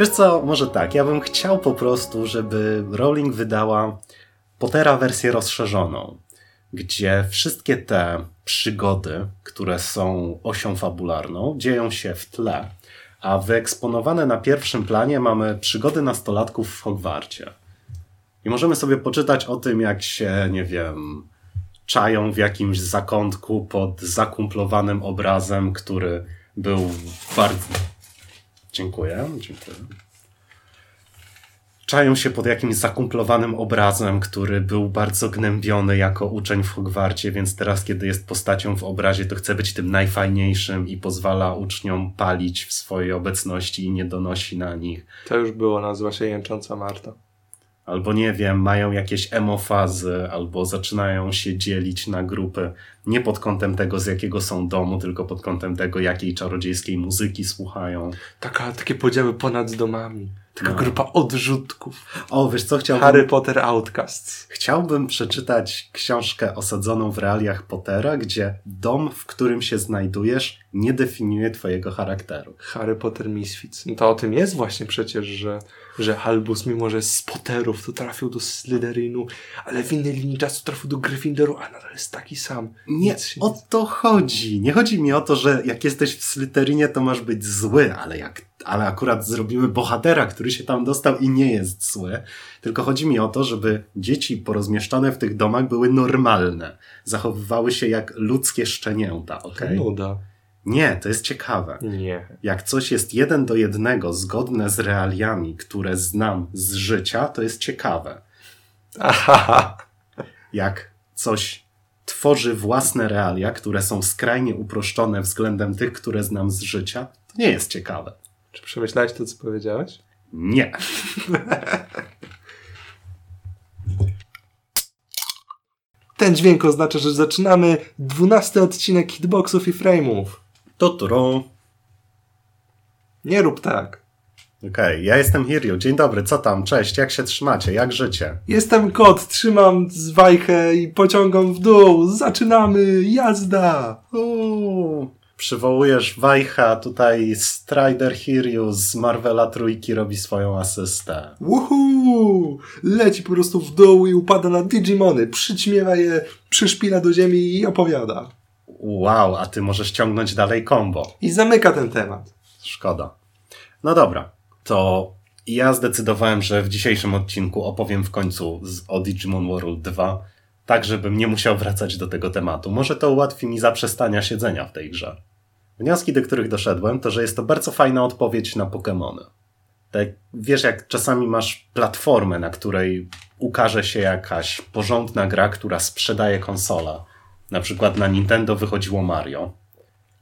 wiesz co, może tak, ja bym chciał po prostu, żeby Rowling wydała Pottera wersję rozszerzoną, gdzie wszystkie te przygody, które są osią fabularną, dzieją się w tle, a wyeksponowane na pierwszym planie mamy przygody nastolatków w Hogwarcie. I możemy sobie poczytać o tym, jak się, nie wiem, czają w jakimś zakątku pod zakumplowanym obrazem, który był bardzo. Dziękuję, dziękuję. Czają się pod jakimś zakumplowanym obrazem, który był bardzo gnębiony jako uczeń w Hogwarcie, więc teraz, kiedy jest postacią w obrazie, to chce być tym najfajniejszym i pozwala uczniom palić w swojej obecności i nie donosi na nich. To już było, nazywa się Jęcząca Marta albo nie wiem, mają jakieś emofazy, albo zaczynają się dzielić na grupy nie pod kątem tego, z jakiego są domu, tylko pod kątem tego, jakiej czarodziejskiej muzyki słuchają. Taka, takie podziały ponad domami. Taka no. grupa odrzutków. O, wiesz co chciałbym... Harry Potter Outcasts. Chciałbym przeczytać książkę osadzoną w realiach Pottera, gdzie dom, w którym się znajdujesz, nie definiuje twojego charakteru. Harry Potter Misfits. No to o tym jest właśnie przecież, że że Albus, mimo że z Potterów to trafił do Slytherinu, ale w innej linii czasu trafił do Gryffindoru, a nadal jest taki sam. Nie, o to chodzi. Nie chodzi mi o to, że jak jesteś w Slytherinie, to masz być zły, ale jak ale akurat zrobimy bohatera, który się tam dostał i nie jest zły. Tylko chodzi mi o to, żeby dzieci porozmieszczone w tych domach były normalne. Zachowywały się jak ludzkie szczenięta, okej? Okay? Nuda. Nie, to jest ciekawe. Nie. Jak coś jest jeden do jednego, zgodne z realiami, które znam z życia, to jest ciekawe. Aha. Jak coś tworzy własne realia, które są skrajnie uproszczone względem tych, które znam z życia, to nie jest ciekawe. Czy przemyślałeś to, co powiedziałeś? Nie. Ten dźwięk oznacza, że zaczynamy dwunasty odcinek hitboxów i frame'ów. Totoro. Nie rób tak. Okej, okay, ja jestem Hiryu. Dzień dobry, co tam? Cześć, jak się trzymacie? Jak życie? Jestem kot, trzymam zwajchę i pociągam w dół. Zaczynamy, jazda! Uuu. Przywołujesz Wajcha, tutaj Strider Hiryu z Marvela Trójki robi swoją asystę. Woohoo! Leci po prostu w dół i upada na Digimony, przyćmiewa je, przyszpila do ziemi i opowiada. Wow, a ty możesz ciągnąć dalej combo. I zamyka ten temat. Szkoda. No dobra, to ja zdecydowałem, że w dzisiejszym odcinku opowiem w końcu o Digimon World 2, tak żebym nie musiał wracać do tego tematu. Może to ułatwi mi zaprzestania siedzenia w tej grze. Wnioski, do których doszedłem, to że jest to bardzo fajna odpowiedź na Pokémony. Tak, wiesz, jak czasami masz platformę, na której ukaże się jakaś porządna gra, która sprzedaje konsola na przykład na Nintendo wychodziło Mario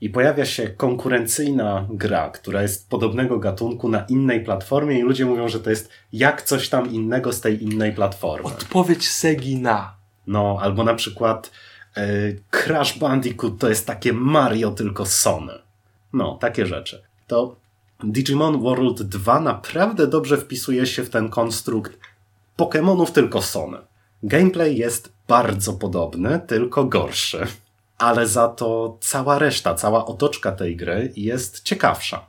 i pojawia się konkurencyjna gra, która jest podobnego gatunku na innej platformie i ludzie mówią, że to jest jak coś tam innego z tej innej platformy. Odpowiedź Segi na. No, albo na przykład yy, Crash Bandicoot to jest takie Mario tylko Sony. No, takie rzeczy. To Digimon World 2 naprawdę dobrze wpisuje się w ten konstrukt Pokémonów tylko Sony. Gameplay jest bardzo podobny, tylko gorszy. Ale za to cała reszta, cała otoczka tej gry jest ciekawsza.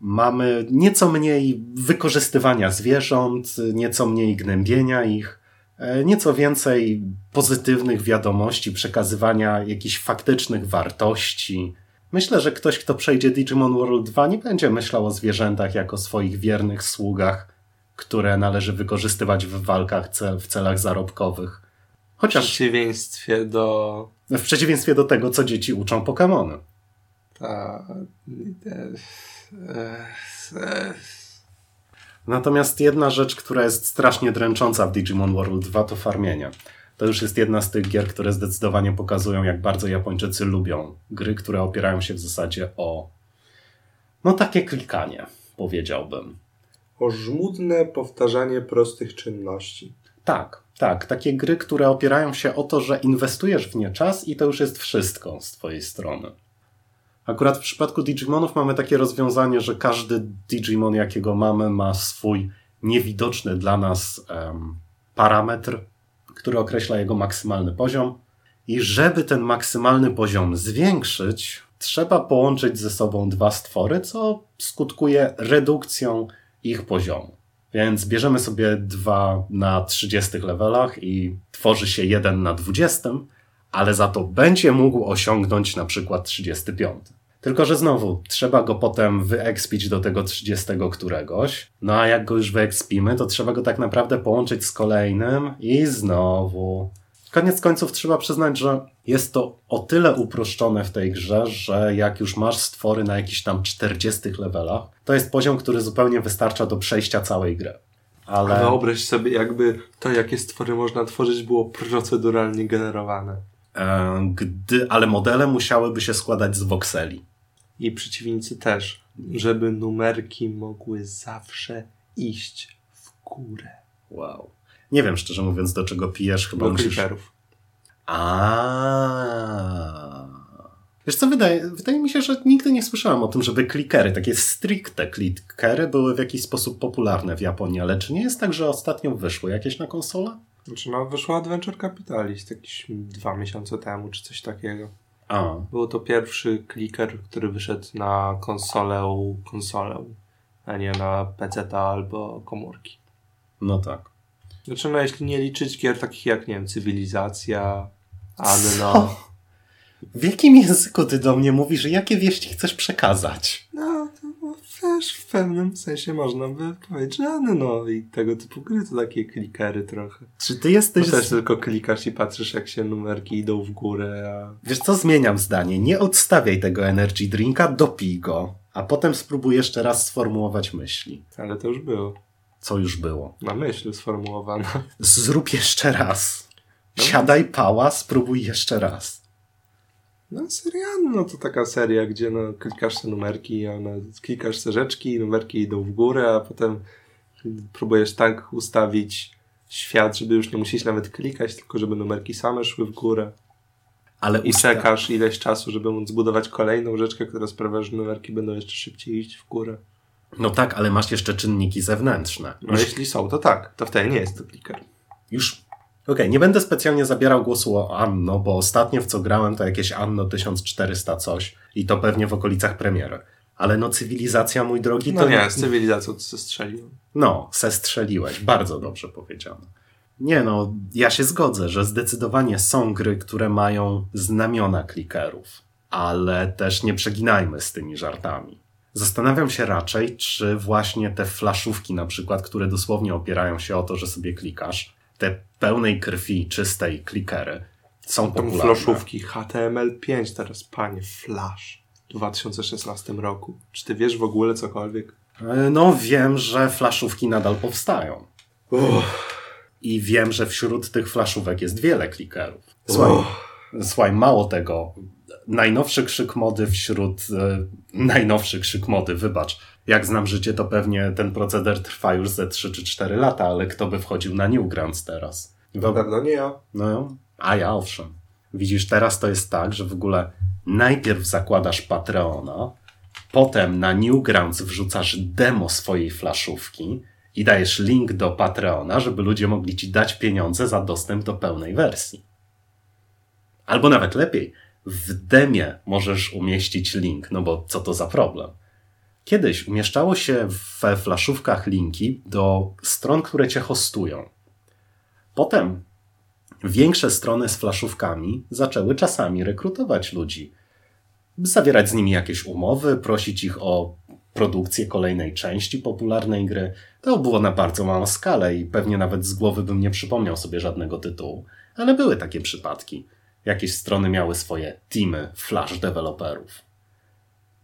Mamy nieco mniej wykorzystywania zwierząt, nieco mniej gnębienia ich, e, nieco więcej pozytywnych wiadomości, przekazywania jakichś faktycznych wartości. Myślę, że ktoś, kto przejdzie Digimon World 2, nie będzie myślał o zwierzętach jako swoich wiernych sługach, które należy wykorzystywać w walkach cel, w celach zarobkowych. Chociaż... W przeciwieństwie do... W przeciwieństwie do tego, co dzieci uczą Pokémony. Ta... Natomiast jedna rzecz, która jest strasznie dręcząca w Digimon World 2 to farmienie. To już jest jedna z tych gier, które zdecydowanie pokazują, jak bardzo Japończycy lubią gry, które opierają się w zasadzie o no takie klikanie, powiedziałbym. O żmudne powtarzanie prostych czynności. Tak, tak. Takie gry, które opierają się o to, że inwestujesz w nie czas i to już jest wszystko z twojej strony. Akurat w przypadku Digimonów mamy takie rozwiązanie, że każdy Digimon, jakiego mamy, ma swój niewidoczny dla nas um, parametr, który określa jego maksymalny poziom. I żeby ten maksymalny poziom zwiększyć, trzeba połączyć ze sobą dwa stwory, co skutkuje redukcją ich poziomu. Więc bierzemy sobie dwa na 30 levelach i tworzy się jeden na 20, ale za to będzie mógł osiągnąć na przykład 35. Tylko, że znowu trzeba go potem wyekspić do tego 30 któregoś. No a jak go już wyekspimy, to trzeba go tak naprawdę połączyć z kolejnym i znowu. Koniec końców trzeba przyznać, że jest to o tyle uproszczone w tej grze, że jak już masz stwory na jakichś tam 40 levelach, to jest poziom, który zupełnie wystarcza do przejścia całej gry. Ale... A wyobraź sobie, jakby to, jakie stwory można tworzyć, było proceduralnie generowane. E, gdy, ale modele musiałyby się składać z voxeli. I przeciwnicy też, żeby numerki mogły zawsze iść w górę. Wow. Nie wiem, szczerze mówiąc, do czego pijesz. Chyba Do musisz... klikerów. A. Wiesz co, wydaje, wydaje mi się, że nigdy nie słyszałem o tym, żeby klikery, takie stricte klikery były w jakiś sposób popularne w Japonii, ale czy nie jest tak, że ostatnio wyszły jakieś na konsolę? Znaczy, no, wyszło Adventure Capitalist jakieś dwa miesiące temu, czy coś takiego. A, Był to pierwszy kliker, który wyszedł na konsolę, konsolę, a nie na PC albo komórki. no tak. Znaczy, no, jeśli nie liczyć gier takich jak, nie wiem, Cywilizacja, Co? Anno. W jakim języku ty do mnie mówisz, jakie wieści chcesz przekazać? No, to wiesz, w pewnym sensie można by powiedzieć, że Anno i tego typu gry to takie klikery trochę. Czy ty jesteś... To też tylko klikasz i patrzysz, jak się numerki idą w górę, a Wiesz co, zmieniam zdanie. Nie odstawiaj tego energy drinka, dopij go, a potem spróbuj jeszcze raz sformułować myśli. ale to już było. Co już było. Na myśl sformułowana. Zrób jeszcze raz. Siadaj pała, spróbuj jeszcze raz. No serial, no to taka seria, gdzie no klikasz te numerki, a one, klikasz te rzeczki i numerki idą w górę, a potem próbujesz tak ustawić świat, żeby już nie musieć nawet klikać, tylko żeby numerki same szły w górę. Ale I usta- czekasz ileś czasu, żeby móc zbudować kolejną rzeczkę, która sprawia, że numerki będą jeszcze szybciej iść w górę. No tak, ale masz jeszcze czynniki zewnętrzne. No Już, jeśli są, to tak. To wtedy nie jest to kliker. już... Okej, nie będę specjalnie zabierał głosu o Anno, bo ostatnio w co grałem to jakieś Anno 1400 coś i to pewnie w okolicach premiery. Ale no cywilizacja, mój drogi, to... No nie, z cywilizacją to strzeliłem. No, sestrzeliłeś. Bardzo dobrze powiedziano. Nie no, ja się zgodzę, że zdecydowanie są gry, które mają znamiona klikerów, ale też nie przeginajmy z tymi żartami. Zastanawiam się raczej, czy właśnie te flaszówki na przykład, które dosłownie opierają się o to, że sobie klikasz, te pełnej krwi, czystej klikery, są Tam popularne. flaszówki HTML5 teraz, panie, flash. W 2016 roku. Czy ty wiesz w ogóle cokolwiek? E, No wiem, że flaszówki nadal powstają. Uff. I wiem, że wśród tych flaszówek jest wiele klikerów. Słuchaj, słuchaj mało tego. Najnowszy krzyk mody wśród... E, najnowszy krzyk mody, wybacz. Jak znam życie, to pewnie ten proceder trwa już ze 3 czy 4 lata, ale kto by wchodził na Newgrounds teraz? Na pewno nie ja. No, a ja owszem. Widzisz, teraz to jest tak, że w ogóle najpierw zakładasz Patreona, potem na Newgrounds wrzucasz demo swojej flaszówki i dajesz link do Patreona, żeby ludzie mogli ci dać pieniądze za dostęp do pełnej wersji. Albo nawet lepiej, w demie możesz umieścić link, no bo co to za problem? Kiedyś umieszczało się we flaszówkach linki do stron, które cię hostują. Potem Większe strony z flaszówkami zaczęły czasami rekrutować ludzi, zawierać z nimi jakieś umowy, prosić ich o produkcję kolejnej części popularnej gry. To było na bardzo małą skalę i pewnie nawet z głowy bym nie przypomniał sobie żadnego tytułu, ale były takie przypadki. Jakieś strony miały swoje teamy flash deweloperów.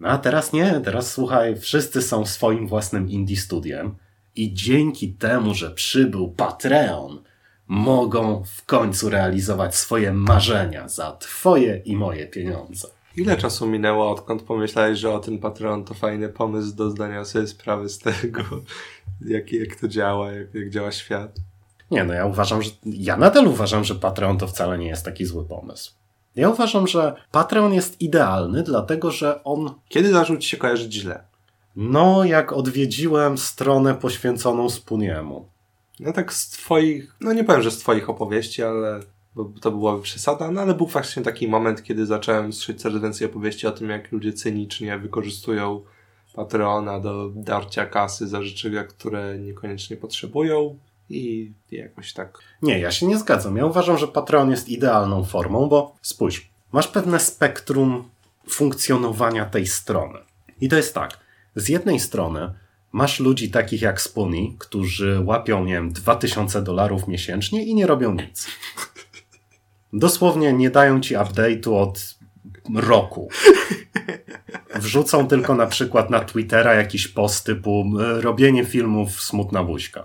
No a teraz nie, teraz słuchaj, wszyscy są swoim własnym indie studiem i dzięki temu, że przybył Patreon, mogą w końcu realizować swoje marzenia za twoje i moje pieniądze. Ile czasu minęło, odkąd pomyślałeś, że o ten Patreon to fajny pomysł do zdania sobie sprawy z tego, jak, jak to działa, jak, jak działa świat? Nie, no ja uważam, że. Ja nadal uważam, że Patreon to wcale nie jest taki zły pomysł. Ja uważam, że Patreon jest idealny, dlatego że on. Kiedy zaczął ci się kojarzyć źle? No, jak odwiedziłem stronę poświęconą Spuniemu. No tak z twoich, no nie powiem, że z twoich opowieści, ale bo to byłaby przesada, no ale był właśnie taki moment, kiedy zacząłem słyszeć coraz więcej opowieści o tym, jak ludzie cynicznie wykorzystują Patreona do darcia kasy za rzeczy, które niekoniecznie potrzebują i jakoś tak. Nie, ja się nie zgadzam. Ja uważam, że Patreon jest idealną formą, bo spójrz, masz pewne spektrum funkcjonowania tej strony. I to jest tak. Z jednej strony masz ludzi takich jak Spoonie, którzy łapią, nie wiem, 2000 dolarów miesięcznie i nie robią nic. Dosłownie nie dają ci update'u od roku. Wrzucą tylko na przykład na Twittera jakiś post typu e, robienie filmów smutna buźka.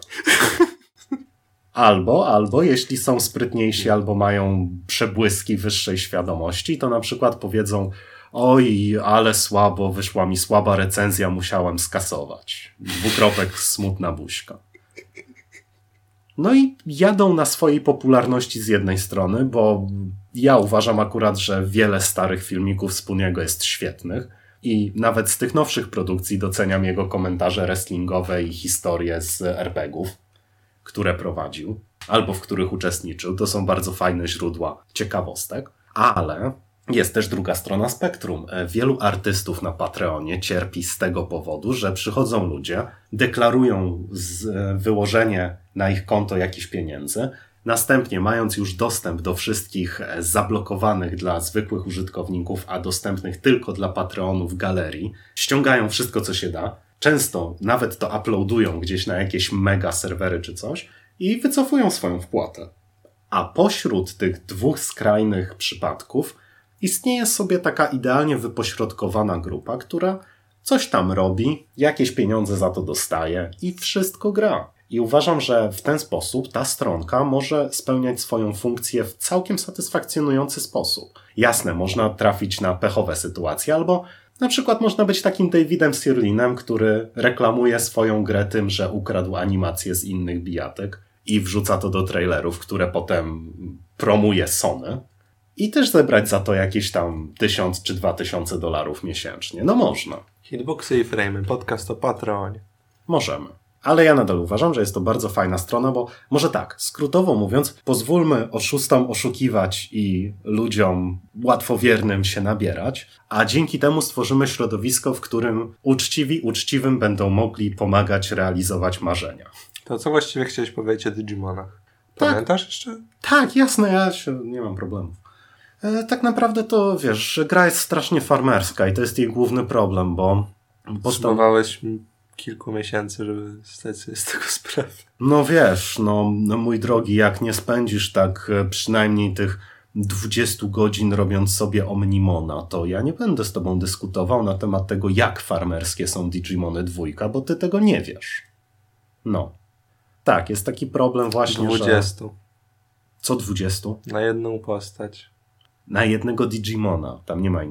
Albo, albo jeśli są sprytniejsi, albo mają przebłyski wyższej świadomości, to na przykład powiedzą oj, ale słabo, wyszła mi słaba recenzja, musiałem skasować. Dwukropek smutna buźka. No i jadą na swojej popularności z jednej strony, bo ja uważam akurat, że wiele starych filmików Spuniego jest świetnych i nawet z tych nowszych produkcji doceniam jego komentarze wrestlingowe i historie z RPGów, które prowadził albo w których uczestniczył. To są bardzo fajne źródła ciekawostek, ale jest też druga strona spektrum. Wielu artystów na Patreonie cierpi z tego powodu, że przychodzą ludzie, deklarują wyłożenie na ich konto jakichś pieniędzy, Następnie, mając już dostęp do wszystkich zablokowanych dla zwykłych użytkowników, a dostępnych tylko dla Patreonów galerii, ściągają wszystko, co się da. Często nawet to uploadują gdzieś na jakieś mega serwery czy coś i wycofują swoją wpłatę. A pośród tych dwóch skrajnych przypadków istnieje sobie taka idealnie wypośrodkowana grupa, która coś tam robi, jakieś pieniądze za to dostaje i wszystko gra. I uważam, że w ten sposób ta stronka może spełniać swoją funkcję w całkiem satysfakcjonujący sposób. Jasne, można trafić na pechowe sytuacje, albo na przykład można być takim Davidem Sirlinem, który reklamuje swoją grę tym, że ukradł animacje z innych bijatek i wrzuca to do trailerów, które potem promuje Sony. I też zebrać za to jakieś tam tysiąc czy dwa tysiące dolarów miesięcznie. No można. Hitboxy i frame, podcast o Patreonie. Możemy. Ale ja nadal uważam, że jest to bardzo fajna strona, bo może tak, skrótowo mówiąc, pozwólmy oszustom oszukiwać i ludziom łatwowiernym się nabierać, a dzięki temu stworzymy środowisko, w którym uczciwi uczciwym będą mogli pomagać realizować marzenia. To co właściwie chciałeś powiedzieć o Digimonach? Tak. Pamiętasz tak, jeszcze? Tak, jasne, ja się, nie mam problemów. E, tak naprawdę to, wiesz, gra jest strasznie farmerska i to jest jej główny problem, bo... Potrzebowałeś kilku miesięcy, żeby zdać sobie z tego sprawę. No wiesz, no, no mój drogi, jak nie spędzisz tak e, przynajmniej tych 20 godzin robiąc sobie Omnimona, to ja nie będę z tobą dyskutował na temat tego, jak farmerskie są Digimony dwójka, bo ty tego nie wiesz. No. Tak, jest taki problem właśnie, 20. Że... Co 20? Na jedną postać. Na jednego Digimona. Tam nie ma...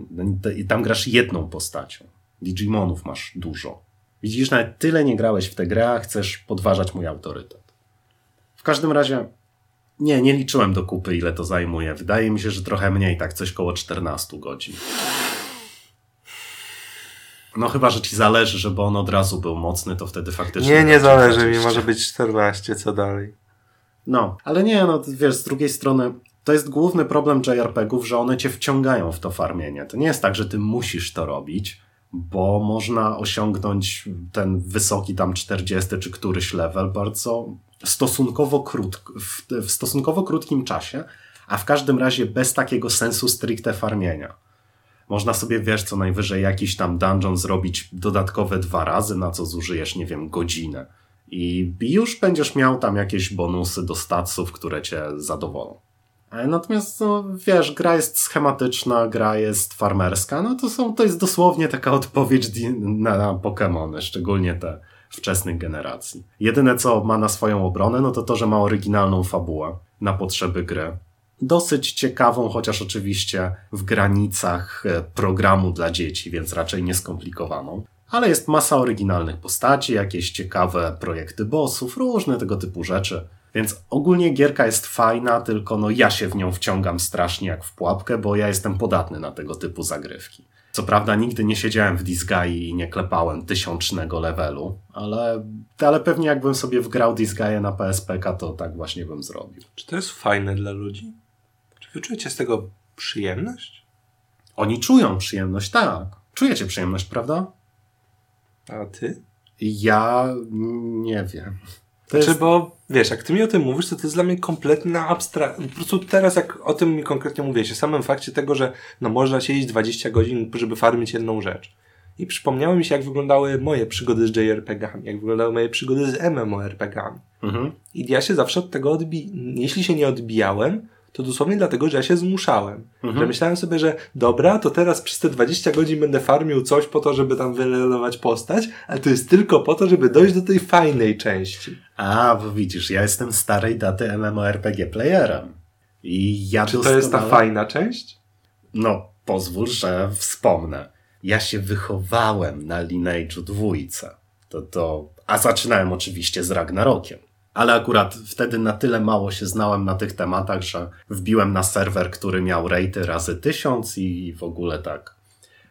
Tam grasz jedną postacią. Digimonów masz dużo. Widzisz, nawet tyle nie grałeś w tę grę, a chcesz podważać mój autorytet. W każdym razie, nie, nie liczyłem do kupy, ile to zajmuje. Wydaje mi się, że trochę mniej, tak coś koło 14 godzin. No chyba, że ci zależy, żeby on od razu był mocny, to wtedy faktycznie... Nie, nie zależy mi, może być 14, co dalej. No, ale nie, no wiesz, z drugiej strony to jest główny problem JRPG-ów, że one cię wciągają w to farmienie. To nie jest tak, że ty musisz to robić, bo można osiągnąć ten wysoki tam 40 czy któryś level bardzo stosunkowo krótko, w, w stosunkowo krótkim czasie, a w każdym razie bez takiego sensu stricte farmienia. Można sobie, wiesz, co najwyżej jakiś tam dungeon zrobić dodatkowe dwa razy, na co zużyjesz, nie wiem, godzinę. I już będziesz miał tam jakieś bonusy do statsów, które cię zadowolą. E, natomiast, no, wiesz, gra jest schematyczna, gra jest farmerska, no to są, to jest dosłownie taka odpowiedź na, na Pokémony, szczególnie te wczesnych generacji. Jedyne, co ma na swoją obronę, no to to, że ma oryginalną fabułę na potrzeby gry. Dosyć ciekawą, chociaż oczywiście w granicach e, programu dla dzieci, więc raczej nieskomplikowaną. Ale jest masa oryginalnych postaci, jakieś ciekawe projekty bossów, różne tego typu rzeczy. Więc ogólnie gierka jest fajna, tylko no ja się w nią wciągam strasznie jak w pułapkę, bo ja jestem podatny na tego typu zagrywki. Co prawda nigdy nie siedziałem w Disgaea i nie klepałem tysiącznego levelu, ale, ale pewnie jakbym sobie wgrał Disgaea na PSPK, to tak właśnie bym zrobił. Czy to jest fajne dla ludzi? Wy czujecie z tego przyjemność? Oni czują przyjemność, tak. Czujecie przyjemność, prawda? A ty? Ja nie wiem. To znaczy, jest... bo wiesz, jak ty mi o tym mówisz, to to jest dla mnie kompletna abstrakcja. Po prostu teraz, jak o tym mi konkretnie mówisz, o samym fakcie tego, że no można siedzieć 20 godzin, żeby farmić jedną rzecz. I przypomniało mi się, jak wyglądały moje przygody z JRPG-ami, jak wyglądały moje przygody z MMORPG-ami. Mhm. I ja się zawsze od tego odbijałem. Jeśli się nie odbijałem, to dosłownie dlatego, że ja się zmuszałem. Mhm. Że myślałem sobie, że dobra, to teraz przez te 20 godzin będę farmił coś po to, żeby tam wylelować postać, ale to jest tylko po to, żeby dojść do tej fajnej części. A, bo widzisz, ja jestem starej daty MMORPG playerem. I ja Czy doskonale... to jest ta fajna część? No, pozwól, że wspomnę. Ja się wychowałem na Lineage'u dwójce. To, to... A zaczynałem oczywiście z Ragnarokiem. Ale akurat wtedy na tyle mało się znałem na tych tematach, że wbiłem na serwer, który miał rejty razy tysiąc i w ogóle tak.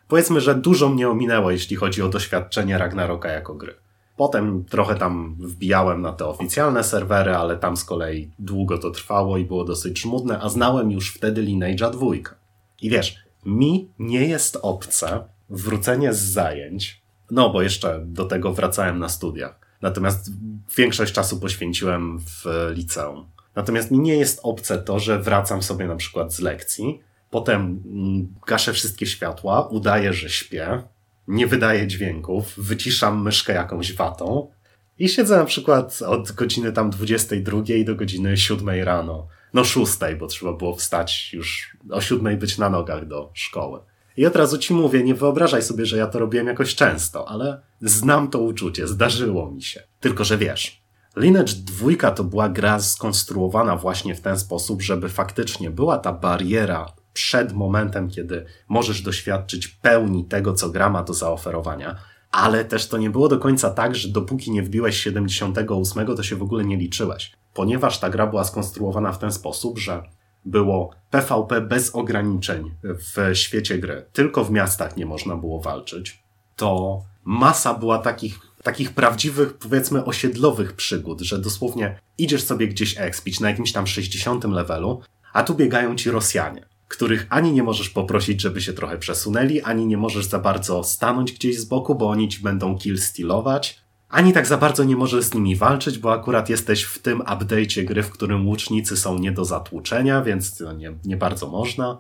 Powiedzmy, że dużo mnie ominęło, jeśli chodzi o doświadczenie Ragnaroka jako gry. Potem trochę tam wbijałem na te oficjalne serwery, ale tam z kolei długo to trwało i było dosyć żmudne, a znałem już wtedy Lineage'a dwójkę. I wiesz, mi nie jest obce wrócenie z zajęć, no bo jeszcze do tego wracałem na studiach Natomiast większość czasu poświęciłem w liceum. Natomiast mi nie jest obce to, że wracam sobie na przykład z lekcji, potem mm, gaszę wszystkie światła, udaję, że śpię, nie wydaję dźwięków, wyciszam myszkę jakąś watą i siedzę na przykład od godziny tam 22 do godziny 7 rano. No 6, bo trzeba było wstać już o 7 być na nogach do szkoły. I od razu ci mówię, nie wyobrażaj sobie, że ja to robiłem jakoś często, ale znam to uczucie, zdarzyło mi się. Tylko, że wiesz, Lineage 2 to była gra skonstruowana właśnie w ten sposób, żeby faktycznie była ta bariera przed momentem, kiedy możesz doświadczyć pełni tego, co gra ma do zaoferowania, ale też to nie było do końca tak, że dopóki nie wbiłeś 78, to się w ogóle nie liczyłeś. Ponieważ ta gra była skonstruowana w ten sposób, że było PvP bez ograniczeń w świecie gry, tylko w miastach nie można było walczyć, to masa była takich, takich prawdziwych, powiedzmy, osiedlowych przygód, że dosłownie idziesz sobie gdzieś expić na jakimś tam 60 levelu, a tu biegają ci Rosjanie, których ani nie możesz poprosić, żeby się trochę przesunęli, ani nie możesz za bardzo stanąć gdzieś z boku, bo oni ci będą kill stealować, ani tak za bardzo nie możesz z nimi walczyć, bo akurat jesteś w tym update'cie gry, w którym łucznicy są nie do zatłuczenia, więc nie, nie bardzo można.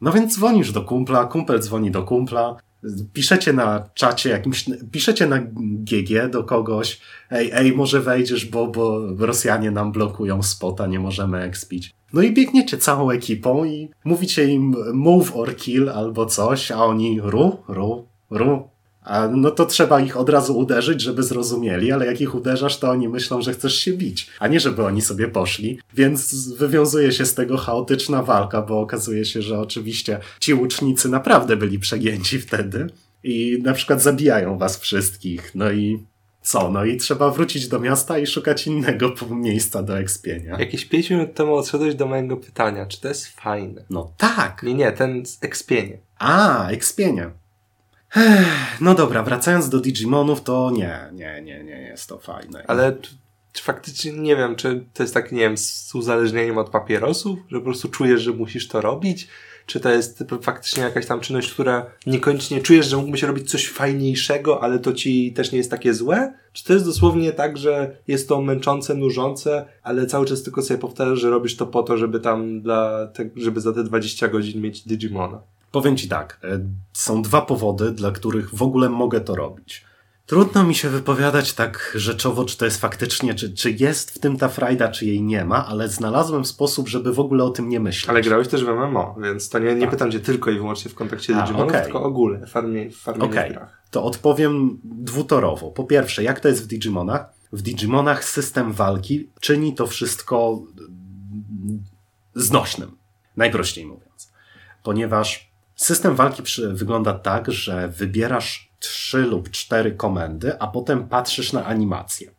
No więc dzwonisz do kumpla, kumpel dzwoni do kumpla, piszecie na czacie jakimś, piszecie na GG do kogoś, ej, ej, może wejdziesz, bo, bo Rosjanie nam blokują spota, nie możemy expić. No i biegniecie całą ekipą i mówicie im move or kill albo coś, a oni ru, ru, ru, no to trzeba ich od razu uderzyć, żeby zrozumieli, ale jak ich uderzasz, to oni myślą, że chcesz się bić, a nie żeby oni sobie poszli. Więc wywiązuje się z tego chaotyczna walka, bo okazuje się, że oczywiście ci łucznicy naprawdę byli przegięci wtedy i na przykład zabijają was wszystkich. No i co? No i trzeba wrócić do miasta i szukać innego miejsca do ekspienia. Jakieś 5 minut temu odszedłeś do mojego pytania, czy to jest fajne? No tak. Nie, nie, ten ekspienie. A, ekspienie. No dobra, wracając do Digimonów, to nie, nie, nie, nie jest to fajne. Ale faktycznie nie wiem, czy to jest tak, nie wiem, z uzależnieniem od papierosów, że po prostu czujesz, że musisz to robić? Czy to jest faktycznie jakaś tam czynność, która niekoniecznie czujesz, że mógłbyś robić coś fajniejszego, ale to ci też nie jest takie złe? Czy to jest dosłownie tak, że jest to męczące, nużące, ale cały czas tylko sobie powtarzasz, że robisz to po to, żeby tam dla te, żeby za te 20 godzin mieć Digimona? Powiem Ci tak, e, są dwa powody, dla których w ogóle mogę to robić. Trudno mi się wypowiadać tak rzeczowo, czy to jest faktycznie, czy, czy jest w tym ta frajda, czy jej nie ma, ale znalazłem sposób, żeby w ogóle o tym nie myśleć. Ale grałeś też w MMO, więc to nie, nie tak. pytam cię tylko i wyłącznie w kontekście Digimonów, okay. tylko ogólnie, w farmie, farmie okay. grach. To odpowiem dwutorowo. Po pierwsze, jak to jest w Digimonach? W Digimonach system walki czyni to wszystko znośnym. Najprościej mówiąc. Ponieważ System walki przy, wygląda tak, że wybierasz trzy lub cztery komendy, a potem patrzysz na animację.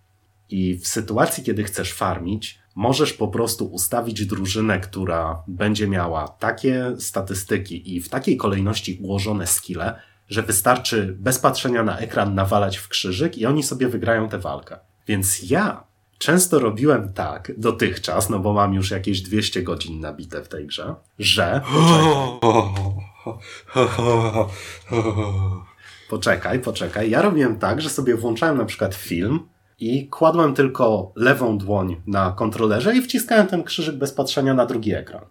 I w sytuacji, kiedy chcesz farmić, możesz po prostu ustawić drużynę, która będzie miała takie statystyki i w takiej kolejności ułożone skille, że wystarczy bez patrzenia na ekran nawalać w krzyżyk i oni sobie wygrają tę walkę. Więc ja często robiłem tak dotychczas, no bo mam już jakieś 200 godzin nabite w tej grze, że... Poczekaj, poczekaj. Ja robiłem tak, że sobie włączałem na przykład film i kładłem tylko lewą dłoń na kontrolerze i wciskałem ten krzyżyk bez patrzenia na drugi ekran.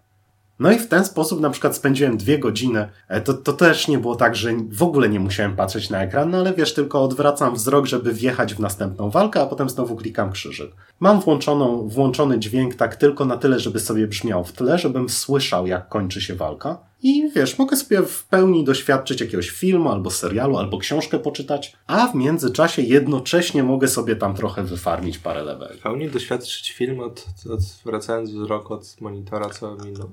No i w ten sposób na przykład spędziłem dwie godziny. E, to, to też nie było tak, że w ogóle nie musiałem patrzeć na ekran, no ale wiesz, tylko odwracam wzrok, żeby wjechać w następną walkę, a potem znowu klikam krzyżyk. Mam włączoną, włączony dźwięk tak tylko na tyle, żeby sobie brzmiał w tle, żebym słyszał, jak kończy się walka. I wiesz, mogę sobie w pełni doświadczyć jakiegoś filmu, albo serialu, albo książkę poczytać, a w międzyczasie jednocześnie mogę sobie tam trochę wyfarmić parę leveli. W pełni doświadczyć film, od, odwracając wzrok od monitora co minut.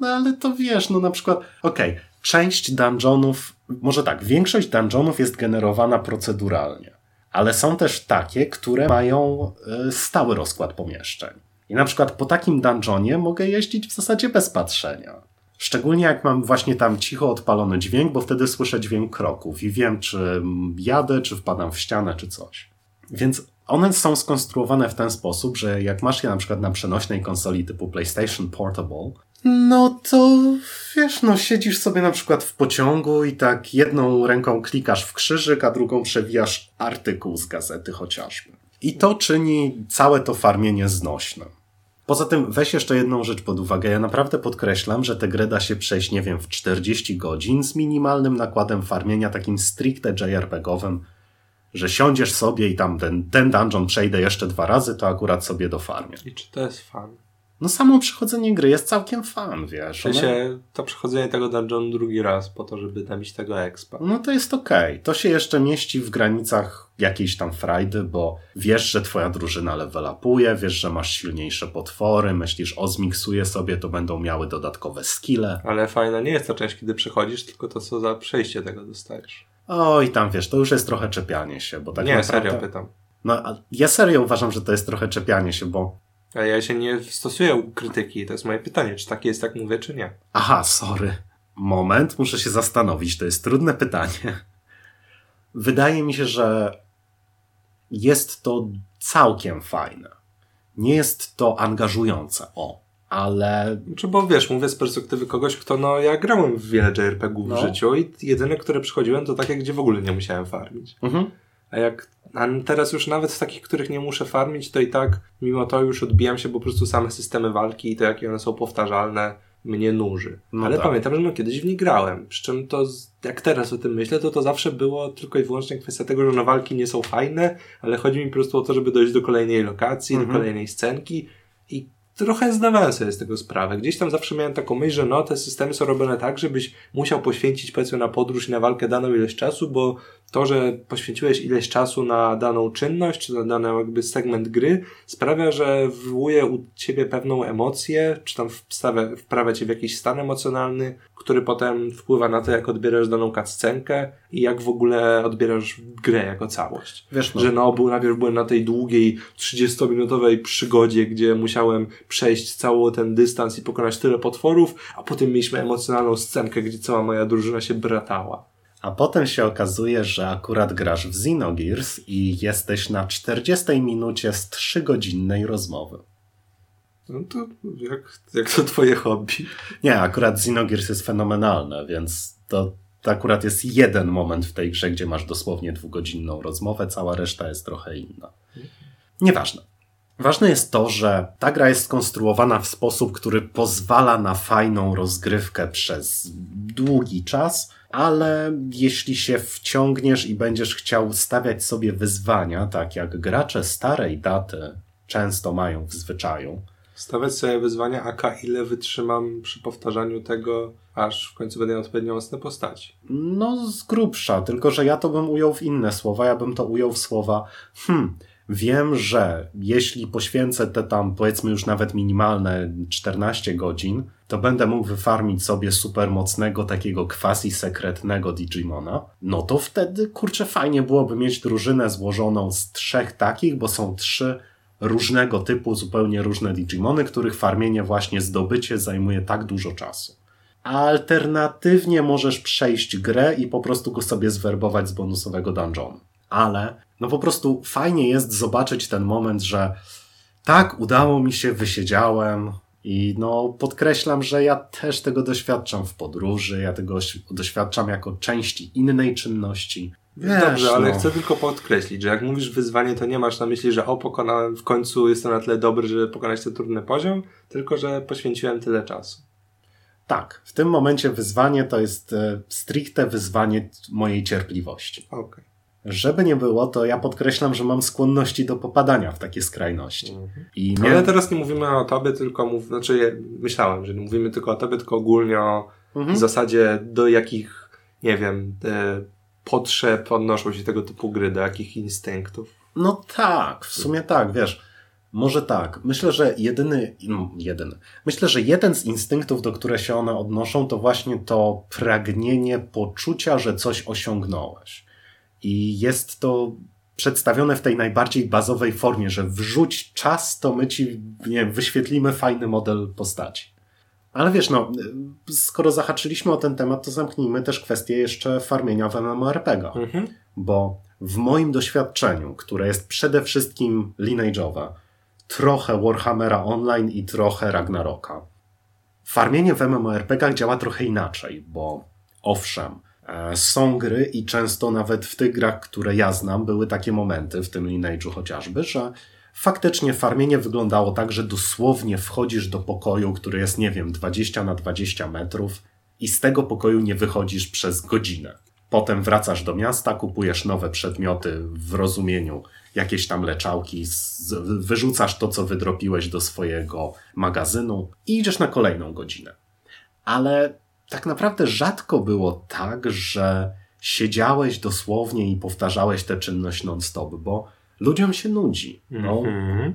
No ale to wiesz, no na przykład, okej, okay, część dungeonów, może tak, większość dungeonów jest generowana proceduralnie, ale są też takie, które mają y, stały rozkład pomieszczeń. I na przykład po takim dungeonie mogę jeździć w zasadzie bez patrzenia. Szczególnie jak mam właśnie tam cicho odpalony dźwięk, bo wtedy słyszę dźwięk kroków i wiem, czy jadę, czy wpadam w ścianę, czy coś. Więc one są skonstruowane w ten sposób, że jak masz je na przykład na przenośnej konsoli typu PlayStation Portable, no to wiesz, no siedzisz sobie na przykład w pociągu i tak jedną ręką klikasz w krzyżyk, a drugą przewijasz artykuł z gazety chociażby. I to czyni całe to farmienie znośne. Poza tym weź jeszcze jedną rzecz pod uwagę. Ja naprawdę podkreślam, że tę grę da się przejść, nie wiem, w 40 godzin z minimalnym nakładem farmienia, takim stricte JRPG-owym, że siądziesz sobie i tam ten, ten dungeon przejdę jeszcze dwa razy, to akurat sobie dofarmię. I czy to jest fan? No samo przechodzenie gry jest całkiem fan, wiesz. W sensie to przechodzenie tego dungeonu drugi raz po to, żeby nabić tego expa. No to jest okej. Okay. To się jeszcze mieści w granicach jakiejś tam frajdy, bo wiesz, że twoja drużyna level upuje, wiesz, że masz silniejsze potwory, myślisz, o zmiksuję sobie, to będą miały dodatkowe skille. Ale fajna nie jest ta część, kiedy przechodzisz, tylko to, co za przejście tego dostajesz. Oj, tam wiesz, to już jest trochę czepianie się, bo tak Nie, naprawdę... serio pytam. No, ja serio uważam, że to jest trochę czepianie się, bo a ja się nie stosuję krytyki. To jest moje pytanie, czy tak jest, jak mówię, czy nie. Aha, sorry. Moment, muszę się zastanowić. To jest trudne pytanie. Wydaje mi się, że jest to całkiem fajne. Nie jest to angażujące. O, ale... Znaczy, bo wiesz, mówię z perspektywy kogoś, kto, no, ja grałem w wiele JRPG-ów no. w życiu i jedyne, które przychodziłem, to takie, gdzie w ogóle nie musiałem farmić. Mhm. A jak a teraz już nawet w takich, których nie muszę farmić, to i tak mimo to już odbijam się po prostu same systemy walki i to jakie one są powtarzalne mnie nuży. No Ale tak. pamiętam, że no kiedyś w nie grałem. Przy czym to, jak teraz o tym myślę, to to zawsze było tylko i wyłącznie kwestia tego, że no walki nie są fajne, ale chodzi mi po prostu o to, żeby dojść do kolejnej lokacji, mhm. do kolejnej scenki i trochę zdawałem sobie z tego sprawę. Gdzieś tam zawsze miałem taką myśl, że no, te systemy są robione tak, żebyś musiał poświęcić powiedzmy na podróż i na walkę daną ilość czasu, bo to, że poświęciłeś ileś czasu na daną czynność, czy na dany jakby segment gry, sprawia, że wywołuje u ciebie pewną emocję, czy tam wstawia, wprawia cię w jakiś stan emocjonalny, który potem wpływa na to, jak odbierasz daną cutscenkę i jak w ogóle odbierasz grę jako całość. Wiesz, no. Że no, był, najpierw byłem na tej długiej, 30-minutowej przygodzie, gdzie musiałem przejść cały ten dystans i pokonać tyle potworów, a potem mieliśmy emocjonalną scenkę, gdzie cała moja drużyna się bratała. A potem się okazuje, że akurat grasz w Xenogears i jesteś na 40 minucie z 3-godzinnej rozmowy. No to jak, jak to twoje hobby? Nie, akurat Xenogears jest fenomenalne, więc to, to akurat jest jeden moment w tej grze, gdzie masz dosłownie dwugodzinną rozmowę, cała reszta jest trochę inna. Nieważne. Ważne jest to, że ta gra jest skonstruowana w sposób, który pozwala na fajną rozgrywkę przez długi czas, ale jeśli się wciągniesz i będziesz chciał stawiać sobie wyzwania, tak jak gracze starej daty często mają w zwyczaju. Stawiać sobie wyzwania, aka ile wytrzymam przy powtarzaniu tego, aż w końcu będę miał odpowiednią mocne postaci. No z grubsza, tylko że ja to bym ujął w inne słowa, ja bym to ujął w słowa hmm, Wiem, że jeśli poświęcę te tam powiedzmy już nawet minimalne 14 godzin, to będę mógł wyfarmić sobie super mocnego takiego quasi sekretnego Digimona. No to wtedy kurczę fajnie byłoby mieć drużynę złożoną z trzech takich, bo są trzy różnego typu, zupełnie różne Digimony, których farmienie właśnie zdobycie zajmuje tak dużo czasu. Alternatywnie możesz przejść grę i po prostu go sobie zwerbować z bonusowego dungeonu. Ale no po prostu fajnie jest zobaczyć ten moment, że Tak, udało mi się, wysiedziałem. I no, podkreślam, że ja też tego doświadczam w podróży, ja tego doświadczam jako części innej czynności. Wiesz, Dobrze, ale no. chcę tylko podkreślić, że jak mówisz wyzwanie, to nie masz na myśli, że o, pokonałem, w końcu jestem na tyle dobry, żeby pokonać ten trudny poziom, tylko że poświęciłem tyle czasu. Tak, w tym momencie wyzwanie to jest e, stricte wyzwanie mojej cierpliwości. Okay. Żeby nie było, to ja podkreślam, że mam skłonności do popadania w takie skrajności. Mhm. I Ale teraz nie mówimy o tobie, tylko mów... znaczy ja myślałem, że nie mówimy tylko o tobie, tylko ogólnie o mhm. zasadzie do jakich, nie wiem, potrzeb odnoszą się tego typu gry, do jakich instynktów. No tak, w sumie tak, wiesz. Może tak. Myślę, że jedyny, no, jedyny. Myślę, że jeden z instynktów, do które się one odnoszą, to właśnie to pragnienie poczucia, że coś osiągnąłeś. I jest to przedstawione w tej najbardziej bazowej formie, że wrzuć czas, to my ci nie wiem, wyświetlimy fajny model postaci. Ale wiesz, no, skoro zahaczyliśmy o ten temat, to zamknijmy też kwestię jeszcze farmienia w MMORPG. Mhm. Bo w moim doświadczeniu, które jest przede wszystkim lineage'owe, trochę Warhammera Online i trochę Ragnaroka. Farmienie w MMORPG działa trochę inaczej, bo owszem, są gry i często nawet w tych grach, które ja znam, były takie momenty, w tym Lineage'u chociażby, że faktycznie farmienie wyglądało tak, że dosłownie wchodzisz do pokoju, który jest, nie wiem, 20 na 20 metrów i z tego pokoju nie wychodzisz przez godzinę. Potem wracasz do miasta, kupujesz nowe przedmioty w rozumieniu jakieś tam leczałki, wyrzucasz to, co wydropiłeś do swojego magazynu i idziesz na kolejną godzinę. Ale tak naprawdę rzadko było tak, że siedziałeś dosłownie i powtarzałeś tę czynność non-stop, bo ludziom się nudzi. No. Mm-hmm.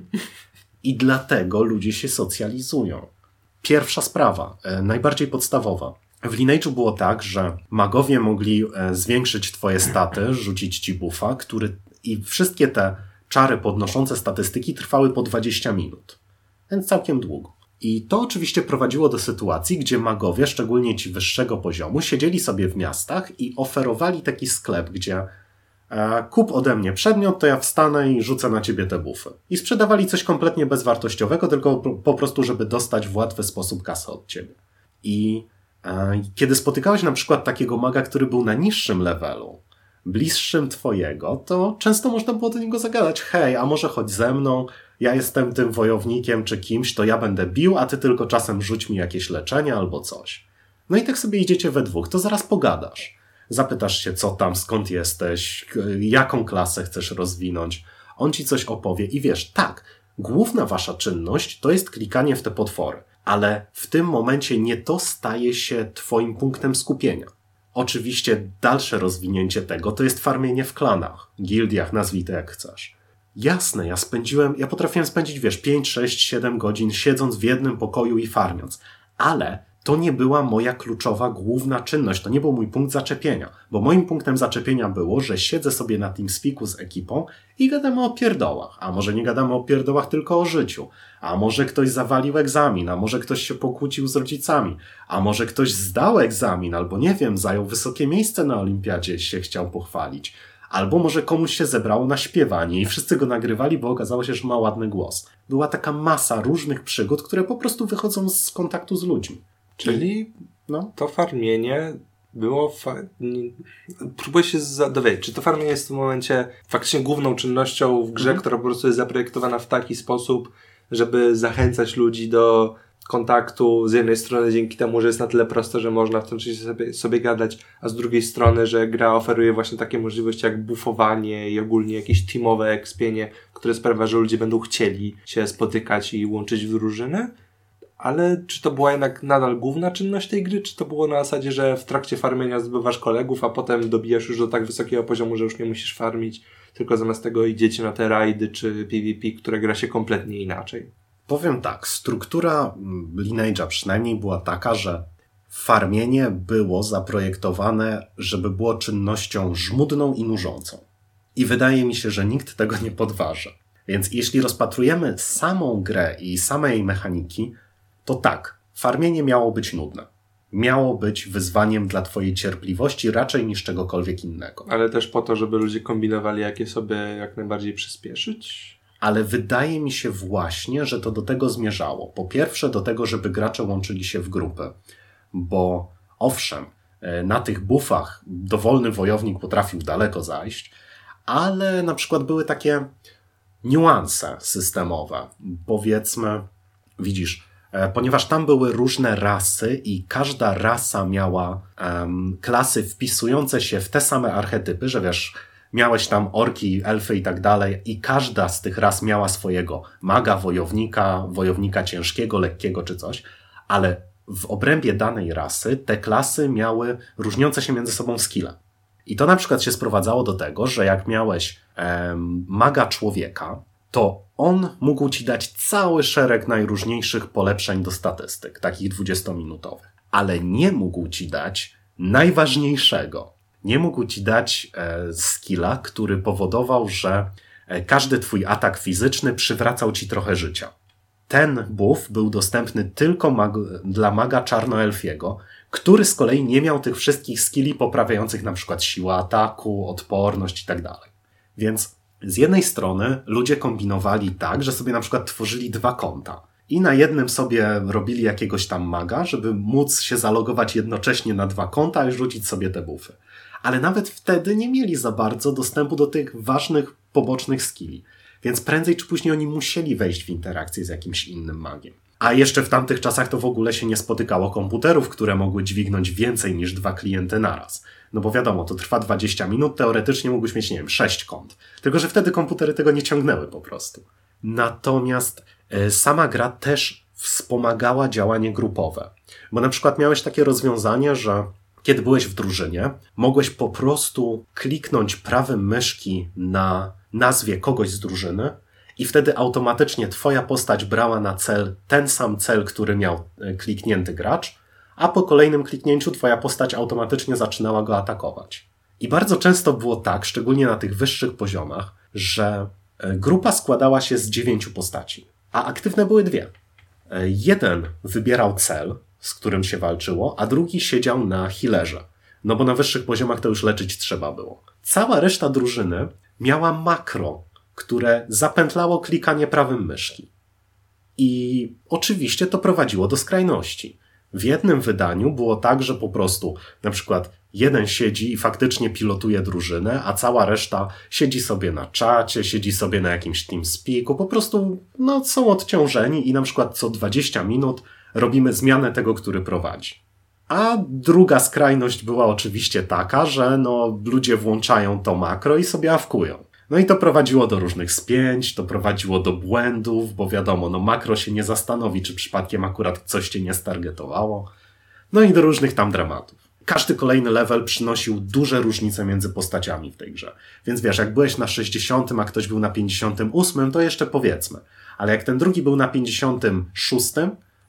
I dlatego ludzie się socjalizują. Pierwsza sprawa, e, najbardziej podstawowa. W Lineage'u było tak, że magowie mogli e, zwiększyć twoje staty, rzucić ci buffa, który i wszystkie te czary podnoszące statystyki trwały po 20 minut. Więc całkiem długo. I to oczywiście prowadziło do sytuacji, gdzie magowie, szczególnie ci wyższego poziomu, siedzieli sobie w miastach i oferowali taki sklep, gdzie e, kup ode mnie przedmiot, to ja wstanę i rzucę na ciebie te bufy. I sprzedawali coś kompletnie bezwartościowego, tylko po prostu, żeby dostać w łatwy sposób kasę od ciebie. I e, kiedy spotykałeś na przykład takiego maga, który był na niższym levelu, bliższym twojego, to często można było do niego zagadać, hej, a może chodź ze mną, ja jestem tym wojownikiem czy kimś, to ja będę bił, a ty tylko czasem rzuć mi jakieś leczenie albo coś. No i tak sobie idziecie we dwóch, to zaraz pogadasz. Zapytasz się, co tam, skąd jesteś, jaką klasę chcesz rozwinąć. On ci coś opowie i wiesz, tak, główna wasza czynność to jest klikanie w te potwory, ale w tym momencie nie to staje się twoim punktem skupienia. Oczywiście dalsze rozwinięcie tego to jest farmienie w klanach, gildiach, nazwij to jak chcesz. Jasne, ja spędziłem, ja potrafiłem spędzić, wiesz, 5, 6, 7 godzin siedząc w jednym pokoju i farmiąc, ale to nie była moja kluczowa, główna czynność, to nie był mój punkt zaczepienia, bo moim punktem zaczepienia było, że siedzę sobie na TeamSpeaku z ekipą i gadamy o pierdołach, a może nie gadamy o pierdołach, tylko o życiu, a może ktoś zawalił egzamin, a może ktoś się pokłócił z rodzicami, a może ktoś zdał egzamin, albo nie wiem, zajął wysokie miejsce na olimpiadzie, się chciał pochwalić. Albo może komuś się zebrało na śpiewanie i wszyscy go nagrywali, bo okazało się, że ma ładny głos. Była taka masa różnych przygód, które po prostu wychodzą z kontaktu z ludźmi. Czyli no. to farmienie było. Fa... Próbuję się dowiedzieć, czy to farmienie jest w tym momencie faktycznie główną czynnością w grze, mhm. która po prostu jest zaprojektowana w taki sposób, żeby zachęcać ludzi do kontaktu z jednej strony dzięki temu, że jest na tyle proste, że można w tym czasie sobie, sobie gadać, a z drugiej strony, że gra oferuje właśnie takie możliwości jak bufowanie i ogólnie jakieś teamowe ekspienie, które sprawia, że ludzie będą chcieli się spotykać i łączyć w drużyny ale czy to była jednak nadal główna czynność tej gry, czy to było na zasadzie, że w trakcie farmienia zbywasz kolegów, a potem dobijasz już do tak wysokiego poziomu, że już nie musisz farmić, tylko zamiast tego idziecie na te rajdy czy PvP, które gra się kompletnie inaczej? Powiem tak, struktura Lineage'a przynajmniej była taka, że farmienie było zaprojektowane, żeby było czynnością żmudną i nużącą. I wydaje mi się, że nikt tego nie podważa. Więc jeśli rozpatrujemy samą grę i same jej mechaniki, to tak, farmienie miało być nudne. Miało być wyzwaniem dla Twojej cierpliwości raczej niż czegokolwiek innego. Ale też po to, żeby ludzie kombinowali, jakie sobie jak najbardziej przyspieszyć? Ale wydaje mi się właśnie, że to do tego zmierzało. Po pierwsze, do tego, żeby gracze łączyli się w grupy, bo owszem, e, na tych bufach dowolny wojownik potrafił daleko zajść, ale na przykład były takie niuanse systemowe. Powiedzmy, widzisz, e, ponieważ tam były różne rasy i każda rasa miała um, klasy wpisujące się w te same archetypy, że wiesz, miałeś tam orki, elfy i tak dalej, i każda z tych ras miała swojego maga, wojownika, wojownika ciężkiego, lekkiego czy coś, ale w obrębie danej rasy te klasy miały różniące się między sobą skille. I to na przykład się sprowadzało do tego, że jak miałeś maga człowieka, to on mógł ci dać cały szereg najróżniejszych polepszeń do statystyk, takich 20-minutowych, ale nie mógł ci dać najważniejszego, nie mógł ci dać e, skilla, który powodował, że e, każdy twój atak fizyczny przywracał ci trochę życia. Ten buff był dostępny tylko mag dla maga czarnoelfiego, który z kolei nie miał tych wszystkich skilli poprawiających na przykład siłę ataku, odporność i tak. Więc z jednej strony ludzie kombinowali tak, że sobie na przykład tworzyli dwa konta i na jednym sobie robili jakiegoś tam maga, żeby móc się zalogować jednocześnie na dwa konta i rzucić sobie te buffy ale nawet wtedy nie mieli za bardzo dostępu do tych ważnych pobocznych skilli. Więc prędzej czy później oni musieli wejść w interakcję z jakimś innym magiem. A jeszcze w tamtych czasach to w ogóle się nie spotykało komputerów, które mogły dźwignąć więcej niż dwa klienty naraz. No bo wiadomo, to trwa 20 minut, teoretycznie mógłbyś mieć, nie wiem, 6 kont. Tylko, że wtedy komputery tego nie ciągnęły po prostu. Natomiast e, sama gra też wspomagała działanie grupowe. Bo na przykład miałeś takie rozwiązanie, że kiedy byłeś w drużynie, mogłeś po prostu kliknąć prawym myszki na nazwie kogoś z drużyny i wtedy automatycznie twoja postać brała na cel ten sam cel, który miał e, kliknięty gracz, a po kolejnym kliknięciu twoja postać automatycznie zaczynała go atakować. I bardzo często było tak, szczególnie na tych wyższych poziomach, że e, grupa składała się z dziewięciu postaci, a aktywne były dwie. E, jeden wybierał cel, z którym się walczyło, a drugi siedział na healerze. No bo na wyższych poziomach to już leczyć trzeba było. Cała reszta drużyny miała makro, które zapętlało klikanie prawym myszki. I oczywiście to prowadziło do skrajności. W jednym wydaniu było tak, że po prostu na przykład jeden siedzi i faktycznie pilotuje drużynę, a cała reszta siedzi sobie na czacie, siedzi sobie na jakimś TeamSpeaku, po prostu no, są odciążeni i na przykład co 20 minut robimy zmianę tego, który prowadzi. A druga skrajność była oczywiście taka, że no, ludzie włączają to makro i sobie awkują. No i to prowadziło do różnych spięć, to prowadziło do błędów, bo wiadomo, no makro się nie zastanowi, czy przypadkiem akurat coś cię nie stargetowało. No i do różnych tam dramatów. Każdy kolejny level przynosił duże różnice między postaciami w tej grze. Więc wiesz, jak byłeś na 60, a ktoś był na 58, to jeszcze powiedzmy. Ale jak ten drugi był na 56,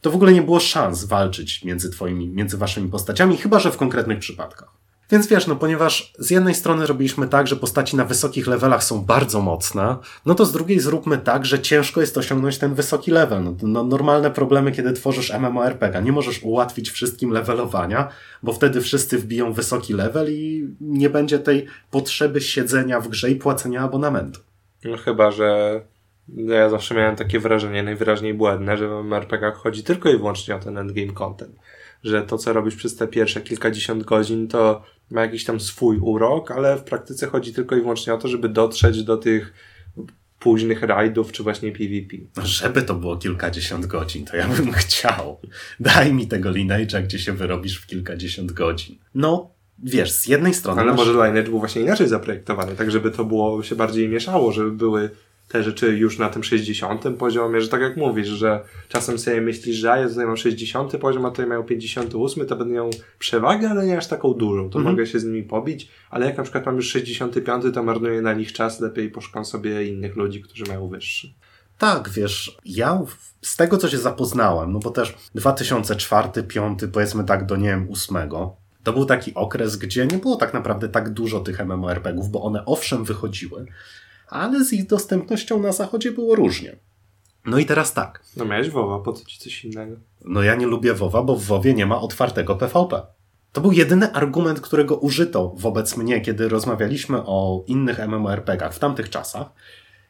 to w ogóle nie było szans walczyć między twoimi, między waszymi postaciami, chyba że w konkretnych przypadkach. Więc wiesz, no ponieważ z jednej strony robiliśmy tak, że postaci na wysokich levelach są bardzo mocne, no to z drugiej zróbmy tak, że ciężko jest osiągnąć ten wysoki level. No, no normalne problemy, kiedy tworzysz MMORPG. Nie możesz ułatwić wszystkim levelowania, bo wtedy wszyscy wbiją wysoki level i nie będzie tej potrzeby siedzenia w grze i płacenia abonamentu. No chyba, że ja zawsze miałem takie wrażenie, najwyraźniej błędne, że w MMORPG chodzi tylko i wyłącznie o ten endgame content. Że to, co robisz przez te pierwsze kilkadziesiąt godzin, to ma jakiś tam swój urok, ale w praktyce chodzi tylko i wyłącznie o to, żeby dotrzeć do tych późnych rajdów, czy właśnie PvP. Żeby to było kilkadziesiąt godzin, to ja bym chciał. Daj mi tego Lineage'a, gdzie się wyrobisz w kilkadziesiąt godzin. No, wiesz, z jednej strony... Ale masz... może Lineage był właśnie inaczej zaprojektowany, tak żeby to było, się bardziej mieszało, żeby były te rzeczy już na tym 60 poziomie, że tak jak mówisz, że czasem sobie myślisz, że ja tutaj mam 60 poziom, a tutaj mają 58, to będę miał przewagę, ale nie aż taką dużą, to mhm. mogę się z nimi pobić, ale jak na przykład mam już 65, to marnuję na nich czas, lepiej poszukam sobie innych ludzi, którzy mają wyższy. Tak, wiesz, ja z tego, co się zapoznałem, no bo też 2004, 2005, powiedzmy tak do, nie wiem, 8, to był taki okres, gdzie nie było tak naprawdę tak dużo tych MMORPGów, bo one owszem wychodziły, ale z ich dostępnością na zachodzie było różnie. No i teraz tak. No miałeś WoWa, po co ci coś innego? No ja nie lubię WoWa, bo w WoWie nie ma otwartego PvP. To był jedyny argument, którego użyto wobec mnie, kiedy rozmawialiśmy o innych MMORPGach w tamtych czasach.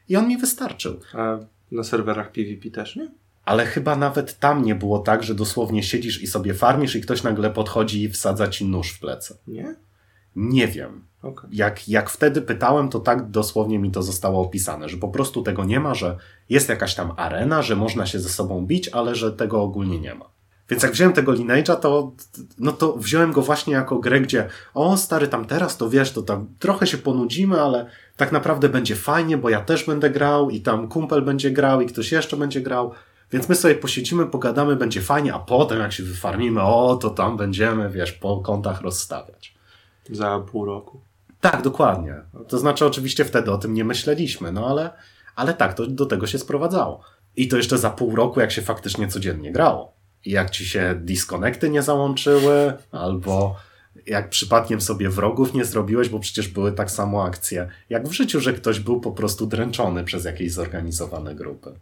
i on mi wystarczył. A na serwerach PvP też, nie? Ale chyba nawet tam nie było tak, że dosłownie siedzisz i sobie farmisz i ktoś nagle podchodzi i wsadza ci nóż w plecy. Nie? Nie wiem. Okay. Jak, jak wtedy pytałem, to tak dosłownie mi to zostało opisane, że po prostu tego nie ma, że jest jakaś tam arena, że można się ze sobą bić, ale że tego ogólnie nie ma. Więc jak wziąłem tego Lineage'a, to, no to wziąłem go właśnie jako grę, gdzie o stary, tam teraz to wiesz, to tam trochę się ponudzimy, ale tak naprawdę będzie fajnie, bo ja też będę grał i tam kumpel będzie grał i ktoś jeszcze będzie grał. Więc my sobie posiedzimy, pogadamy, będzie fajnie, a potem jak się wyfarmimy, o, to tam będziemy, wiesz, po kątach rozstawiać. Za pół roku. Tak, dokładnie. To znaczy, oczywiście wtedy o tym nie myśleliśmy, no ale, ale tak, to do tego się sprowadzało. I to jeszcze za pół roku, jak się faktycznie codziennie grało. I jak ci się disconnecty nie załączyły, albo jak przypadkiem sobie wrogów nie zrobiłeś, bo przecież były tak samo akcje, jak w życiu, że ktoś był po prostu dręczony przez jakieś zorganizowane grupy.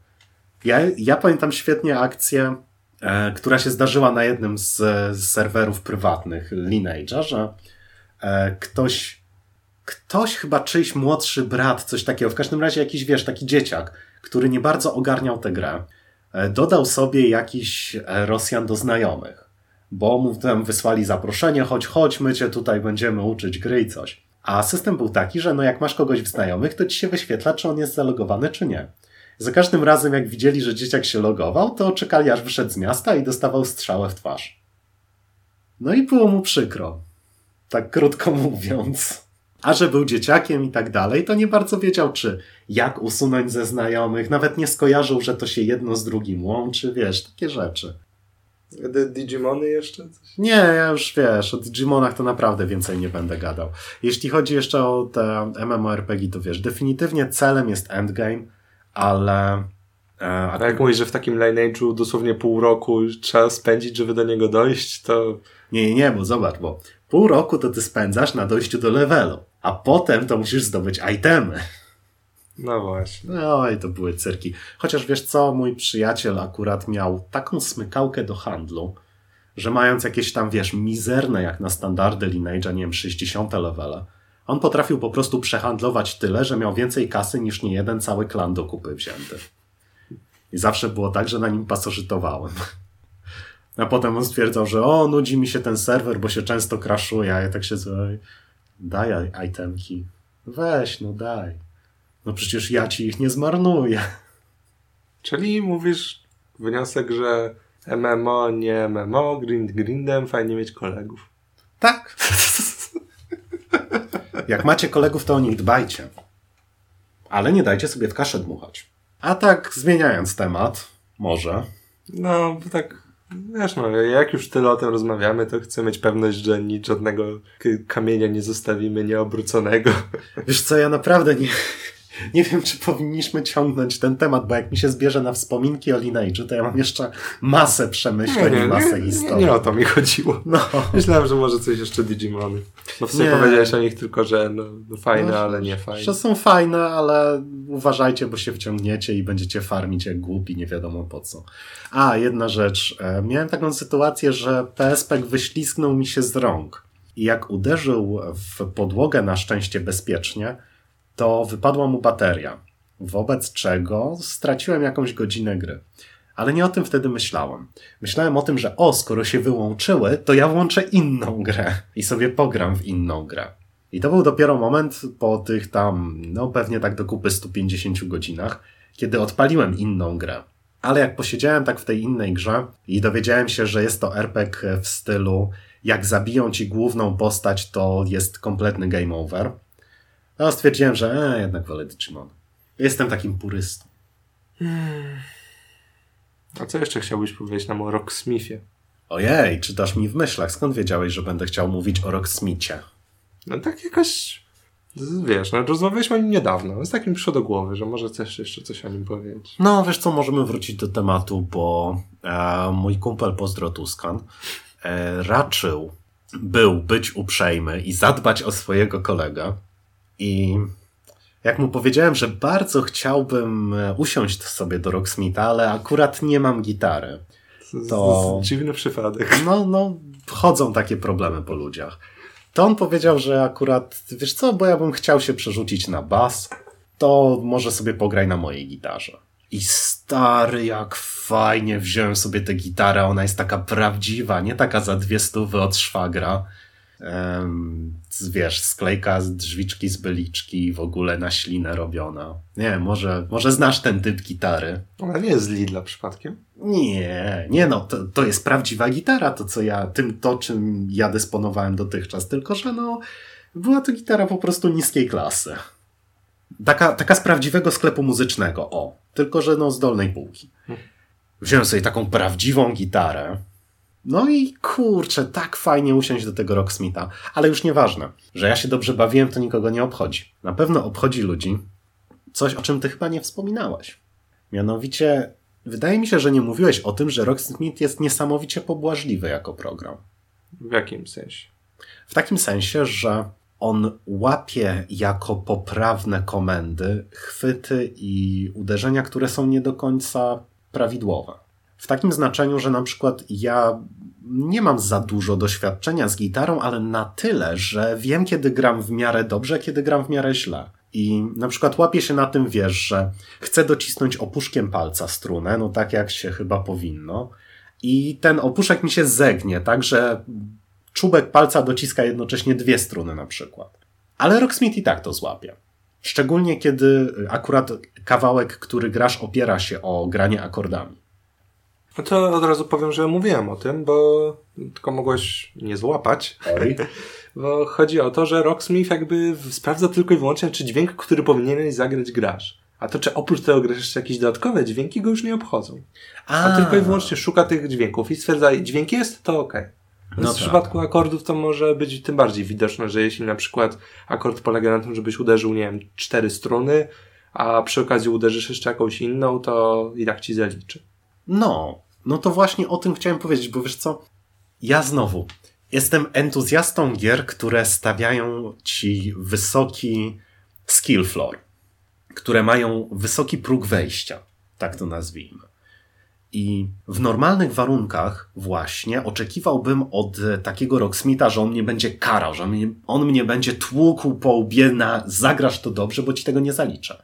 Ja, ja pamiętam świetnie akcję, e, która się zdarzyła na jednym z, z serwerów prywatnych Lineage'a, że ktoś, ktoś chyba czyjś młodszy brat, coś takiego, w każdym razie jakiś, wiesz, taki dzieciak, który nie bardzo ogarniał tę grę, e, dodał sobie jakiś e, Rosjan do znajomych, bo mu tam wysłali zaproszenie, chodź, chodź, my cię tutaj będziemy uczyć gry i coś. A system był taki, że no jak masz kogoś w znajomych, to ci się wyświetla, czy on jest zalogowany, czy nie. Za każdym razem, jak widzieli, że dzieciak się logował, to czekali, aż wyszedł z miasta i dostawał strzałę w twarz. No i było mu przykro. Tak krótko mówiąc. A że był dzieciakiem i tak dalej, to nie bardzo wiedział, czy jak usunąć ze znajomych. Nawet nie skojarzył, że to się jedno z drugim łączy, wiesz, takie rzeczy. Digimony jeszcze? Coś? Nie, ja już wiesz, o Digimonach to naprawdę więcej nie będę gadał. Jeśli chodzi jeszcze o te MMORPG, to wiesz, definitywnie celem jest endgame, ale... E, a jak mówisz, że w takim Lineage'u dosłownie pół roku trzeba spędzić, żeby do niego dojść, to... Nie, nie, nie, bo zobacz, bo pół roku to ty spędzasz na dojściu do levelu, a potem to musisz zdobyć itemy. No właśnie. No i to były cyrki. Chociaż wiesz co, mój przyjaciel akurat miał taką smykałkę do handlu, że mając jakieś tam, wiesz, mizerne jak na standardy Lineage'a, nie wiem, 60 levele, on potrafił po prostu przehandlować tyle, że miał więcej kasy niż nie jeden cały klan do kupy wzięty. I zawsze było tak, że na nim pasożytowałem. A potem on stwierdzał, że o, nudzi mi się ten serwer, bo się często crashuje, a ja tak się daj itemki. Weź, no daj. No przecież ja ci ich nie zmarnuję. Czyli mówisz wniosek, że MMO, nie MMO, grind grindem, fajnie mieć kolegów. Tak. Jak macie kolegów, to o nich dbajcie. Ale nie dajcie sobie w kaszę dmuchać. A tak, zmieniając temat, może. No, tak, wiesz, no, jak już tyle o tym rozmawiamy, to chcę mieć pewność, że nic żadnego kamienia nie zostawimy nieobróconego. Wiesz co, ja naprawdę nie, nie wiem, czy powinniśmy ciągnąć ten temat, bo jak mi się zbierze na wspominki o Lineage'u, to ja mam jeszcze masę przemyśleń nie, nie, masę historii. Nie, nie o to mi chodziło. No. Myślałem, że może coś jeszcze Digimony. No w sumie Nie. powiedziałeś o nich tylko, że no, no fajne, No, ale nie fajne. Że są fajne, ale uważajcie, bo się wciągniecie i będziecie farmić jak głupi, nie wiadomo po co. A, jedna rzecz. E, Miałem taką sytuację, że PSP wyślizgnął mi się z rąk. I jak uderzył w podłogę na szczęście bezpiecznie, to wypadła mu bateria. Wobec czego straciłem jakąś godzinę gry. Ale nie o tym wtedy myślałem. Myślałem o tym, że o, skoro się wyłączyły, to ja włączę inną grę i sobie pogram w inną grę. I to był dopiero moment po tych tam, no pewnie tak do kupy 150 godzinach, kiedy odpaliłem inną grę. Ale jak posiedziałem tak w tej innej grze i dowiedziałem się, że jest to RPG w stylu jak zabiją ci główną postać, to jest kompletny game over, no stwierdziłem, że e, jednak wolę Digimon. Jestem takim purystą. A co jeszcze chciałbyś powiedzieć nam o Rocksmithie? Ojej, czytasz mi w myślach. Skąd wiedziałeś, że będę chciał mówić o Rocksmithie? No tak jakoś, wiesz, no rozmawialiśmy o nim niedawno. Z takim przyszło do głowy, że może chcesz jeszcze coś o nim powiedzieć. No, wiesz co, możemy wrócić do tematu, bo e, mój kumpel Pozdro Tuskan e, raczył był być uprzejmy i zadbać o swojego kolegę. I jak mu powiedziałem, że bardzo chciałbym e, usiąść sobie do Rocksmitha, ale akurat nie mam gitary. To... To- Dziwny przypadek. No, no, chodzą takie problemy po ludziach. To on powiedział, że akurat, wiesz co, bo ja bym chciał się przerzucić na bas. to może sobie pograj na mojej gitarze. I stary, jak fajnie wziąłem sobie tę gitarę, ona jest taka prawdziwa, nie taka za dwie stówy od szwagra. Wiesz, sklejka z drzwiczki z byliczki w ogóle na ślinę robiona. Nie, może, może znasz ten typ gitary. Ona nie jest z Lidla przypadkiem? Nie, nie no, to, to jest prawdziwa gitara, to co ja, tym to czym ja dysponowałem dotychczas, tylko że no, była to gitara po prostu niskiej klasy. Taka, taka z prawdziwego sklepu muzycznego, o. Tylko, że no z dolnej półki. Wziąłem sobie taką prawdziwą gitarę. No i kurczę, tak fajnie usiąść do tego Rocksmitha. Ale już nieważne, że ja się dobrze bawiłem, to nikogo nie obchodzi. Na pewno obchodzi ludzi coś, o czym ty chyba nie wspominałaś. Mianowicie, wydaje mi się, że nie mówiłeś o tym, że Rocksmith jest niesamowicie pobłażliwy jako program. W jakim sensie? W takim sensie, że on łapie jako poprawne komendy chwyty i uderzenia, które są nie do końca prawidłowe. W takim znaczeniu, że na przykład ja nie mam za dużo doświadczenia z gitarą, ale na tyle, że wiem, kiedy gram w miarę dobrze, kiedy gram w miarę źle. I na przykład łapię się na tym, wiesz, że chcę docisnąć opuszkiem palca strunę, no tak jak się chyba powinno. I ten opuszek mi się zegnie, tak, że czubek palca dociska jednocześnie dwie struny na przykład. Ale Rocksmith i tak to złapie. Szczególnie kiedy akurat kawałek, który grasz, opiera się o granie akordami. No to od razu powiem, że mówiłem o tym, bo tylko mogłeś nie złapać. Oj. Bo chodzi o to, że Rocksmith jakby sprawdza tylko i wyłącznie, czy dźwięk, który powinieneś zagrać, grasz. A to, czy oprócz tego grasz jeszcze jakieś dodatkowe dźwięki, go już nie obchodzą. A, A tylko i wyłącznie szuka tych dźwięków i stwierdza, dźwięk jest, to okej. Okay. No w tak. przypadku akordów to może być tym bardziej widoczne, że jeśli na przykład akord polega na tym, żebyś uderzył, nie wiem, cztery struny, a przy okazji uderzysz jeszcze jakąś inną, to i tak ci zaliczy. No, no to właśnie o tym chciałem powiedzieć, bo wiesz co, ja znowu jestem entuzjastą gier, które stawiają ci wysoki skill floor, które mają wysoki próg wejścia, tak to nazwijmy. I w normalnych warunkach właśnie oczekiwałbym od takiego Rocksmitha, że on mnie będzie karał, że on mnie będzie tłukł po łbie na zagrasz to dobrze, bo ci tego nie zaliczę.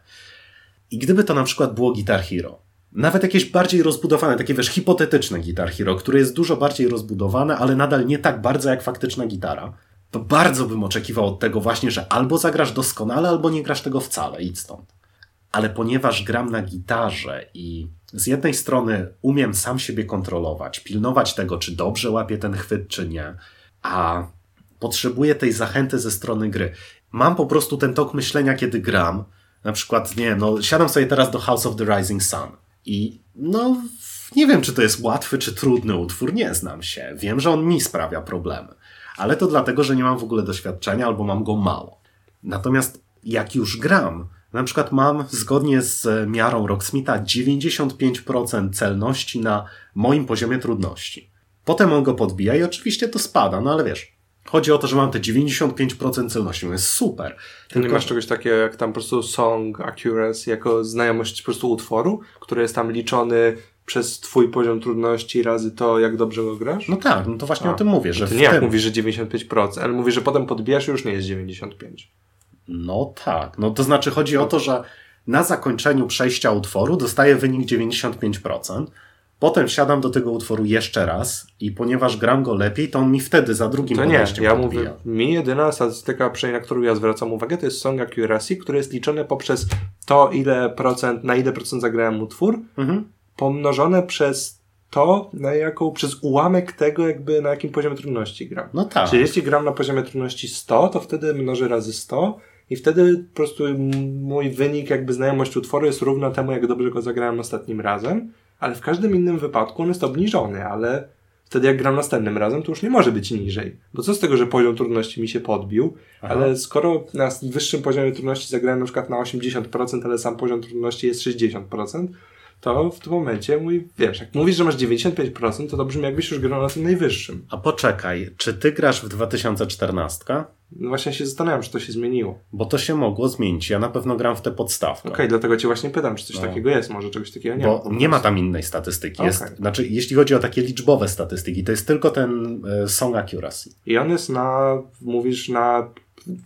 I gdyby to na przykład było Guitar Hero, nawet jakieś bardziej rozbudowane, takie wiesz, hipotetyczne Guitar Hero, które jest dużo bardziej rozbudowane, ale nadal nie tak bardzo jak faktyczna gitara, to bardzo bym oczekiwał od tego właśnie, że albo zagrasz doskonale, albo nie grasz tego wcale, idź stąd. Ale ponieważ gram na gitarze i z jednej strony umiem sam siebie kontrolować, pilnować tego, czy dobrze łapię ten chwyt, czy nie, a potrzebuję tej zachęty ze strony gry. Mam po prostu ten tok myślenia, kiedy gram. Na przykład, nie no, siadam sobie teraz do House of the Rising Sun i no, nie wiem, czy to jest łatwy, czy trudny utwór, nie znam się. Wiem, że on mi sprawia problemy. Ale to dlatego, że nie mam w ogóle doświadczenia albo mam go mało. Natomiast jak już gram, na przykład mam zgodnie z miarą Rocksmitha 95% celności na moim poziomie trudności. Potem on go podbija i oczywiście to spada, no ale wiesz, Chodzi o to, że mam te 95% celności, to jest super. Tylko... Nie masz czegoś takiego jak tam po prostu song accuracy, jako znajomość po prostu utworu, który jest tam liczony przez twój poziom trudności razy to, jak dobrze go grasz? No tak, no to właśnie A, o tym mówię. Że to nie tym... jak mówisz, że 95%, ale mówisz, że potem podbijasz już nie jest 95%. No tak, no to znaczy chodzi o to, że na zakończeniu przejścia utworu dostaję wynik 95%, Potem siadam do tego utworu jeszcze raz i ponieważ gram go lepiej, to on mi wtedy za drugim To nie, ja mówię, mi jedyna statystyka, na którą ja zwracam uwagę, to jest song accuracy, które jest liczone poprzez to, ile procent, na ile procent zagrałem utwór, mhm. pomnożone przez to, na jaką, przez ułamek tego, jakby na jakim poziomie trudności gram. No tak. Czyli jeśli gram na poziomie trudności 100, to wtedy mnożę razy 100 i wtedy po prostu mój wynik, jakby znajomość utworu jest równa temu, jak dobrze go zagrałem ostatnim razem ale w każdym innym wypadku on jest obniżony, ale wtedy jak gram następnym razem, to już nie może być niżej. Bo co z tego, że poziom trudności mi się podbił, Aha. ale skoro na wyższym poziomie trudności zagrałem na przykład na 80%, ale sam poziom trudności jest 60%, to w tym momencie mój, wiesz, jak mówisz, że masz 95%, to to brzmi jakbyś już grał na tym najwyższym. A poczekaj, czy ty grasz w 2014? No właśnie się zastanawiam, czy to się zmieniło. Bo to się mogło zmienić. Ja na pewno gram w tę podstawkę. Okej, okay, dlatego cię właśnie pytam, czy coś no. takiego jest. Może czegoś takiego nie Bo ma. nie ma tam innej statystyki. Jest, okay. Znaczy, jeśli chodzi o takie liczbowe statystyki, to jest tylko ten e, song accuracy. I on jest na, mówisz, na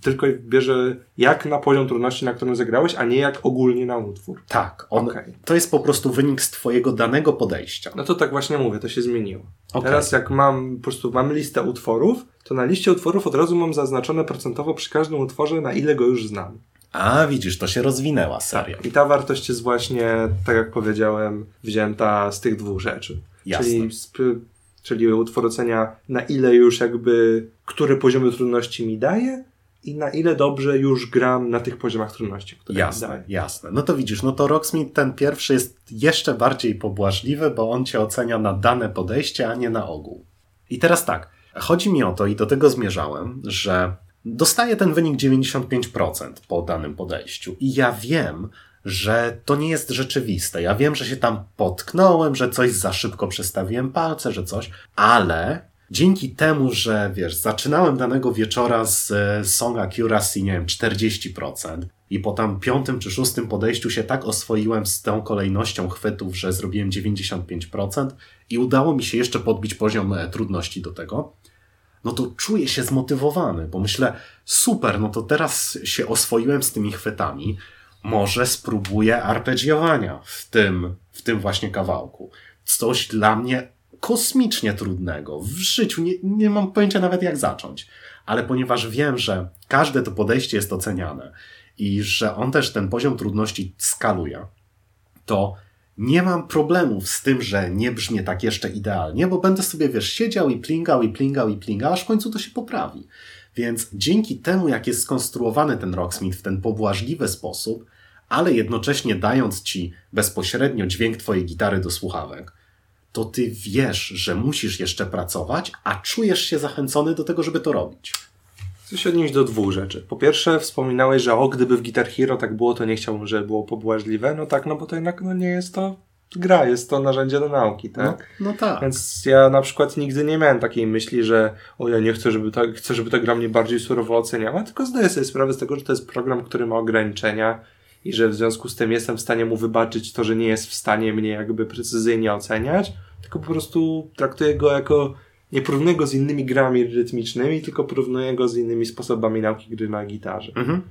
tylko bierze jak na poziom trudności, na którym zagrałeś, a nie jak ogólnie na utwór. Tak, on, Okej. to jest po prostu wynik z twojego danego podejścia. No to tak właśnie mówię, to się zmieniło. Okej. Teraz jak mam, po prostu mam listę utworów, to na liście utworów od razu mam zaznaczone procentowo przy każdym utworze, na ile go już znam. A widzisz, to się rozwinęła seria. I ta wartość jest właśnie, tak jak powiedziałem, wzięta z tych dwóch rzeczy. Jasne. Czyli, czyli utwór ocenia na ile już jakby, które poziomy trudności mi daje i na ile dobrze już gram na tych poziomach trudności, które Jasne, daje. jasne. No to widzisz, no to Rocksmith ten pierwszy jest jeszcze bardziej pobłażliwy, bo on cię ocenia na dane podejście, a nie na ogół. I teraz tak, chodzi mi o to i do tego zmierzałem, że dostaję ten wynik 95% po danym podejściu i ja wiem, że to nie jest rzeczywiste. Ja wiem, że się tam potknąłem, że coś za szybko przestawiłem palce, że coś, ale dzięki temu, że wiesz, zaczynałem danego wieczora z e, Song Accuracy, nie wiem, 40% i po tam piątym czy szóstym podejściu się tak oswoiłem z tą kolejnością chwytów, że zrobiłem 95% i udało mi się jeszcze podbić poziom e, trudności do tego, no to czuję się zmotywowany, bo myślę, super, no to teraz się oswoiłem z tymi chwytami, może spróbuję arpeggiowania w tym, w tym właśnie kawałku. Coś dla mnie kosmicznie trudnego. W życiu nie, nie mam pojęcia nawet jak zacząć. Ale ponieważ wiem, że każde to podejście jest oceniane i że on też ten poziom trudności skaluje, to nie mam problemów z tym, że nie brzmi tak jeszcze idealnie, bo będę sobie, wiesz, siedział i plingał, i plingał, i plingał, aż w końcu to się poprawi. Więc dzięki temu, jak jest skonstruowany ten Rocksmith w ten pobłażliwy sposób, ale jednocześnie dając ci bezpośrednio dźwięk twojej gitary do słuchawek, to ty wiesz, że musisz jeszcze pracować, a czujesz się zachęcony do tego, żeby to robić. Chcę się odnieść do dwóch rzeczy. Po pierwsze, wspominałeś, że o, gdyby w Guitar Hero tak było, to nie chciałbym, żeby było pobłażliwe. No tak, no bo to jednak no, nie jest to gra, jest to narzędzie do nauki, tak? No, no tak. Więc ja na przykład nigdy nie miałem takiej myśli, że o ja nie chcę, żeby ta, chcę, żeby ta gra mnie bardziej surowo oceniała, tylko zdaję sobie sprawę z tego, że to jest program, który ma ograniczenia i że w związku z tym jestem w stanie mu wybaczyć to, że nie jest w stanie mnie jakby precyzyjnie oceniać, tylko po prostu traktuję go jako nie porównuję go z innymi grami rytmicznymi, tylko porównuję go z innymi sposobami nauki gry na gitarze. Mhm.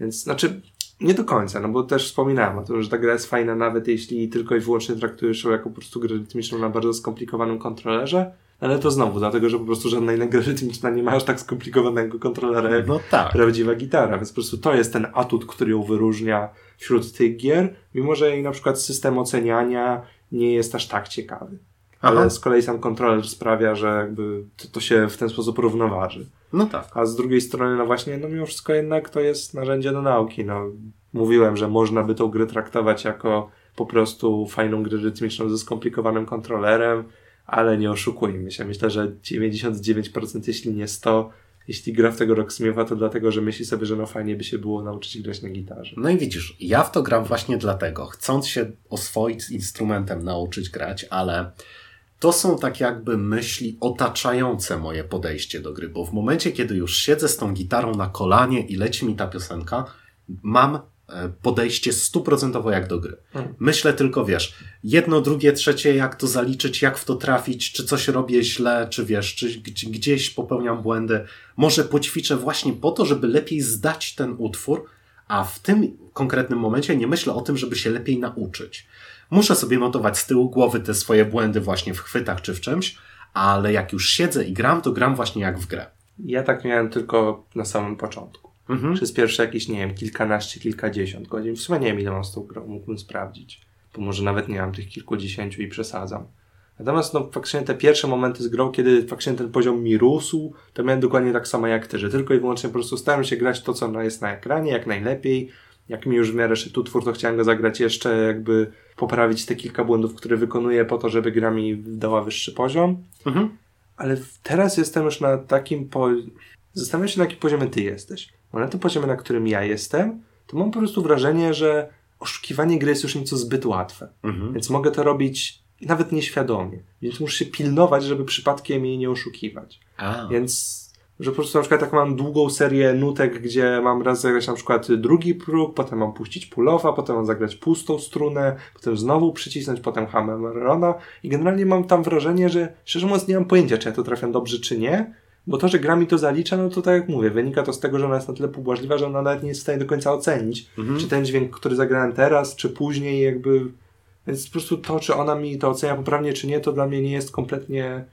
Więc znaczy, nie do końca, no bo też wspominałem o tym, że ta gra jest fajna nawet jeśli tylko i wyłącznie traktujesz ją jako po prostu grę rytmiczną na bardzo skomplikowanym kontrolerze, ale to znowu dlatego, że po prostu żadna inna rytmiczna nie ma aż tak skomplikowanego kontrolera jak No tak. prawdziwa gitara, więc po prostu to jest ten atut, który ją wyróżnia wśród tych gier, mimo że jej na przykład system oceniania nie jest aż tak ciekawy. Ale Aha. z kolei sam kontroler sprawia, że jakby to, to się w ten sposób równoważy. No tak. A z drugiej strony, no właśnie, no mimo wszystko jednak to jest narzędzie do nauki. No, mówiłem, że można by tą grę traktować jako po prostu fajną grę rytmiczną ze skomplikowanym kontrolerem, ale nie oszukujmy się. Myślę, że 99%, jeśli nie 100%, jeśli gra w tego Rocksmitha, to dlatego, że myśli sobie, że no fajnie by się było nauczyć grać na gitarze. No i widzisz, ja w to gram właśnie dlatego, chcąc się oswoić z instrumentem, nauczyć grać, ale to są tak jakby myśli otaczające moje podejście do gry, bo w momencie, kiedy już siedzę z tą gitarą na kolanie i leci mi ta piosenka, mam podejście stuprocentowo jak do gry. Mhm. Myślę tylko, wiesz, jedno, drugie, trzecie, jak to zaliczyć, jak w to trafić, czy coś robię źle, czy wiesz, czy gdzie- gdzieś popełniam błędy. Może poćwiczę właśnie po to, żeby lepiej zdać ten utwór, a w tym konkretnym momencie nie myślę o tym, żeby się lepiej nauczyć. Muszę sobie notować z tyłu głowy te swoje błędy właśnie w chwytach czy w czymś, ale jak już siedzę i gram, to gram właśnie jak w grę. Ja tak miałem tylko na samym początku. Mhm. Przez pierwsze jakieś, nie wiem, kilkanaście, kilkadziesiąt godzin. W sumie nie wiem, ile mam z tą grą, mógłbym sprawdzić. Bo może nawet nie mam tych kilkudziesięciu i przesadzam. Natomiast no faktycznie te pierwsze momenty z grą, kiedy faktycznie ten poziom mi rósł, to miałem dokładnie tak samo jak ty, że tylko i wyłącznie po prostu starałem się grać to, co jest na ekranie, jak najlepiej. Jak mi już w miarę szedł utwór, to chciałem go zagrać jeszcze, jakby poprawić te kilka błędów, które wykonuję po to, żeby gra mi dała wyższy poziom. Mhm. Ale teraz jestem już na takim po... Zastanawiam się, na jakim poziomie ty jesteś. Bo na tym poziomie, na którym ja jestem, to mam po prostu wrażenie, że oszukiwanie gry jest już nieco zbyt łatwe. Mhm. Więc mogę to robić nawet nieświadomie. Więc muszę się pilnować, żeby przypadkiem jej nie oszukiwać. A, Więc, że po prostu na przykład tak mam długą serię nutek, gdzie mam raz zagrać na przykład drugi próg, potem mam puścić pull-offa, potem mam zagrać pustą strunę, potem znowu przycisnąć, potem Hammerona i generalnie mam tam wrażenie, że szczerze mówiąc nie mam pojęcia, czy ja to trafiam dobrze, czy nie, Bo to, że gra mi to zalicza, no to tak jak mówię, wynika to z tego, że ona jest na tyle pobłażliwa, że ona nawet nie jest w stanie do końca ocenić, Mhm. czy ten dźwięk, który zagrałem teraz, czy później jakby... Więc po prostu to, czy ona mi to ocenia poprawnie, czy nie, to dla mnie nie jest kompletnie...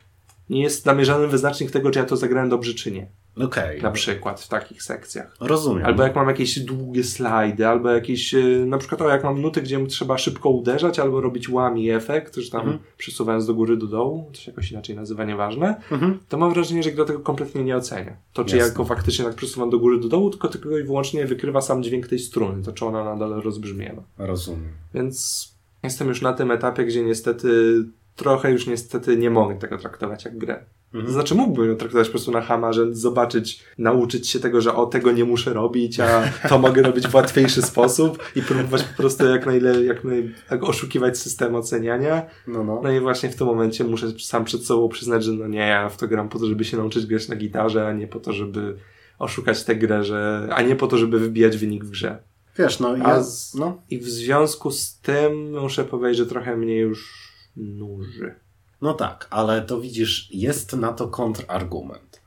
Nie jest dla mnie żaden wyznacznik tego, czy ja to zagrałem dobrze, czy nie. Okej, Na przykład w takich sekcjach. rozumiem. Albo jak mam jakieś długie slajdy, albo jakieś, e, na przykład o, jak mam nuty, gdzie trzeba szybko uderzać, albo robić łami efekt, że tam Mhm. przesuwając do góry, do dołu, to się jakoś inaczej nazywa, nieważne, Mhm. to mam wrażenie, że gra tego kompletnie nie ocenia. To, czy ja Jasne. go faktycznie tak przesuwam do góry, do dołu, tylko tylko i wyłącznie wykrywa sam dźwięk tej struny, to czy ona nadal rozbrzmiewa. Rozumiem. Więc jestem już na tym etapie, gdzie niestety trochę już niestety nie mogę tego traktować jak grę. To Mhm. znaczy mógłbym ją traktować po prostu na hama, że zobaczyć, nauczyć się tego, że o tego nie muszę robić, a to mogę robić w łatwiejszy sposób i próbować po prostu jak najle, jak naj, jak oszukiwać system oceniania. No, no. No i właśnie w tym momencie muszę sam przed sobą przyznać, że no nie, ja w to gram po to, żeby się nauczyć grać na gitarze, a nie po to, żeby oszukać tę grę, że, a nie po to, żeby wybijać wynik w grze. Wiesz, no, ja, z- no, I w związku z tym muszę powiedzieć, że trochę mnie już nuży. No tak, ale to widzisz, jest na to kontrargument.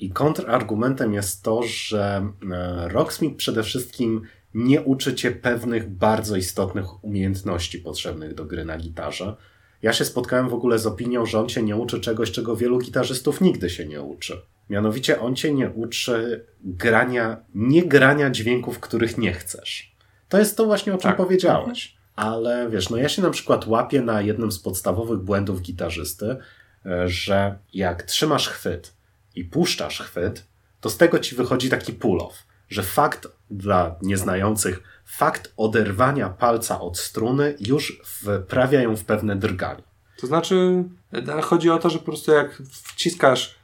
I kontrargumentem jest to, że e, Rocksmith przede wszystkim nie uczy cię pewnych bardzo istotnych umiejętności potrzebnych do gry na gitarze. Ja się spotkałem w ogóle z opinią, że on cię nie uczy czegoś, czego wielu gitarzystów nigdy się nie uczy. Mianowicie on cię nie uczy grania, nie grania dźwięków, których nie chcesz. To jest to właśnie, o czym Tak. powiedziałeś. Ale wiesz, no ja się na przykład łapię na jednym z podstawowych błędów gitarzysty, e, że jak trzymasz chwyt i puszczasz chwyt, to z tego ci wychodzi taki pull-off, że fakt dla nieznających, fakt oderwania palca od struny już wprawia ją w pewne drganie. To znaczy, e, chodzi o to, że po prostu jak wciskasz,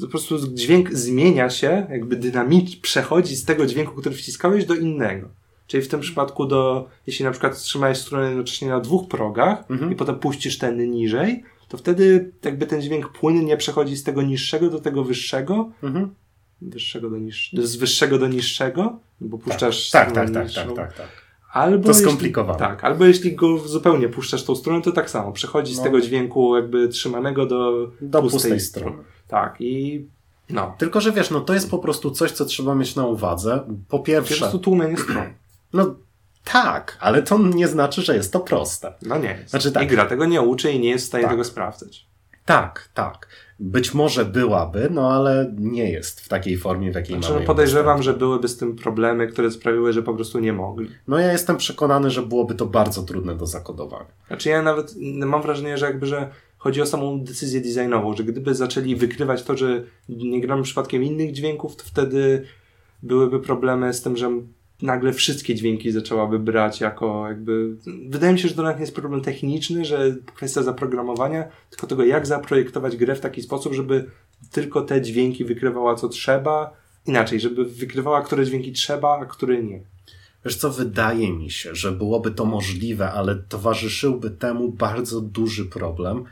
po prostu dźwięk zmienia się, jakby dynamicz przechodzi z tego dźwięku, który wciskałeś, do innego. Czyli w tym przypadku do, jeśli na przykład trzymałeś strunę jednocześnie na dwóch progach Mhm. i potem puścisz ten niżej, to wtedy jakby ten dźwięk płynnie przechodzi z tego niższego do tego wyższego, Mhm. wyższego do niższego, z wyższego do niższego, bo puszczasz tak, strunę tak, tak, niższą. tak, tak, tak. Albo To jeśli- skomplikowane. Tak, albo jeśli go zupełnie puszczasz tą stronę, to tak samo. Przechodzi z No. tego dźwięku jakby trzymanego do, Do pustej, pustej strony. strony. Tak, i no. Tylko, że wiesz, no to jest po prostu coś, co trzeba mieć na uwadze. Po Po pierwsze, prostu tłumienie stron. No tak, ale to nie znaczy, że jest to proste. No nie jest. Znaczy tak. I gra tego nie uczy i nie jest w stanie Tak. tego sprawdzać. Tak, tak. Być może byłaby, no ale nie jest w takiej formie, w jakiej Znaczy, mamy no podejrzewam, że byłyby z tym problemy, które sprawiły, że po prostu nie mogli. No ja jestem przekonany, że byłoby to bardzo trudne do zakodowania. Znaczy ja nawet mam wrażenie, że jakby, że chodzi o samą decyzję designową, że gdyby zaczęli wykrywać to, że nie gramy przypadkiem innych dźwięków, to wtedy byłyby problemy z tym, że nagle wszystkie dźwięki zaczęłaby brać jako jakby... Wydaje mi się, że to nawet nie jest problem techniczny, że kwestia zaprogramowania, tylko tego, jak zaprojektować grę w taki sposób, żeby tylko te dźwięki wykrywała co trzeba, inaczej, żeby wykrywała, które dźwięki trzeba, a które nie. Wiesz co, wydaje mi się, że byłoby to możliwe, ale towarzyszyłby temu bardzo duży problem.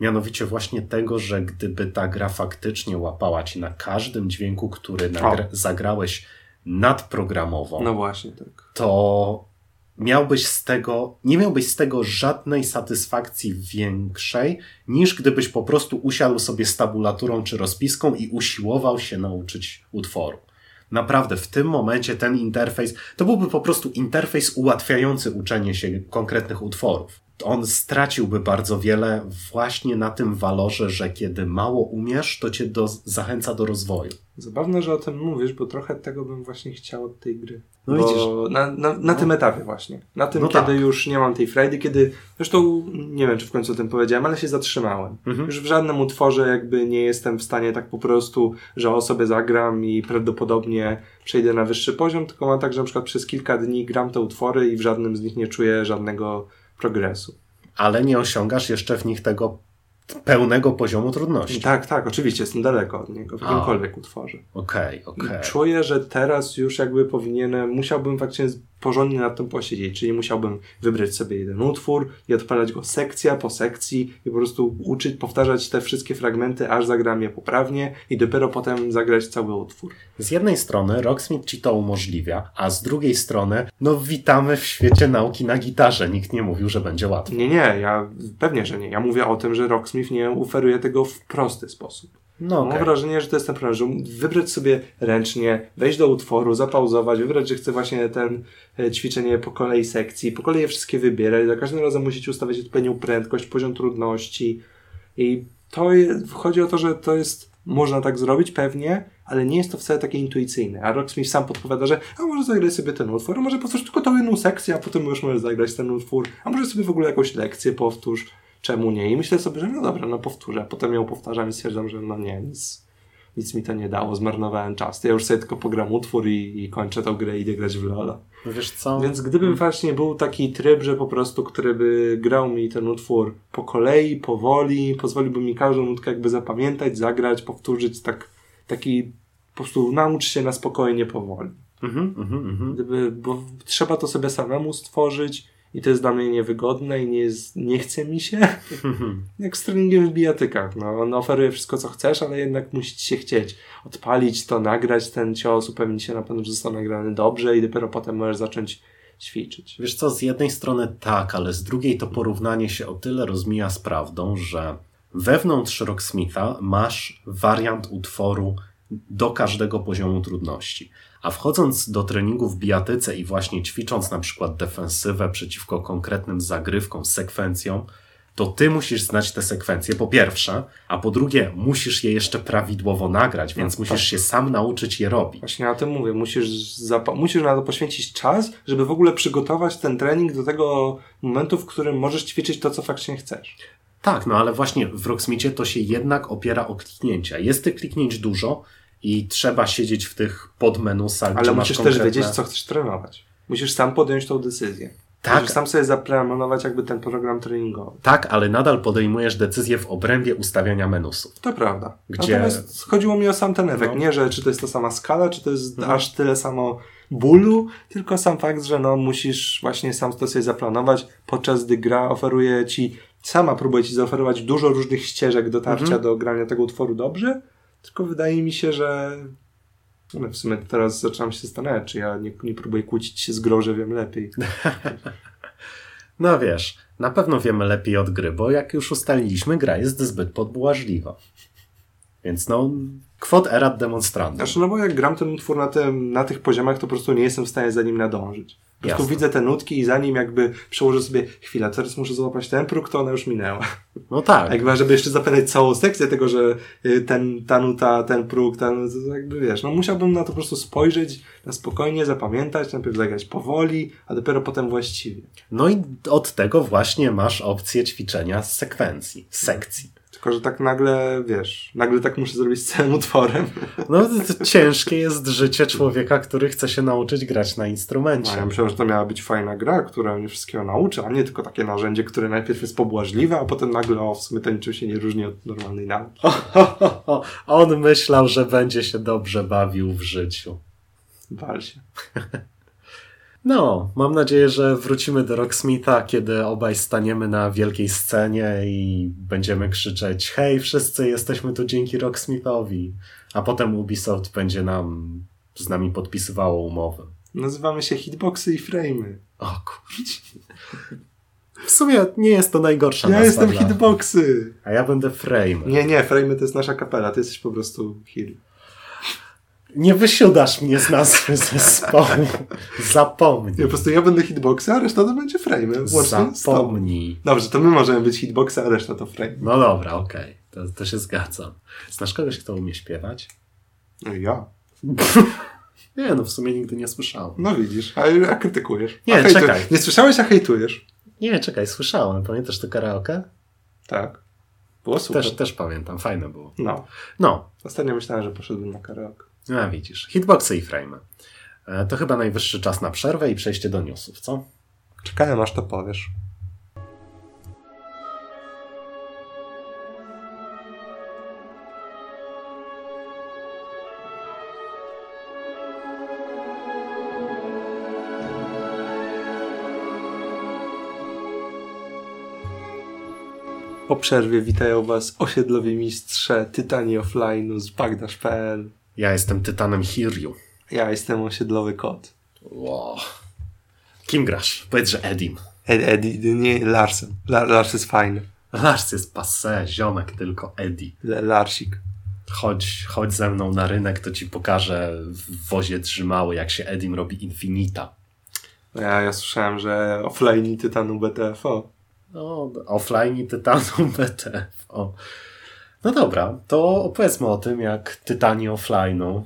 Mianowicie właśnie tego, że gdyby ta gra faktycznie łapała ci na każdym dźwięku, który nagra- zagrałeś nadprogramowo, No właśnie, tak. to miałbyś z tego, nie miałbyś z tego żadnej satysfakcji większej, niż gdybyś po prostu usiadł sobie z tabulaturą czy rozpiską i usiłował się nauczyć utworu. Naprawdę, w tym momencie ten interfejs, to byłby po prostu interfejs ułatwiający uczenie się konkretnych utworów. On straciłby bardzo wiele właśnie na tym walorze, że kiedy mało umiesz, to cię do, zachęca do rozwoju. Zabawne, że o tym mówisz, bo trochę tego bym właśnie chciał od tej gry. No bo widzisz. Na, na, na No. tym etapie właśnie. Na tym, No kiedy tak. już nie mam tej frajdy, kiedy... Zresztą nie wiem, czy w końcu o tym powiedziałem, ale się zatrzymałem. Mhm. Już w żadnym utworze jakby nie jestem w stanie tak po prostu, że o sobie zagram i prawdopodobnie przejdę na wyższy poziom, tylko mam tak, że na przykład przez kilka dni gram te utwory i w żadnym z nich nie czuję żadnego progresu. Ale nie osiągasz jeszcze w nich tego pełnego poziomu trudności. Tak, tak, oczywiście, jestem daleko od niego, w A. jakimkolwiek utworze. Okej, I okej. czuję, że teraz już jakby powinienem, musiałbym faktycznie porządnie nad tym posiedzieć, czyli musiałbym wybrać sobie jeden utwór i odpalać go sekcja po sekcji i po prostu uczyć, powtarzać te wszystkie fragmenty, aż zagram je poprawnie i dopiero potem zagrać cały utwór. Z jednej strony Rocksmith ci to umożliwia, a z drugiej strony, no witamy w świecie nauki na gitarze. Nikt nie mówił, że będzie łatwo. Nie, nie, ja pewnie, że nie. Ja mówię o tym, że Rocksmith nie oferuje tego w prosty sposób. No Mam okej. wrażenie, że to jest ten problem, że wybrać sobie ręcznie, wejść do utworu, zapauzować, wybrać, że chcę właśnie ten e, ćwiczenie po kolei sekcji, po kolei je wszystkie wybierać, za każdym razem musicie ustawiać odpowiednią prędkość, poziom trudności. I to je, chodzi o to, że to jest, można tak zrobić pewnie, ale nie jest to wcale takie intuicyjne. A Rocksmith sam podpowiada, że a może zagrać sobie ten utwór, a może powtórz tylko tą jedną sekcję, a potem już możesz zagrać ten utwór, a może sobie w ogóle jakąś lekcję powtórz, czemu nie? I myślę sobie, że no dobra, no powtórzę, a potem ją powtarzam i stwierdzam, że no nie, nic, nic mi to nie dało, zmarnowałem czas. Ja już sobie tylko pogram utwór i, i kończę tą grę i idę grać w Lola. Wiesz co? Więc gdyby właśnie był taki tryb, że po prostu, który by grał mi ten utwór po kolei, powoli, pozwoliłby mi każdą nutkę jakby zapamiętać, zagrać, powtórzyć, tak, taki po prostu naucz się na spokojnie, powoli. Mhm, mhm, mhm. Gdyby, bo trzeba to sobie samemu stworzyć i to jest dla mnie niewygodne i nie, jest, nie chce mi się. Jak z treningiem w bijatykach. No, on oferuje wszystko, co chcesz, ale jednak musi ci się chcieć odpalić to, nagrać ten cios, upewnić się na pewno, że został nagrany dobrze i dopiero potem możesz zacząć ćwiczyć. Wiesz co, z jednej strony tak, ale z drugiej to porównanie się o tyle rozmija z prawdą, że wewnątrz Rocksmitha masz wariant utworu do każdego poziomu trudności. A wchodząc do treningu w bijatyce i właśnie ćwicząc na przykład defensywę przeciwko konkretnym zagrywkom, sekwencjom, to ty musisz znać te sekwencje po pierwsze, a po drugie musisz je jeszcze prawidłowo nagrać, więc No, musisz tak. się sam nauczyć je robić. Właśnie o tym mówię. Musisz, musisz na to poświęcić czas, żeby w ogóle przygotować ten trening do tego momentu, w którym możesz ćwiczyć to, co faktycznie chcesz. Tak, no ale właśnie w Rocksmithie to się jednak opiera o kliknięcia. Jest tych kliknięć dużo i trzeba siedzieć w tych podmenusach, Ale musisz konkretne... też wiedzieć, co chcesz trenować. Musisz sam podjąć tą decyzję. Tak. Musisz sam sobie zaplanować jakby ten program treningowy. Tak, ale nadal podejmujesz decyzję w obrębie ustawiania menusów. To prawda. Gdzie- Natomiast chodziło mi o sam ten efekt. No. Nie, że czy to jest ta sama skala, czy to jest Mhm. aż tyle samo bólu, tylko sam fakt, że no musisz właśnie sam to sobie zaplanować, podczas gdy gra oferuje ci, sama próbuje ci zaoferować dużo różnych ścieżek dotarcia Mhm. do grania tego utworu dobrze, tylko wydaje mi się, że no w sumie teraz zaczynam się zastanawiać, czy ja nie, nie próbuję kłócić się z grą, że wiem lepiej. No wiesz, na pewno wiemy lepiej od gry, bo jak już ustaliliśmy, gra jest zbyt podbłażliwa. Więc no, quod erat demonstrandum. Znaczy, no bo jak gram ten utwór na, tym, na tych poziomach, to po prostu nie jestem w stanie za nim nadążyć. Po prostu Jasne. widzę te nutki i zanim jakby przełożę sobie chwilę, teraz muszę złapać ten próg, to ona już minęła. No tak. Jakby, żeby jeszcze zapamiętać całą sekcję tego, że y, ten, ta nuta, ten próg, ten, to jakby wiesz, no musiałbym na to po prostu spojrzeć, na spokojnie, zapamiętać, najpierw zagrać powoli, a dopiero potem właściwie. No i od tego właśnie masz opcję ćwiczenia z sekwencji, z sekcji. Tylko, że tak nagle, wiesz, nagle tak muszę zrobić z całym utworem. No to, to ciężkie jest życie człowieka, który chce się nauczyć grać na A instrumencie. ja myślałem, że to miała być fajna gra, która mnie wszystkiego nauczy, a nie tylko takie narzędzie, które najpierw jest pobłażliwe, a potem nagle, o, w sumie to niczym się nie różni od normalnej nauki. O. On myślał, że będzie się dobrze bawił w życiu. Wal się. No, mam nadzieję, że wrócimy do Rocksmitha, kiedy obaj staniemy na wielkiej scenie i będziemy krzyczeć hej, wszyscy jesteśmy tu dzięki Rocksmithowi. A potem Ubisoft będzie nam z nami podpisywało umowę. Nazywamy się hitboxy i frame'y. O kurczę. W sumie nie jest to najgorsza Ja jestem dla... hitboxy! A ja będę Frame. Nie, nie, frame'y to jest nasza kapela, ty jesteś po prostu heal. Nie wysiudasz mnie z nazwy zespołu. Zapomnij. Nie, po prostu ja będę hitboxy, a reszta to będzie tobą. Zapomnij. Dobrze, to my możemy być hitboxy, a reszta to frame. No dobra, okej. To, to się zgadzam. Znasz kogoś, kto umie śpiewać? I ja. Nie, no w sumie nigdy nie słyszałem. No widzisz, a, a krytykujesz. Nie, a czekaj. Nie słyszałeś, a hejtujesz. Nie, czekaj, słyszałem. Pamiętasz to karaoke? Tak. Było super. Też, też pamiętam, fajne było. No. No, Ostatnio myślałem, że poszedłem na karaoke. A widzisz. Hitboxy i frame. E, To chyba najwyższy czas na przerwę i przejście do newsów, co? Czekałem, aż to powiesz. Po przerwie witają Was osiedlowi mistrze Tytani Offline'u z Bagdasz.pl. Ja jestem Tytanem Hiryu. Ja jestem osiedlowy kot. Wow. Kim grasz? Powiedz, że Edim. Ed, Eddie, nie, Larsen. La, Lars jest fajny. Lars jest passe, ziomek tylko Eddie. Le, Larsik. chodź, chodź ze mną na rynek, to ci pokażę w wozie trzymały, jak się Edim robi Infinita. Ja, ja słyszałem, że offline i Tytanu BTFO. No, offline i Tytanu BTFO. No dobra, to opowiedzmy o tym, jak Tytani offline'u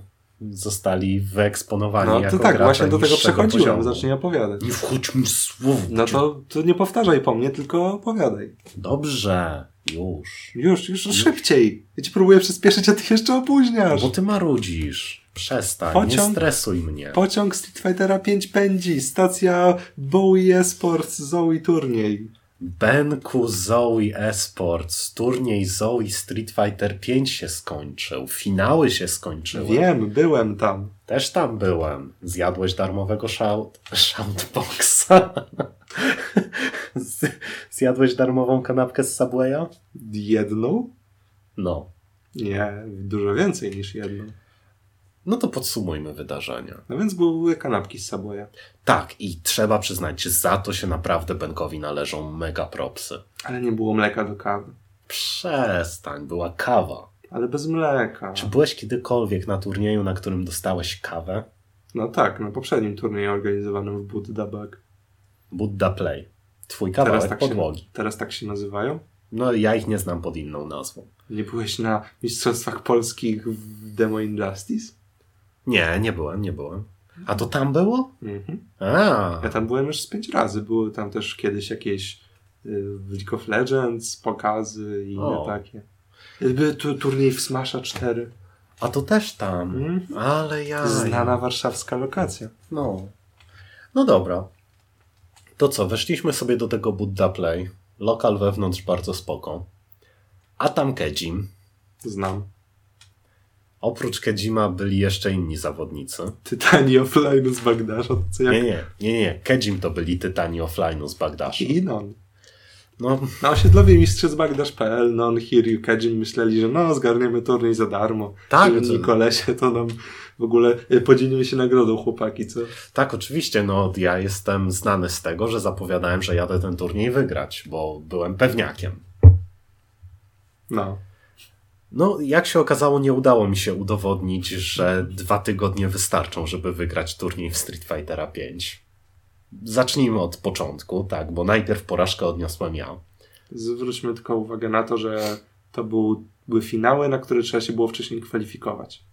zostali wyeksponowani No jako tak, właśnie do tego przechodziłem. poziomu. Zacznij opowiadać. Nie wchodź mi w słowo. No to, to nie powtarzaj po mnie, tylko opowiadaj. Dobrze, już. Już, już szybciej. Ja ci próbuję przyspieszyć, a ty jeszcze opóźniasz. Bo ty marudzisz. Przestań, Pociąg- nie stresuj mnie. Pociąg Street Fightera 5 pędzi. Stacja Bowie Esports Zoe Turniej. Benku Zoe Esports, turniej Zoe Street Fighter 5 się skończył. Finały się skończyły. Wiem, byłem tam. Też tam byłem. Zjadłeś darmowego shout, shoutboxa. Zjadłeś darmową kanapkę z Subwaya? Jedną? No. Nie, dużo więcej niż jedną. No to podsumujmy wydarzenia. No więc były kanapki z Subwaya. Tak, i trzeba przyznać, że za to się naprawdę Benkowi należą mega propsy. Ale nie było mleka do kawy. Przestań, była kawa. Ale bez mleka. Czy byłeś kiedykolwiek na turnieju, na którym dostałeś kawę? No tak, na poprzednim turnieju organizowanym w Buddha Bug. Buddha Play. Twój kawałek tak się, podłogi. teraz tak się nazywają? No ja ich nie znam pod inną nazwą. Nie byłeś na Mistrzostwach Polskich w Demo Injustice? Nie, nie byłem, nie byłem. A to tam było? Mhm. A, Ja tam byłem już z pięć razy. Były tam też kiedyś jakieś y, League of Legends pokazy i inne O. takie. Był tu turniej w Smasha 4. a to też tam. Mhm. Ale ja. Znana warszawska lokacja. No. No dobra. To co, weszliśmy sobie do tego Buddha Play. Lokal wewnątrz bardzo spoko. A tam Kedzim. Znam. Oprócz Kedzima byli jeszcze inni zawodnicy. Tytani offline z Bagdasza. Co jak... Nie, nie, nie, nie. Kedzim to byli tytani offline'u z Bagdasza. I non. No, Na osiedlowie mistrzy z Bagdasz.pl, non, Hiryu, Kedzin myśleli, że no, zgarniemy turniej za darmo. Tak, Że to- Nikolesie to nam w ogóle y, podzielimy się nagrodą, chłopaki, co? tak, oczywiście. No, ja jestem znany z tego, że zapowiadałem, że jadę ten turniej wygrać, bo byłem pewniakiem. No. No, jak się okazało, nie udało mi się udowodnić, że dwa tygodnie wystarczą, żeby wygrać turniej w Street Fightera 5. Zacznijmy od początku, tak, bo najpierw porażkę odniosłem ja. Zwróćmy tylko uwagę na to, że to był, były finały, na które trzeba się było wcześniej kwalifikować.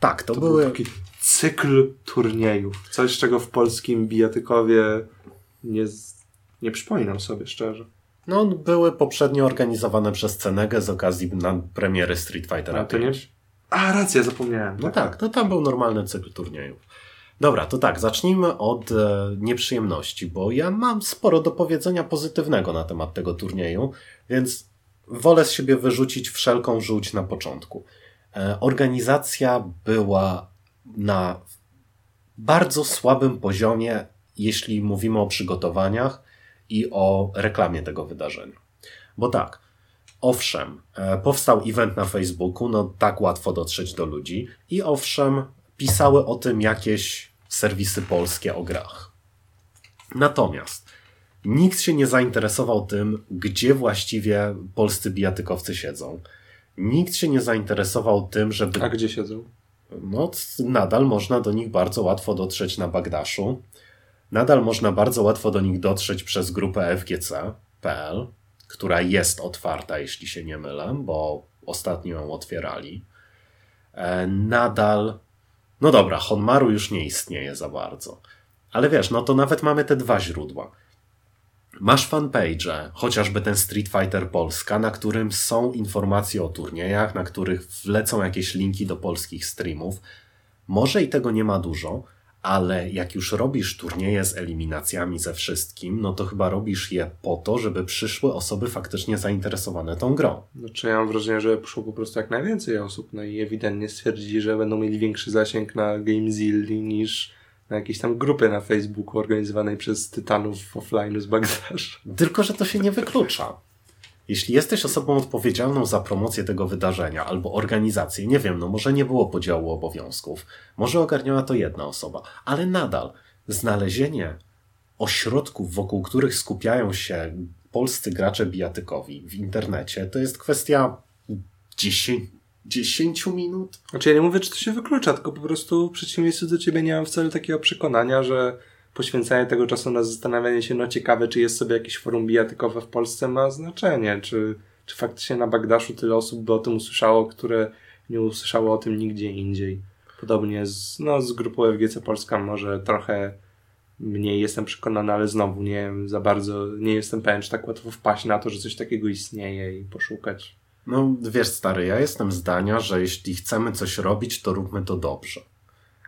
Tak, to, To były. był taki cykl turniejów. Coś, czego w polskim bijatykowie nie, nie przypominam sobie szczerze. No, były poprzednio organizowane przez Cenegę z okazji premiery Street Fightera A to nie? 5. A, racja, zapomniałem. No tak, to tam był normalny cykl turniejów. Dobra, to tak, zacznijmy od e, nieprzyjemności, bo ja mam sporo do powiedzenia pozytywnego na temat tego turnieju, więc wolę z siebie wyrzucić wszelką żółć na początku. E, organizacja była na bardzo słabym poziomie, jeśli mówimy o przygotowaniach i o reklamie tego wydarzenia. Bo tak, Owszem, e, powstał event na Facebooku, no tak łatwo dotrzeć do ludzi i owszem, pisały o tym jakieś serwisy polskie o grach. Natomiast nikt się nie zainteresował tym, gdzie właściwie polscy bijatykowcy siedzą. Nikt się nie zainteresował tym, żeby A gdzie siedzą? no, nadal można do nich bardzo łatwo dotrzeć na Bagdaszu. Nadal można bardzo łatwo do nich dotrzeć przez grupę fgc.pl, która jest otwarta, jeśli się nie mylę, bo ostatnio ją otwierali. E, nadal, no dobra, Honmaru już nie istnieje za bardzo. Ale wiesz, no to nawet mamy te dwa źródła. Masz fanpage, chociażby ten Street Fighter Polska, na którym są informacje o turniejach, na których wlecą jakieś linki do polskich streamów. Może i tego nie ma dużo, ale jak już robisz turnieje z eliminacjami ze wszystkim, no to chyba robisz je po to, żeby przyszły osoby faktycznie zainteresowane tą grą. Znaczy ja mam wrażenie, że poszło po prostu jak najwięcej osób, no i ewidentnie stwierdzili, że będą mieli większy zasięg na GameZilli niż na jakiejś tam grupie na Facebooku organizowanej przez tytanów offline z Bagdasza. Tylko, że to się nie wyklucza. Jeśli jesteś osobą odpowiedzialną za promocję tego wydarzenia albo organizację, nie wiem, no może nie było podziału obowiązków, może ogarniała to jedna osoba, ale nadal znalezienie ośrodków, wokół których skupiają się polscy gracze bijatykowi w internecie, to jest kwestia 10, 10 minut. Znaczy ja nie mówię, czy to się wyklucza, tylko po prostu w przeciwieństwie do ciebie nie mam wcale takiego przekonania, że poświęcanie tego czasu na zastanawianie się, no ciekawe, czy jest sobie jakieś forum bijatykowe w Polsce ma znaczenie, czy, czy faktycznie na Bagdaszu tyle osób by o tym usłyszało, które nie usłyszało o tym nigdzie indziej. Podobnie z, no, z grupą FGC Polska może trochę mniej jestem przekonany, ale znowu nie za bardzo, nie jestem pewien, czy tak łatwo wpaść na to, że coś takiego istnieje i poszukać. No wiesz stary, ja jestem zdania, że jeśli chcemy coś robić, to róbmy to dobrze.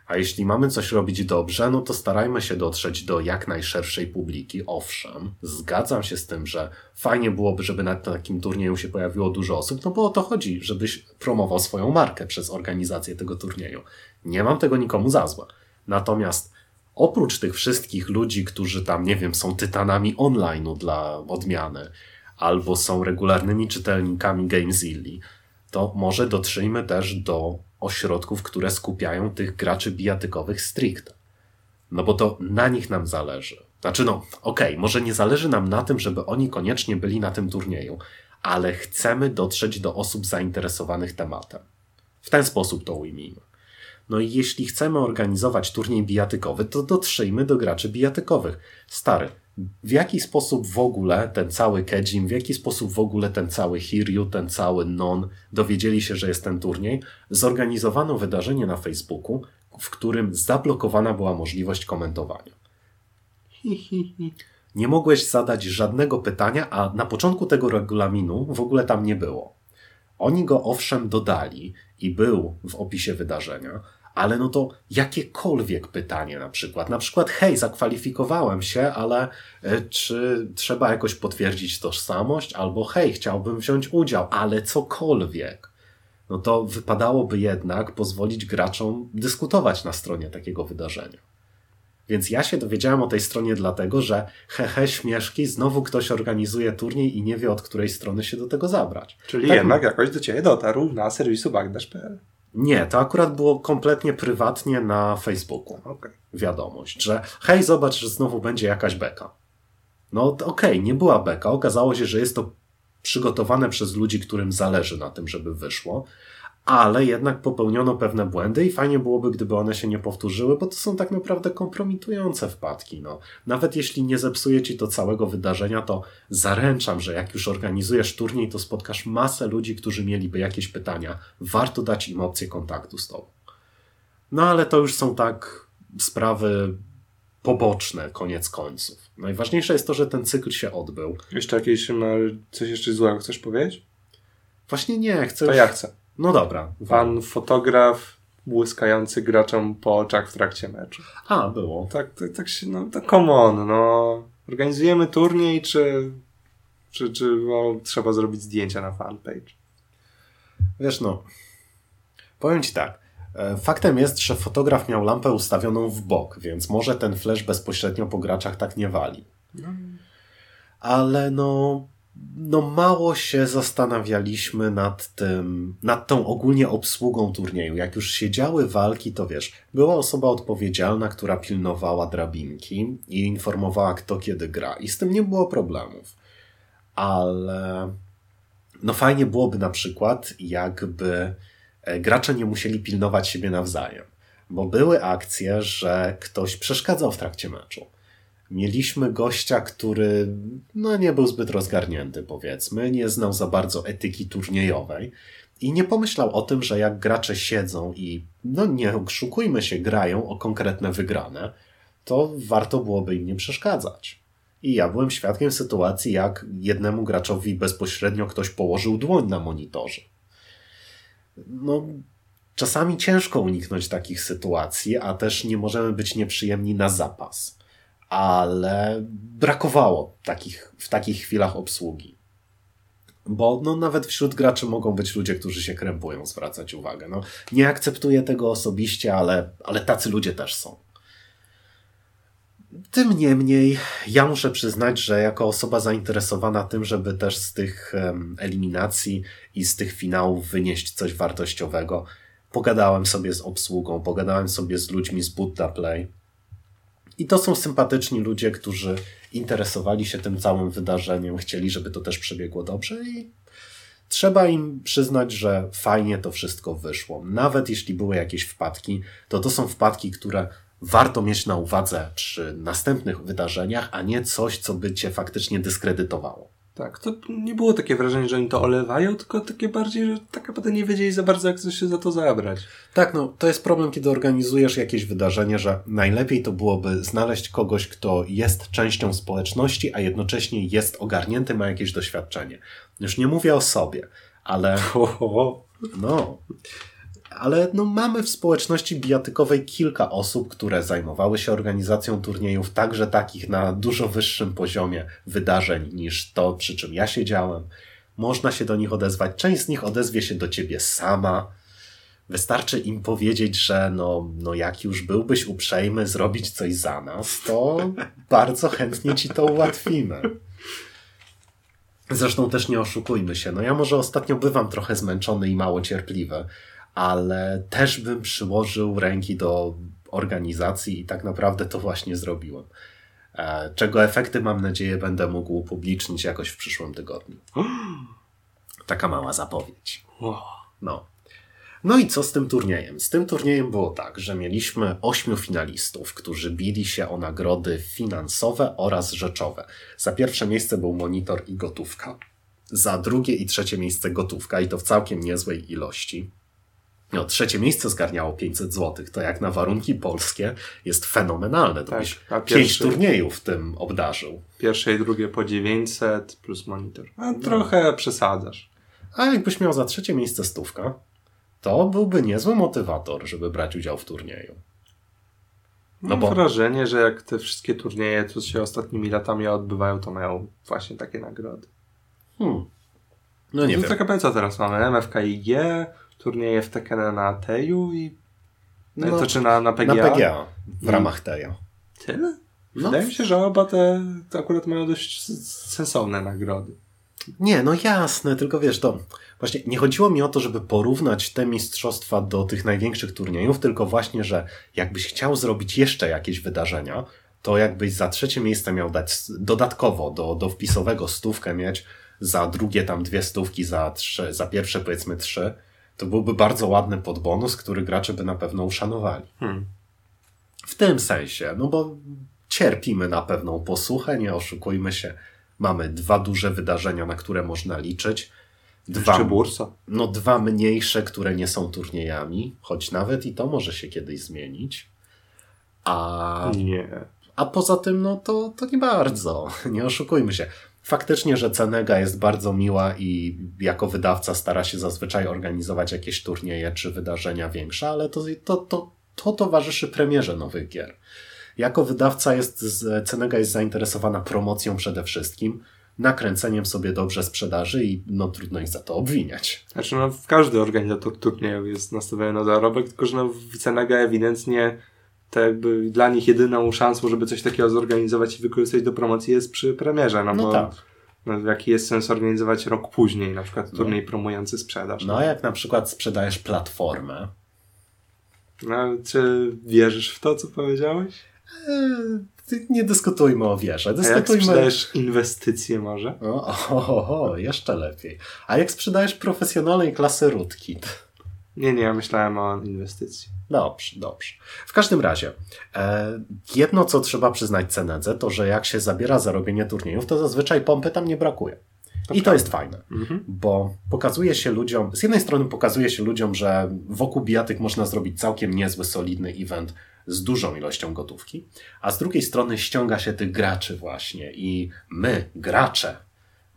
A jeśli mamy coś robić dobrze, no to starajmy się dotrzeć do jak najszerszej publiki. Owszem, zgadzam się z tym, że fajnie byłoby, żeby na takim turnieju się pojawiło dużo osób, no bo o to chodzi, żebyś promował swoją markę przez organizację tego turnieju. Nie mam tego nikomu za złe. Natomiast oprócz tych wszystkich ludzi, którzy tam, nie wiem, są tytanami online'u dla odmiany, albo są regularnymi czytelnikami Gamezilli, to może dotrzyjmy też do ośrodków, które skupiają tych graczy bijatykowych stricte. No bo to na nich nam zależy. Znaczy, no, okej, okay, może nie zależy nam na tym, żeby oni koniecznie byli na tym turnieju, ale chcemy dotrzeć do osób zainteresowanych tematem. W ten sposób to ujmijmy. No i jeśli chcemy organizować turniej bijatykowy, to dotrzyjmy do graczy bijatykowych. Stary, w jaki sposób w ogóle ten cały Kejim, w jaki sposób w ogóle ten cały Hiryu, ten cały Non dowiedzieli się, że jest ten turniej, zorganizowano wydarzenie na Facebooku, w którym zablokowana była możliwość komentowania. Nie mogłeś zadać żadnego pytania, a na początku tego regulaminu w ogóle tam nie było. Oni go owszem dodali i był w opisie wydarzenia, ale no to jakiekolwiek pytanie na przykład, na przykład hej, zakwalifikowałem się, ale e, czy trzeba jakoś potwierdzić tożsamość, albo hej, chciałbym wziąć udział, ale cokolwiek, no to wypadałoby jednak pozwolić graczom dyskutować na stronie takiego wydarzenia. Więc ja się dowiedziałem o tej stronie dlatego, że hehe, śmieszki, znowu ktoś organizuje turniej i nie wie od której strony się do tego zabrać. Czyli tak, jednak jakoś do Ciebie dotarł na serwisu bagdash.pl. Nie, to akurat było kompletnie prywatnie na Facebooku. Okay. Wiadomość, że hej, zobacz, że znowu będzie jakaś beka. No okej, okay, nie była beka. Okazało się, że jest to przygotowane przez ludzi, którym zależy na tym, żeby wyszło ale jednak popełniono pewne błędy i fajnie byłoby, gdyby one się nie powtórzyły, bo to są tak naprawdę kompromitujące wpadki. No. Nawet jeśli nie zepsuje ci to całego wydarzenia, to zaręczam, że jak już organizujesz turniej, to spotkasz masę ludzi, którzy mieliby jakieś pytania. Warto dać im opcję kontaktu z tobą. No ale to już są tak sprawy poboczne, koniec końców. Najważniejsze jest to, że ten cykl się odbył. Jeszcze jakieś, coś jeszcze złego chcesz powiedzieć? Właśnie nie, chcę. To ja chcę. No dobra. Pan fotograf błyskający graczom po oczach w trakcie meczu. A, było. Tak, tak, tak się, no to come on, no. Organizujemy turniej, czy, czy, czy no, trzeba zrobić zdjęcia na fanpage? Wiesz, no, powiem Ci tak. E, faktem jest, że fotograf miał lampę ustawioną w bok, więc może ten flash bezpośrednio po graczach tak nie wali. No. Ale no, no mało się zastanawialiśmy nad tym, nad tą ogólnie obsługą turnieju. Jak już się działy walki, to wiesz, była osoba odpowiedzialna, która pilnowała drabinki i informowała kto kiedy gra i z tym nie było problemów. Ale no fajnie byłoby na przykład, jakby e, gracze nie musieli pilnować siebie nawzajem. Bo były akcje, że ktoś przeszkadzał w trakcie meczu Mieliśmy gościa, który no, nie był zbyt rozgarnięty, powiedzmy, nie znał za bardzo etyki turniejowej i nie pomyślał o tym, że jak gracze siedzą i, no nie oszukujmy się, grają o konkretne wygrane, to warto byłoby im nie przeszkadzać. I ja byłem świadkiem sytuacji, jak jednemu graczowi bezpośrednio ktoś położył dłoń na monitorze. No, czasami ciężko uniknąć takich sytuacji, a też nie możemy być nieprzyjemni na zapas ale brakowało takich, w takich chwilach obsługi. Bo no, nawet wśród graczy mogą być ludzie, którzy się krępują, zwracać uwagę. No, nie akceptuję tego osobiście, ale, ale tacy ludzie też są. Tym niemniej, ja muszę przyznać, że jako osoba zainteresowana tym, żeby też z tych eliminacji i z tych finałów wynieść coś wartościowego, pogadałem sobie z obsługą, pogadałem sobie z ludźmi z Buddha Play i to są sympatyczni ludzie, którzy interesowali się tym całym wydarzeniem, chcieli, żeby to też przebiegło dobrze i trzeba im przyznać, że fajnie to wszystko wyszło. Nawet jeśli były jakieś wpadki, to to są wpadki, które warto mieć na uwadze przy następnych wydarzeniach, a nie coś, co by cię faktycznie dyskredytowało. Tak, to nie było takie wrażenie, że oni to olewają, tylko takie bardziej, że tak naprawdę nie wiedzieli za bardzo, jak się za to zabrać. Tak, no to jest problem, kiedy organizujesz jakieś wydarzenie, że najlepiej to byłoby znaleźć kogoś, kto jest częścią społeczności, a jednocześnie jest ogarnięty, ma jakieś doświadczenie. Już nie mówię o sobie, ale. No. Ale no, mamy w społeczności bijatykowej kilka osób, które zajmowały się organizacją turniejów, także takich na dużo wyższym poziomie wydarzeń niż to, przy czym ja siedziałem. Można się do nich odezwać. Część z nich odezwie się do ciebie sama. Wystarczy im powiedzieć, że no, no jak już byłbyś uprzejmy zrobić coś za nas, to bardzo chętnie ci to ułatwimy. Zresztą też nie oszukujmy się. No ja może ostatnio bywam trochę zmęczony i mało cierpliwy, ale też bym przyłożył ręki do organizacji i tak naprawdę to właśnie zrobiłem. E, czego efekty, mam nadzieję, będę mógł upublicznić jakoś w przyszłym tygodniu. Taka mała zapowiedź. No. No i co z tym turniejem? Z tym turniejem było tak, że mieliśmy ośmiu finalistów, którzy bili się o nagrody finansowe oraz rzeczowe. Za pierwsze miejsce był monitor i gotówka. Za drugie i trzecie miejsce gotówka i to w całkiem niezłej ilości. No, trzecie miejsce zgarniało 500 zł. To jak na warunki polskie jest fenomenalne. To Tak, byś a pięć pierwszy- turniejów tym obdarzył. Pierwsze i drugie po 900 plus monitor. A trochę przesadzasz. A jakbyś miał za trzecie miejsce stówka, to byłby niezły motywator, żeby brać udział w turnieju. No Mam bo- wrażenie, że jak te wszystkie turnieje, co się ostatnimi latami odbywają, to mają właśnie takie nagrody. Hmm. No nie to wiem. taka co teraz mamy? MFKIG, turnieje w Tekena na Teju i No, to czy na, na na PGA? PGA w I- ramach Teja. Tyle? No. Wydaje mi się, że oba te, te akurat mają dość sensowne nagrody. Nie, no jasne, tylko wiesz, to właśnie nie chodziło mi o to, żeby porównać te mistrzostwa do tych największych turniejów, tylko właśnie, że jakbyś chciał zrobić jeszcze jakieś wydarzenia, to jakbyś za trzecie miejsce miał dać dodatkowo do, do wpisowego stówkę mieć, za drugie tam dwie stówki, za, trzy, za pierwsze powiedzmy trzy, to byłby bardzo ładny podbonus, który gracze by na pewno uszanowali. Hmm. W tym sensie, no bo cierpimy na pewną posłuchę, nie oszukujmy się. Mamy dwa duże wydarzenia, na które można liczyć. Dwa, no, dwa mniejsze, które nie są turniejami, choć nawet i to może się kiedyś zmienić. A, Nie. a poza tym, no to, to nie bardzo. Nie oszukujmy się. Faktycznie, że Cenega jest bardzo miła i jako wydawca stara się zazwyczaj organizować jakieś turnieje czy wydarzenia większe, ale to, to, to, to towarzyszy premierze nowych gier. Jako wydawca jest, Cenega jest zainteresowana promocją przede wszystkim, nakręceniem sobie dobrze sprzedaży i no trudno ich za to obwiniać. Znaczy, no, każdy organizator turnieju jest nastawiony na zarobek, tylko że no, Cenega ewidentnie to jakby dla nich jedyną szansą, żeby coś takiego zorganizować i wykorzystać do promocji jest przy premierze, no, No bo tak. no, jaki jest sens organizować rok później, na przykład turniej promujący sprzedaż. No a jak na przykład sprzedajesz platformę, No, czy wierzysz w to, co powiedziałeś? Eee, nie dyskutujmy o wierze, A jak dyskutujmy... sprzedajesz inwestycje może? O, o, o, jeszcze lepiej. A jak sprzedajesz profesjonalnej klasy rootkit? Nie, nie, ja myślałem o inwestycji. Dobrze, dobrze. W każdym razie, e, jedno co trzeba przyznać Cenedze, to że jak się zabiera za robienie turniejów, to zazwyczaj pompy tam nie brakuje. I to jest fajne, Mhm. bo pokazuje się ludziom, z jednej strony pokazuje się ludziom, że wokół bijatyk można zrobić całkiem niezły, solidny event z dużą ilością gotówki, a z drugiej strony ściąga się tych graczy właśnie i my, gracze,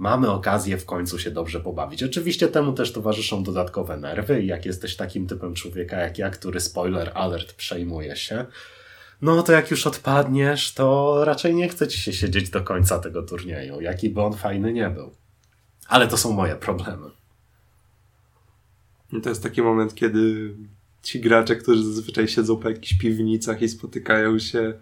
mamy okazję w końcu się dobrze pobawić. Oczywiście temu też towarzyszą dodatkowe nerwy i jak jesteś takim typem człowieka jak ja, który spoiler alert przejmuje się, no to jak już odpadniesz, to raczej nie chce ci się siedzieć do końca tego turnieju, jaki by on fajny nie był. Ale to są moje problemy. I to jest taki moment, kiedy ci gracze, którzy zazwyczaj siedzą po jakichś piwnicach i spotykają się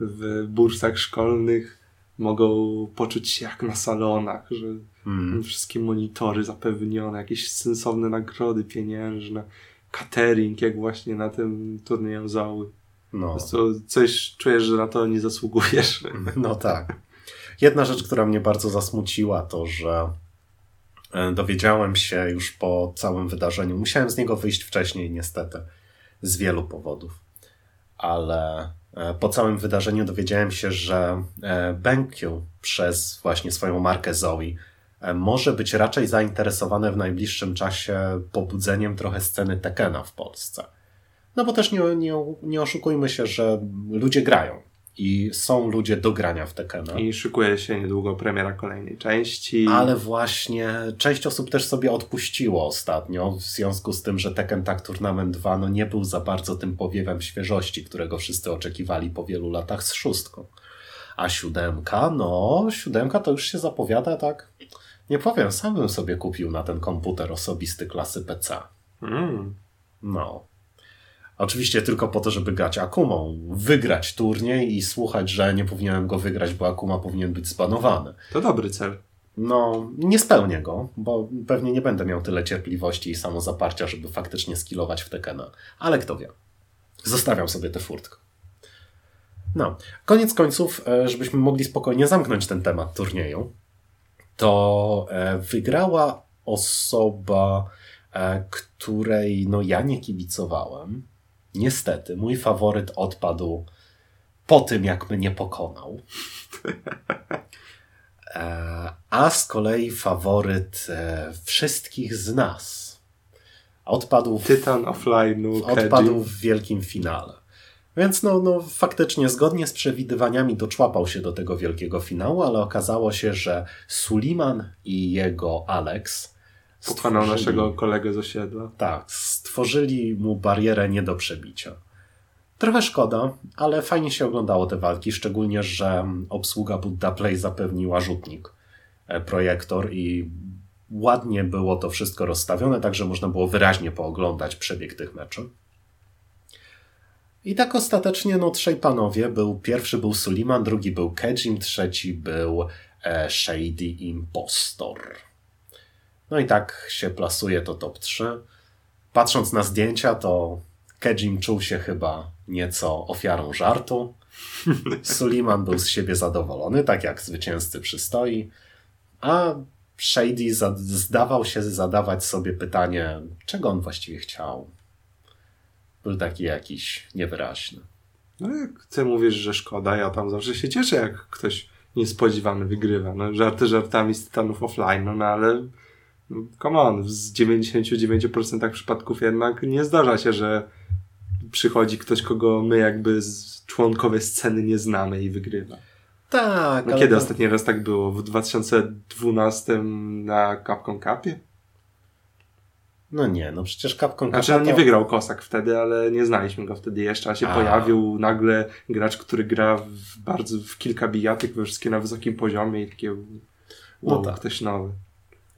w bursach szkolnych, mogą poczuć się jak na salonach, że Hmm. wszystkie monitory zapewnione, jakieś sensowne nagrody pieniężne, catering, jak właśnie na tym turnieju Zały. Po No. prostu coś czujesz, że na to nie zasługujesz. No tak. Jedna rzecz, która mnie bardzo zasmuciła, to że E, dowiedziałem się już po całym wydarzeniu. Musiałem z niego wyjść wcześniej, niestety, z wielu powodów. Ale po całym wydarzeniu dowiedziałem się, że e, BenQ przez właśnie swoją markę Zoe może być raczej zainteresowane w najbliższym czasie pobudzeniem trochę sceny Tekena w Polsce. No bo też nie, nie, nie oszukujmy się, że ludzie grają i są ludzie do grania w Tekena. I szykuje się niedługo premiera kolejnej części. Ale właśnie część osób też sobie odpuściło ostatnio, w związku z tym, że Tekken Tag Tournament 2 no, nie był za bardzo tym powiewem świeżości, którego wszyscy oczekiwali po wielu latach z szóstką. A siódemka, no, siódemka to już się zapowiada tak. Nie powiem, sam bym sobie kupił na ten komputer osobisty klasy PC. Mm. No. Oczywiście tylko po to, żeby grać Akumą, wygrać turniej i słuchać, że nie powinienem go wygrać, bo Akuma powinien być zbanowany. To dobry cel. No, nie spełnię go, bo pewnie nie będę miał tyle cierpliwości i samozaparcia, żeby faktycznie skillować w Tekena. Ale kto wie. Zostawiam sobie tę furtkę. No, koniec końców, e, żebyśmy mogli spokojnie zamknąć ten temat turnieju, to e, wygrała osoba, e, której no ja nie kibicowałem, Niestety, mój faworyt odpadł po tym, jak mnie pokonał. E, a z kolei faworyt e, wszystkich z nas odpadł w, Titan offline'u. odpadł w wielkim finale. Więc no, no, faktycznie zgodnie z przewidywaniami doczłapał się do tego wielkiego finału, ale okazało się, że Suliman i jego Alex Pokonał naszego kolegę z osiedla. Tak, stworzyli mu barierę nie do przebicia. Trochę szkoda, ale fajnie się oglądało te walki, szczególnie, że obsługa Buddha Play zapewniła rzutnik, e, projektor i ładnie było to wszystko rozstawione, także można było wyraźnie pooglądać przebieg tych meczów. I tak ostatecznie, no, trzej panowie. Był, pierwszy był Suliman, drugi był Kejim, trzeci był e, Shady Impostor. No i tak się plasuje to top 3. Patrząc na zdjęcia, to Kejim czuł się chyba nieco ofiarą żartu. Suliman był z siebie zadowolony, tak jak zwycięzcy przystoi. A Shady zdawał się zadawać sobie pytanie, czego on właściwie chciał. Był taki jakiś niewyraźny. No jak ty mówisz, że szkoda, ja tam zawsze się cieszę, jak ktoś niespodziewany wygrywa. No, żarty żartami z Titanów offline, no, no ale come on, w 99% przypadków jednak nie zdarza się, że przychodzi ktoś, kogo my jakby z członkowie sceny nie znamy i wygrywa. Tak. No kiedy to... ostatni raz tak było? W 2012 na Capcom Cupie? No nie, no przecież Capcom Cup. Znaczy on to... nie wygrał Kosak wtedy, ale nie znaliśmy go wtedy jeszcze, a się a. pojawił nagle gracz, który gra w bardzo w kilka bijatyk, we wszystkie na wysokim poziomie i takie no wow, no tak. ktoś nowy.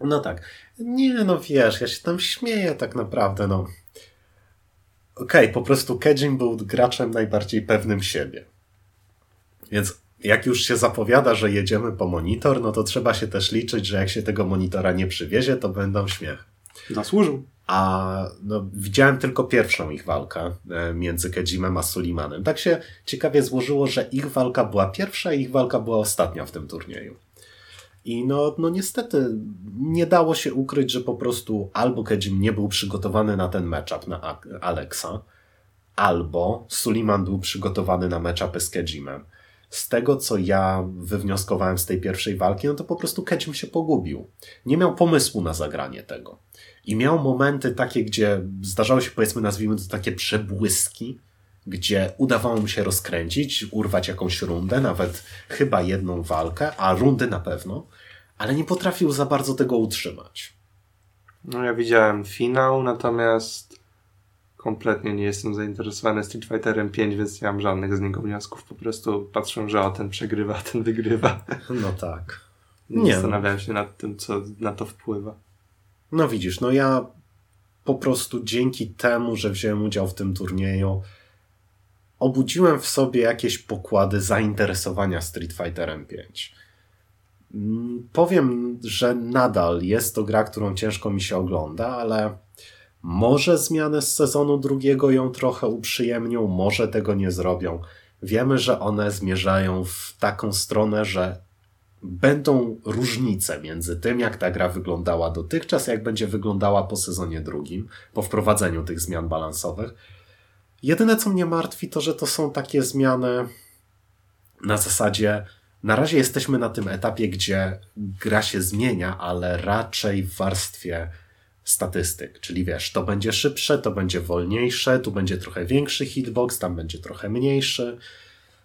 No tak. Nie, no wiesz, ja się tam śmieję tak naprawdę, no. Okej, okay, po prostu Kejin był graczem najbardziej pewnym siebie. Więc jak już się zapowiada, że jedziemy po monitor, no to trzeba się też liczyć, że jak się tego monitora nie przywiezie, to będą śmiech. Zasłużył. A no, widziałem tylko pierwszą ich walkę e, między Kejimem a Sulimanem. Tak się ciekawie złożyło, że ich walka była pierwsza i ich walka była ostatnia w tym turnieju. I no, no niestety nie dało się ukryć, że po prostu albo Kejim nie był przygotowany na ten matchup na Alexa, albo Suliman był przygotowany na matchupy z Kejimem. Z tego, co ja wywnioskowałem z tej pierwszej walki, no to po prostu Kejim się pogubił. Nie miał pomysłu na zagranie tego. I miał momenty takie, gdzie zdarzały się, powiedzmy, nazwijmy to takie przebłyski, gdzie udawało mu się rozkręcić, urwać jakąś rundę, nawet chyba jedną walkę, a rundy na pewno, ale nie potrafił za bardzo tego utrzymać. No ja widziałem finał, natomiast kompletnie nie jestem zainteresowany Street Fighterem 5, więc nie mam żadnych z niego wniosków. Po prostu patrzę, że o ten przegrywa, a ten wygrywa. No tak. Nie zastanawiałem się nad tym, co na to wpływa. No widzisz, no ja po prostu dzięki temu, że wziąłem udział w tym turnieju, obudziłem w sobie jakieś pokłady zainteresowania Street Fighterem 5. Mm, powiem, że nadal jest to gra, którą ciężko mi się ogląda, ale może zmiany z sezonu drugiego ją trochę uprzyjemnią, może tego nie zrobią. Wiemy, że one zmierzają w taką stronę, że będą różnice między tym, jak ta gra wyglądała dotychczas, jak będzie wyglądała po sezonie drugim, po wprowadzeniu tych zmian balansowych. Jedyne, co mnie martwi, to że to są takie zmiany na zasadzie. Na razie jesteśmy na tym etapie, gdzie gra się zmienia, ale raczej w warstwie statystyk. Czyli wiesz, to będzie szybsze, to będzie wolniejsze, tu będzie trochę większy hitbox, tam będzie trochę mniejszy.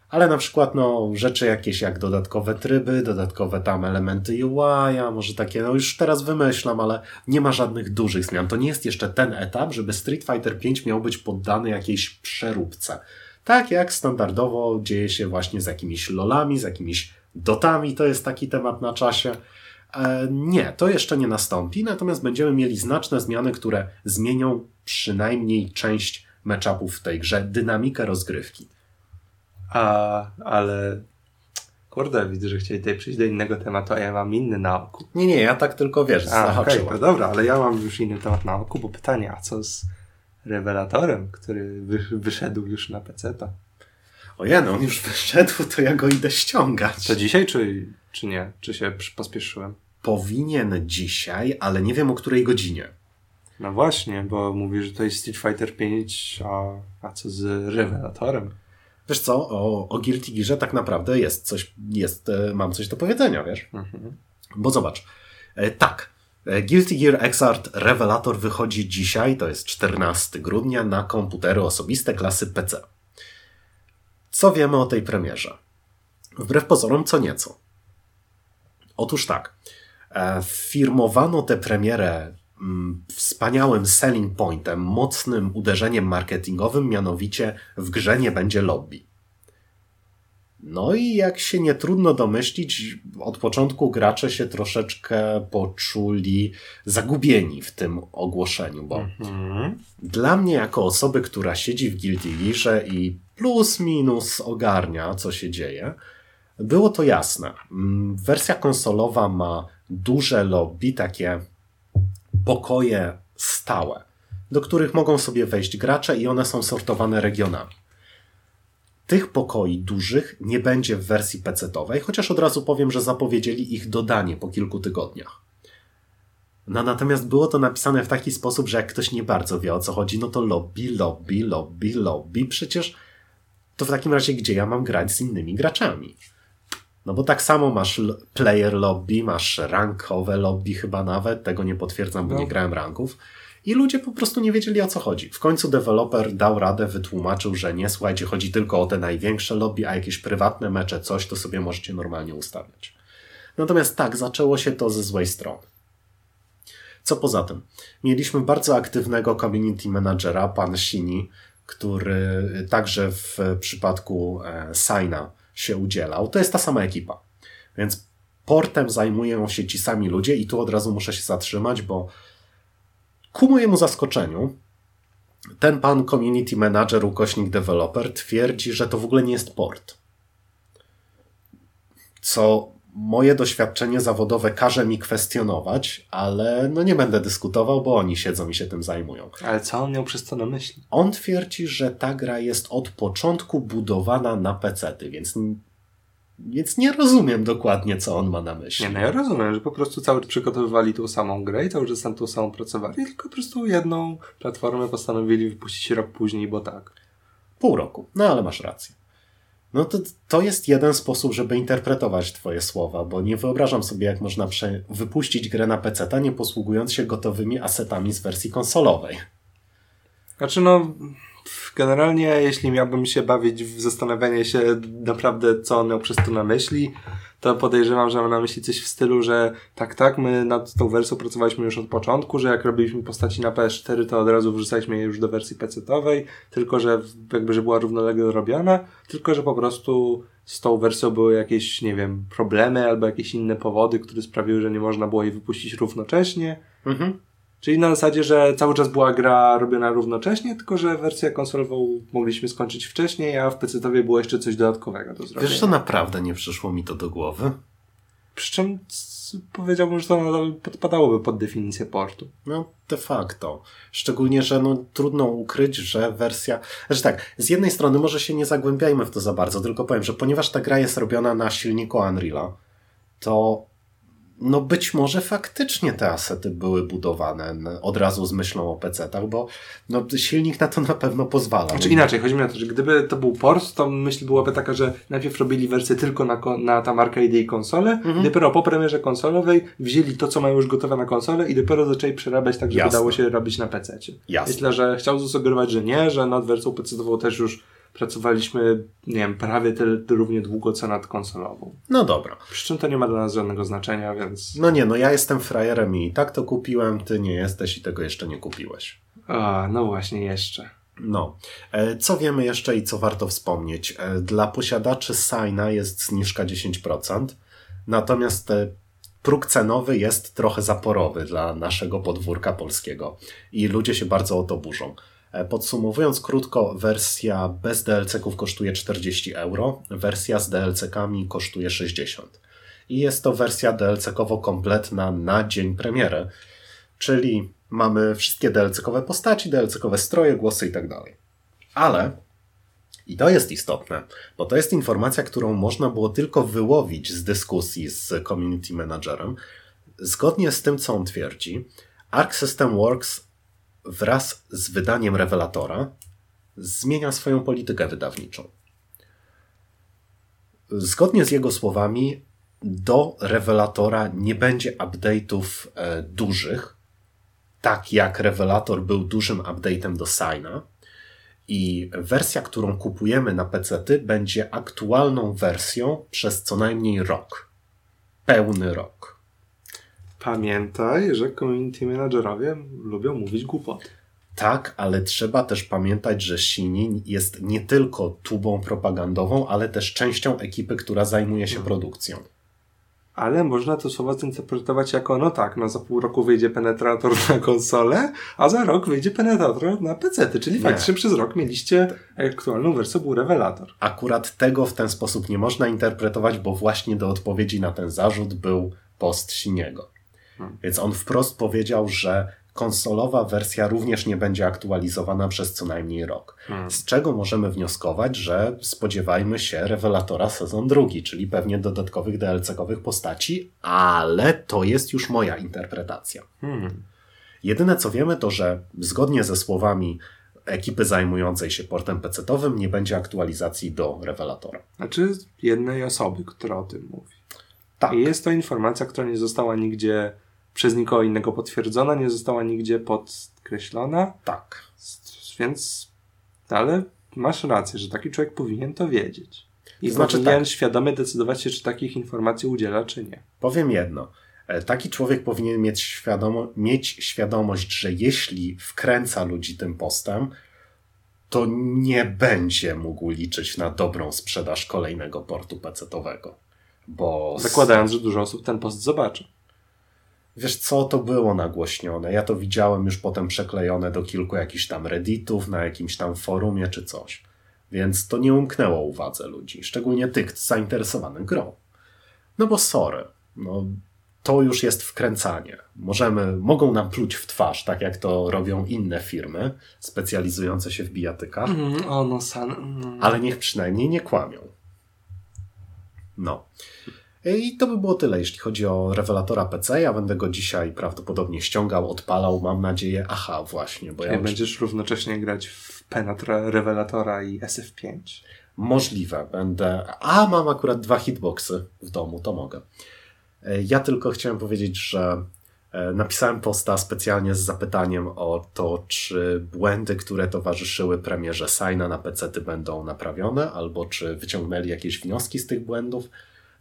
Ale na przykład no, rzeczy jakieś jak dodatkowe tryby, dodatkowe tam elementy UI, a może takie, no już teraz wymyślam, ale nie ma żadnych dużych zmian. To nie jest jeszcze ten etap, żeby Street Fighter V miał być poddany jakiejś przeróbce. Tak jak standardowo dzieje się właśnie z jakimiś lolami, z jakimiś dotami, to jest taki temat na czasie. E, nie, to jeszcze nie nastąpi, natomiast będziemy mieli znaczne zmiany, które zmienią przynajmniej część matchupów w tej grze, dynamikę rozgrywki. A, ale kurde, widzę, że chcieli tutaj przejść do innego tematu, a ja mam inny na oku. Nie, nie, ja tak tylko wiesz, a, okay, to dobra, ale ja mam już inny temat na oku, bo pytanie, a co z rewelatorem, który wyszedł już na PC-ta? Ojej, no on już wyszedł, to ja go idę ściągać. To dzisiaj, czy, czy nie? Czy się pospieszyłem? Powinien dzisiaj, ale nie wiem o której godzinie. No właśnie, bo mówisz, że to jest Street Fighter 5, a, a co z rewelatorem? Wiesz co, o, o Guilty Gearze tak naprawdę jest coś, jest, e, mam coś do powiedzenia, wiesz? Mhm. Bo zobacz, e, tak, Guilty Gear Xrd Revelator wychodzi dzisiaj, to jest 14 grudnia, na komputery osobiste klasy PC. Co wiemy o tej premierze? Wbrew pozorom co nieco. Otóż tak, firmowano tę premierę Mm, wspaniałym selling pointem, mocnym uderzeniem marketingowym, mianowicie w grze nie będzie lobby. No i jak się nie trudno domyślić, od początku gracze się troszeczkę poczuli zagubieni w tym ogłoszeniu, bo mhm. dla mnie jako osoby, która siedzi w Guilty Gearze i plus minus ogarnia, co się dzieje, było to jasne. Mm, wersja konsolowa ma duże lobby, takie pokoje stałe, do których mogą sobie wejść gracze i one są sortowane regionami. Tych pokoi dużych nie będzie w wersji PC-owej, chociaż od razu powiem, że zapowiedzieli ich dodanie po kilku tygodniach. No, natomiast było to napisane w taki sposób, że jak ktoś nie bardzo wie o co chodzi, no to lobby, lobby, lobby, lobby. Przecież to w takim razie gdzie ja mam grać z innymi graczami? No bo tak samo masz player lobby, masz rankowe lobby chyba nawet, tego nie potwierdzam, bo no. nie grałem ranków. I ludzie po prostu nie wiedzieli o co chodzi. W końcu deweloper dał radę, wytłumaczył, że nie, słuchajcie, chodzi tylko o te największe lobby, a jakieś prywatne mecze, coś, to sobie możecie normalnie ustawiać. Natomiast tak, zaczęło się to ze złej strony. Co poza tym? Mieliśmy bardzo aktywnego community managera, pan Sini, który także w przypadku e, Signa się udzielał, to jest ta sama ekipa. Więc portem zajmują się ci sami ludzie i tu od razu muszę się zatrzymać, bo ku mojemu zaskoczeniu ten pan community manager, ukośnik developer twierdzi, że to w ogóle nie jest port. Co moje doświadczenie zawodowe każe mi kwestionować, ale no nie będę dyskutował, bo oni siedzą i się tym zajmują. Ale co on miał przez to na myśli? On twierdzi, że ta gra jest od początku budowana na pecety, więc więc nie rozumiem dokładnie, co on ma na myśli. Nie, no ja rozumiem, że po prostu cały czas przygotowywali tą samą grę i cały czas tam tą samą pracowali, tylko po prostu jedną platformę postanowili wypuścić rok później, bo tak. Pół roku. No ale masz rację. No to, to jest jeden sposób, żeby interpretować Twoje słowa, bo nie wyobrażam sobie, jak można wypuścić grę na PC, nie posługując się gotowymi asetami z wersji konsolowej. Znaczy, no, generalnie, jeśli miałbym się bawić w zastanawianie się naprawdę, co on miał przez to na myśli, to podejrzewam, że ma na myśli coś w stylu, że tak, tak, my nad tą wersją pracowaliśmy już od początku, że jak robiliśmy postaci na PS4, to od razu wrzucaliśmy je już do wersji PC-owej, tylko że jakby, że była równolegle robiona, tylko że po prostu z tą wersją były jakieś, nie wiem, problemy albo jakieś inne powody, które sprawiły, że nie można było jej wypuścić równocześnie. Mhm. Czyli na zasadzie, że cały czas była gra robiona równocześnie, tylko że wersję konsolową mogliśmy skończyć wcześniej, a w PC-owie było jeszcze coś dodatkowego do zrobienia. Wiesz, to naprawdę nie przyszło mi to do głowy. Przy czym powiedziałbym, że to podpadałoby pod definicję portu. No, de facto. Szczególnie, że no, trudno ukryć, że wersja. Znaczy tak, z jednej strony może się nie zagłębiajmy w to za bardzo, tylko powiem, że ponieważ ta gra jest robiona na silniku Unreal'a, to no być może faktycznie te asety były budowane od razu z myślą o PC-tach, bo no, silnik na to na pewno pozwala. Znaczy inaczej, chodzi mi o to, że gdyby to był port, to myśl byłaby taka, że najpierw robili wersję tylko na, na tam arcade i konsole, mhm. dopiero po premierze konsolowej wzięli to, co mają już gotowe na konsolę i dopiero zaczęli przerabiać tak, żeby Jasne. dało się robić na PC. Myślę, że chciał zasugerować, że nie, że nad wersją PC-ową też już pracowaliśmy, nie wiem, prawie tyle, równie długo co nad konsolową. No dobra. Przy czym to nie ma dla nas żadnego znaczenia, więc... No nie, no ja jestem frajerem i tak to kupiłem, ty nie jesteś i tego jeszcze nie kupiłeś. A, no właśnie, jeszcze. No. E, co wiemy jeszcze i co warto wspomnieć? E, dla posiadaczy Signa jest zniżka 10%, natomiast e, próg cenowy jest trochę zaporowy dla naszego podwórka polskiego i ludzie się bardzo o to burzą. E, podsumowując krótko, wersja bez DLC-ków kosztuje 40 euro, wersja z DLC-kami kosztuje 60. I jest to wersja DLC-kowo kompletna na dzień premiery, czyli mamy wszystkie DLC-kowe postaci, DLC-kowe stroje, głosy itd. Tak Ale, i to jest istotne, bo to jest informacja, którą można było tylko wyłowić z dyskusji z community managerem, zgodnie z tym, co on twierdzi, Arc System Works wraz z wydaniem rewelatora zmienia swoją politykę wydawniczą. Zgodnie z jego słowami, do rewelatora nie będzie update'ów e, dużych, tak jak rewelator był dużym update'em do Signa. I wersja, którą kupujemy na PC, będzie aktualną wersją przez co najmniej rok. Pełny rok. Pamiętaj, że community managerowie lubią mówić głupoty. Tak, ale trzeba też pamiętać, że Sinin jest nie tylko tubą propagandową, ale też częścią ekipy, która zajmuje się produkcją. Ale można to słowo zinterpretować jako, no tak, no za pół roku wyjdzie penetrator na konsolę, a za rok wyjdzie penetrator na PC, czyli nie. faktycznie przez rok mieliście aktualną wersję, był rewelator. Akurat tego w ten sposób nie można interpretować, bo właśnie do odpowiedzi na ten zarzut był post Siniego. Hmm. Więc on wprost powiedział, że konsolowa wersja również nie będzie aktualizowana przez co najmniej rok. Hmm. Z czego możemy wnioskować, że spodziewajmy się rewelatora sezon drugi, czyli pewnie dodatkowych DLC-kowych postaci, ale to jest już moja interpretacja. Hmm. Jedyne co wiemy to, że zgodnie ze słowami ekipy zajmującej się portem PC-owym nie będzie aktualizacji do rewelatora. Znaczy jednej osoby, która o tym mówi. Tak. I jest to informacja, która nie została nigdzie przez nikogo innego potwierdzona, nie została nigdzie podkreślona. Tak. Więc, ale masz rację, że taki człowiek powinien to wiedzieć. I to znaczy powinien tak. świadomie decydować się, czy takich informacji udziela, czy nie. Powiem jedno. E, taki człowiek powinien mieć, świadomo, mieć świadomość, że jeśli wkręca ludzi tym postem, to nie będzie mógł liczyć na dobrą sprzedaż kolejnego portu pecetowego. Bo Zakładając, że dużo osób ten post zobaczy. Wiesz co, to było nagłośnione. Ja to widziałem już potem przeklejone do kilku jakichś tam redditów, na jakimś tam forumie czy coś. Więc to nie umknęło uwadze ludzi, szczególnie tych zainteresowanych grą. No bo sorry, no to już jest wkręcanie. Możemy, mogą nam pluć w twarz, tak jak to robią inne firmy specjalizujące się w bijatykach. Mm, o no, san. Mm. Ale niech przynajmniej nie kłamią. No. I to by było tyle, jeśli chodzi o rewelatora PC. Ja będę go dzisiaj prawdopodobnie ściągał, odpalał, mam nadzieję. Aha, właśnie, bo ja. Będziesz równocześnie grać w Penetra Rewelatora i SF5. Możliwe, będę. A mam akurat dwa hitboxy w domu, to mogę. E, ja tylko chciałem powiedzieć, że e, napisałem posta specjalnie z zapytaniem o to, czy błędy, które towarzyszyły premierze Signa na PC będą naprawione, albo czy wyciągnęli jakieś wnioski z tych błędów.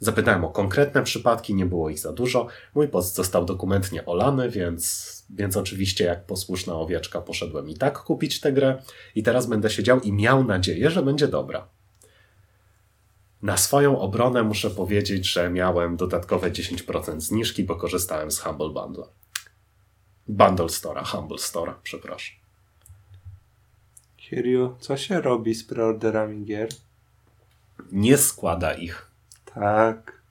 Zapytałem o konkretne przypadki, nie było ich za dużo. Mój post został dokumentnie olany, więc, więc oczywiście jak posłuszna owieczka poszedłem i tak kupić tę grę i teraz będę siedział i miał nadzieję, że będzie dobra. Na swoją obronę muszę powiedzieć, że miałem dodatkowe 10% zniżki, bo korzystałem z Humble Bundle. Bundle Store'a, Humble Store'a, przepraszam. Kiryu, co się robi z preorderami gier? Nie składa ich. Tak.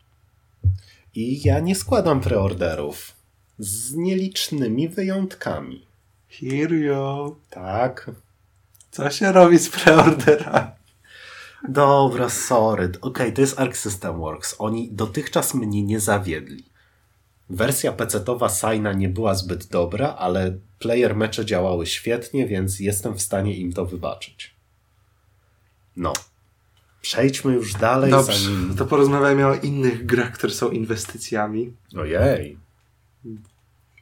I ja nie składam preorderów. Z nielicznymi wyjątkami. Hirio. Tak. Co się robi z preorderami? Dobra, sorry. Okej, okay, to jest Arc System Works. Oni dotychczas mnie nie zawiedli. Wersja PC-towa Signa nie była zbyt dobra, ale player mecze działały świetnie, więc jestem w stanie im to wybaczyć. No. Przejdźmy już dalej. Dobrze, zanim... to porozmawiajmy o innych grach, które są inwestycjami. Ojej.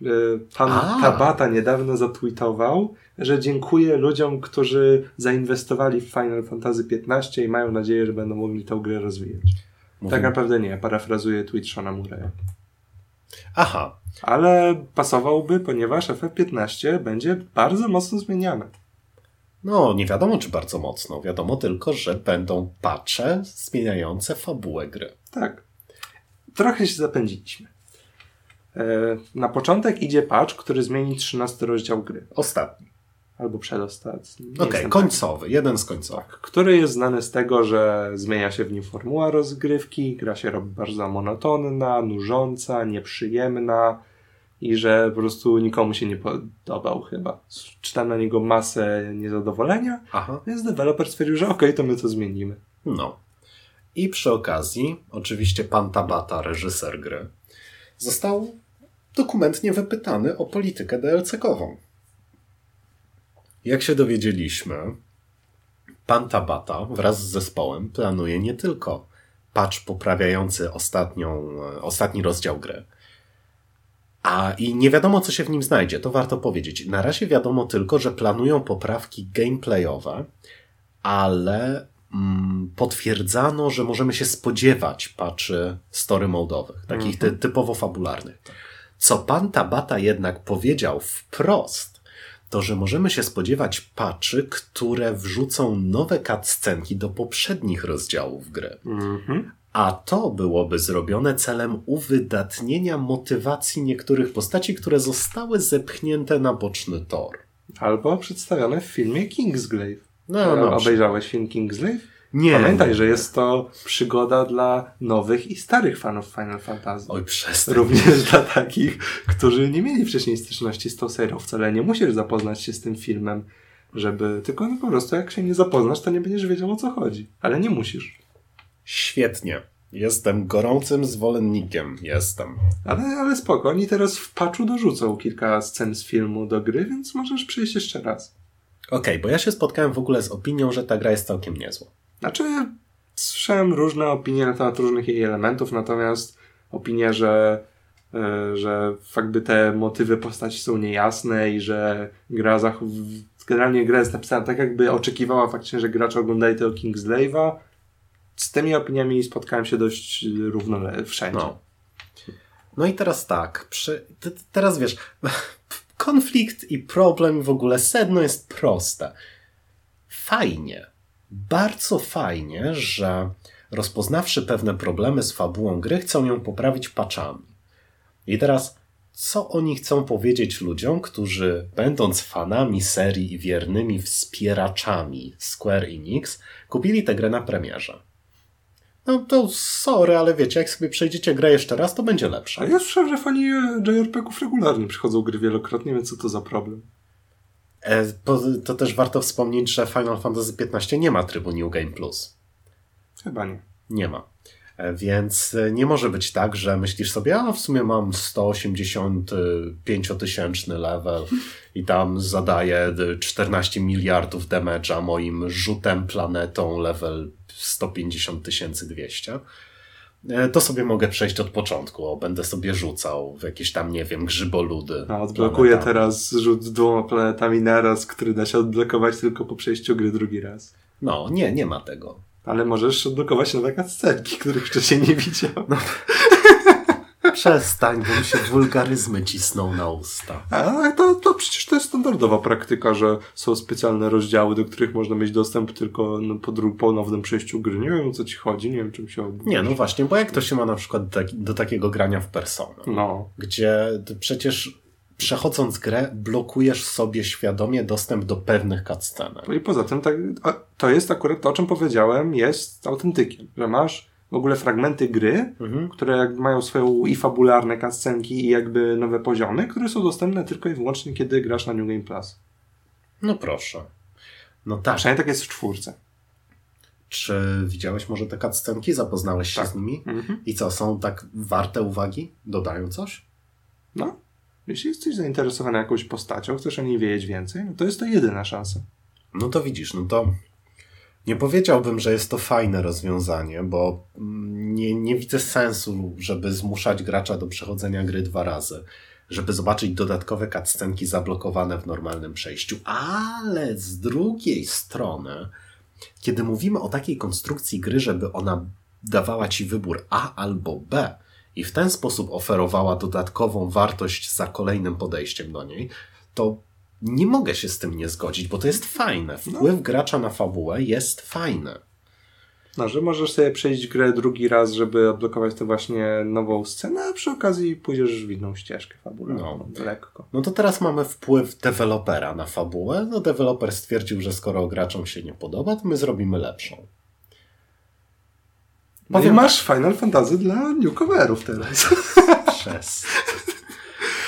E, pan A. Tabata niedawno zatweetował, że dziękuję ludziom, którzy zainwestowali w Final Fantasy XV i mają nadzieję, że będą mogli tę grę rozwijać. Mówię. Tak naprawdę nie, parafrazuję tweet Shona Murraya. Aha. Ale pasowałby, ponieważ FF15 będzie bardzo mocno zmieniane. No, nie wiadomo czy bardzo mocno. Wiadomo tylko, że będą patche zmieniające fabułę gry. Tak. Trochę się zapędziliśmy. E, na początek idzie patch, który zmieni 13 rozdział gry. Ostatni. Albo przedostatni. Okej, okay, końcowy, tak. jeden z końcowych. Tak, który jest znany z tego, że zmienia się w nim formuła rozgrywki, gra się robi bardzo monotonna, nużąca, nieprzyjemna i że po prostu nikomu się nie podobał chyba. Czytam na niego masę niezadowolenia, Aha. więc deweloper stwierdził, że okej, okay, to my to zmienimy. No. I przy okazji, oczywiście pan Tabata, reżyser gry, został dokumentnie wypytany o politykę DLC-kową. Jak się dowiedzieliśmy, pan Tabata wraz z zespołem planuje nie tylko patch poprawiający ostatnią, ostatni rozdział gry, a i nie wiadomo, co się w nim znajdzie, to warto powiedzieć. Na razie wiadomo tylko, że planują poprawki gameplayowe, ale mm, potwierdzano, że możemy się spodziewać patchy story modowych, takich ty, mhm. typowo fabularnych. Co pan Tabata jednak powiedział wprost, to że możemy się spodziewać patchy, które wrzucą nowe cutscenki do poprzednich rozdziałów gry. Mhm. A to byłoby zrobione celem uwydatnienia motywacji niektórych postaci, które zostały zepchnięte na boczny tor. Albo przedstawione w filmie Kingsglaive. No, no, Obejrzałeś film Kingsglaive? Nie. Pamiętaj, że jest to przygoda dla nowych i starych fanów Final Fantasy. Oj, przestań. Również dla takich, którzy nie mieli wcześniej styczności z tą serią. Wcale nie musisz zapoznać się z tym filmem, żeby... Tylko no po prostu jak się nie zapoznasz, to nie będziesz wiedział o co chodzi. Ale nie musisz. Świetnie. Jestem gorącym zwolennikiem. Jestem. Ale, ale spoko. Oni teraz w patchu dorzucą kilka scen z filmu do gry, więc możesz przyjść jeszcze raz. Okej, okay, bo ja się spotkałem w ogóle z opinią, że ta gra jest całkiem niezła. Znaczy, słyszałem różne opinie na temat różnych jej elementów, natomiast opinie, że, yy, że jakby te motywy postaci są niejasne i że gra zachów... generalnie gra jest napisana tak, jakby oczekiwała faktycznie, że gracze oglądali tego Kingslave'a, z tymi opiniami spotkałem się dość równolegle wszędzie. No. no i teraz tak, przy, teraz wiesz, konflikt i problem w ogóle sedno jest proste. Fajnie, bardzo fajnie, że rozpoznawszy pewne problemy z fabułą gry, chcą ją poprawić paczami. I teraz, co oni chcą powiedzieć ludziom, którzy, będąc fanami serii i wiernymi wspieraczami Square Enix, kupili tę grę na premierze? No to sorry, ale wiecie, jak sobie przejdziecie grę jeszcze raz, to będzie lepsze. A ja słyszałem, że fani JRPG-ów regularnie przychodzą gry wielokrotnie, więc co to za problem? E, to też warto wspomnieć, że Final Fantasy XV nie ma trybu New Game Plus. Chyba nie. Nie ma. Więc nie może być tak, że myślisz sobie, a w sumie mam 185 tysięczny level i tam zadaję 14 miliardów damage'a moim rzutem planetą level 150 200 e, to sobie mogę przejść od początku. O, będę sobie rzucał w jakieś tam, nie wiem, grzyboludy. A odblokuję planetami. teraz rzut dwoma planetami naraz, który da się odblokować tylko po przejściu gry drugi raz. No, nie, nie ma tego. Ale możesz odblokować nowe cutscenki, których wcześniej nie widział. No. Przestań, bo mi się wulgaryzmy cisną na usta. A to, to przecież to jest standardowa praktyka, że są specjalne rozdziały, do których można mieć dostęp tylko no, po po ponownym przejściu gry. Nie wiem o co ci chodzi, nie wiem czym się obudzisz. Nie, no właśnie, bo jak to się ma na przykład do, do takiego grania w personę, no. gdzie przecież przechodząc grę, blokujesz sobie świadomie dostęp do pewnych cutscenek. No i poza tym, tak, to jest akurat to, o czym powiedziałem, jest autentykiem, że masz w ogóle fragmenty gry, mhm. które mają swoją i fabularne cutscenki i jakby nowe poziomy, które są dostępne tylko i wyłącznie, kiedy grasz na New Game Plus. No proszę. No tak. Przynajmniej tak jest w czwórce. Czy widziałeś może te cutscenki? Zapoznałeś się Tak. z nimi? Mhm. I co, są tak warte uwagi? Dodają coś? No, jeśli jesteś zainteresowany jakąś postacią, chcesz o niej wiedzieć więcej, no to jest to jedyna szansa. No to widzisz, no to nie powiedziałbym, że jest to fajne rozwiązanie, bo mm, nie, nie widzę sensu, żeby zmuszać gracza do przechodzenia gry dwa razy, żeby zobaczyć dodatkowe cutscenki zablokowane w normalnym przejściu. Ale z drugiej strony, kiedy mówimy o takiej konstrukcji gry, żeby ona dawała ci wybór A albo B i w ten sposób oferowała dodatkową wartość za kolejnym podejściem do niej, to nie mogę się z tym nie zgodzić, bo to jest fajne. Wpływ gracza na fabułę jest fajny. No, że możesz sobie przejść grę drugi raz, żeby odblokować tę właśnie nową scenę, a przy okazji pójdziesz w inną ścieżkę fabularną. No. Lekko. No to teraz mamy wpływ dewelopera na fabułę. No deweloper stwierdził, że skoro graczom się nie podoba, to my zrobimy lepszą. No i Powiem masz Final Fantasy dla newcomerów teraz. Przez.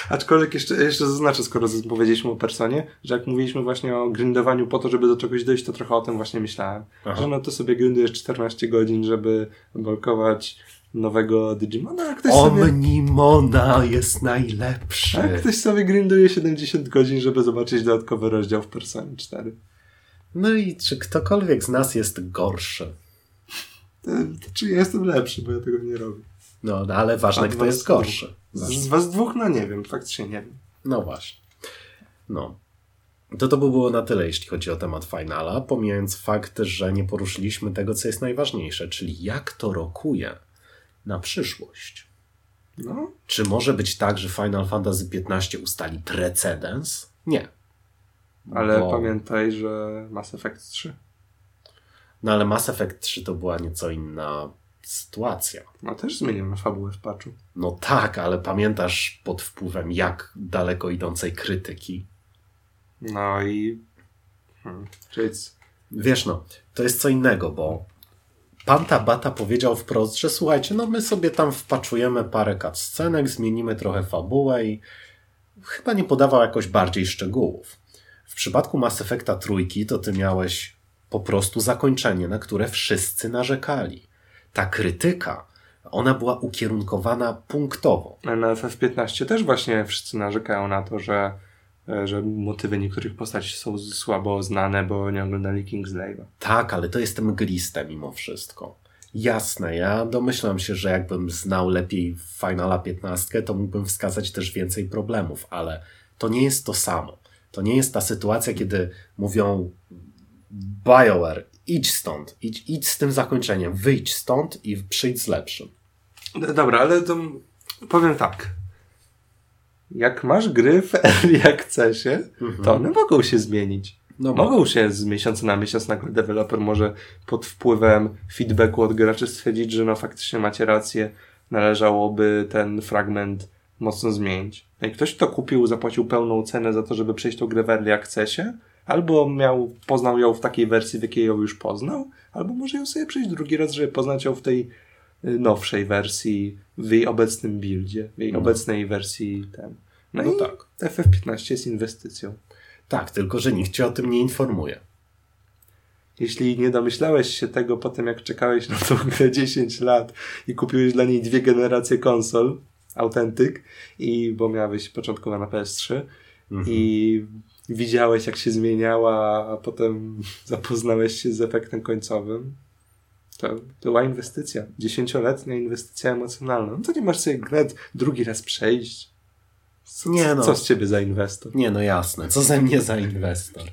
Aczkolwiek jeszcze, jeszcze zaznaczę, skoro powiedzieliśmy o personie, że jak mówiliśmy właśnie o grindowaniu po to, żeby do czegoś dojść, to trochę o tym właśnie myślałem. Aha. Że no to sobie grindujesz 14 godzin, żeby odblokować nowego Digimona, a ktoś sobie... Omnimona jest najlepszy. A ktoś sobie grinduje 70 godzin, żeby zobaczyć dodatkowy rozdział w Personie 4. No i czy ktokolwiek z nas jest gorszy? To, to czy ja jestem lepszy, bo ja tego nie robię. No, no ale ważne, A kto jest gorszy. Z, z was dwóch, no nie wiem, faktycznie nie wiem. No właśnie. No. To to by było na tyle, jeśli chodzi o temat finala, pomijając fakt, że nie poruszyliśmy tego, co jest najważniejsze, czyli jak to rokuje na przyszłość. No, Czy może być tak, że Final Fantasy XV ustali precedens? Nie. ale Bo- pamiętaj, że Mass Effect 3. No ale Mass Effect 3 to była nieco inna sytuacja. No też zmieniono fabułę w patchu. No tak, ale pamiętasz pod wpływem jak daleko idącej krytyki. No i... Hmm, czyli Wiesz no, to jest co innego, bo pan Tabata powiedział wprost, że słuchajcie, no my sobie tam wpaczujemy parę cutscenek, zmienimy trochę fabułę i chyba nie podawał jakoś bardziej szczegółów. W przypadku Mass Effecta trójki to ty miałeś po prostu zakończenie, na które wszyscy narzekali. Ta krytyka, ona była ukierunkowana punktowo. Na FF15 też właśnie wszyscy narzekają na to, że, e, że motywy niektórych postaci są słabo znane, bo nie oglądali Kingslave'a. Tak, ale to jest mgliste mimo wszystko. Jasne, ja domyślam się, że jakbym znał lepiej Finala 15, to mógłbym wskazać też więcej problemów, ale to nie jest to samo. To nie jest ta sytuacja, kiedy mówią BioWare, idź stąd, idź, idź z tym zakończeniem, wyjdź stąd i przyjdź z lepszym. Dobra, ale to powiem tak. Jak masz gry w Early Accessie, to one mogą się zmienić. No Mogą się z miesiąca na miesiąc nagle deweloper może pod wpływem feedbacku od graczy stwierdzić, że no faktycznie macie rację, należałoby ten fragment mocno zmienić. No i ktoś to kupił, zapłacił pełną cenę za to, żeby przejść tą grę w Early Accessie, albo miał, poznał ją w takiej wersji, w jakiej ją już poznał, albo może ją sobie przejść drugi raz, żeby poznać ją w tej y, nowszej wersji, w jej obecnym buildzie, w jej No. obecnej wersji ten. No, No i tak. FF15 jest inwestycją. Tak, tylko że nikt cię o tym nie informuje. Jeśli nie domyślałeś się tego po tym, jak czekałeś na tą grę 10 lat i kupiłeś dla niej dwie generacje konsol, autentyk, i bo miałeś początkowo na PS3 Mhm. i widziałeś, jak się zmieniała, a potem zapoznałeś się z efektem końcowym, to była inwestycja. Dziesięcioletnia inwestycja emocjonalna. No to nie masz sobie grę drugi raz przejść. Co, Nie no. co z ciebie za inwestor? Nie, no jasne. Co ze mnie za inwestor?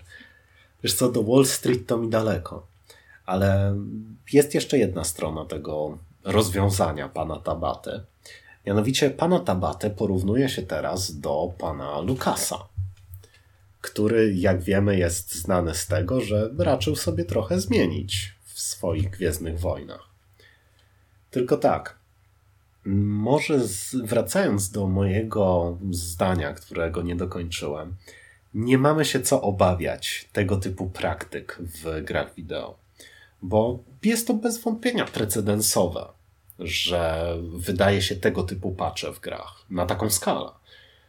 Wiesz co, do Wall Street to mi daleko. Ale jest jeszcze jedna strona tego rozwiązania pana Tabaty. Mianowicie pana Tabatę porównuje się teraz do pana Lukasa, który, jak wiemy, jest znany z tego, że raczył sobie trochę zmienić w swoich Gwiezdnych Wojnach. Tylko tak, może z, wracając do mojego zdania, którego nie dokończyłem, nie mamy się co obawiać tego typu praktyk w grach wideo, bo jest to bez wątpienia precedensowe, że wydaje się tego typu patche w grach na taką skalę.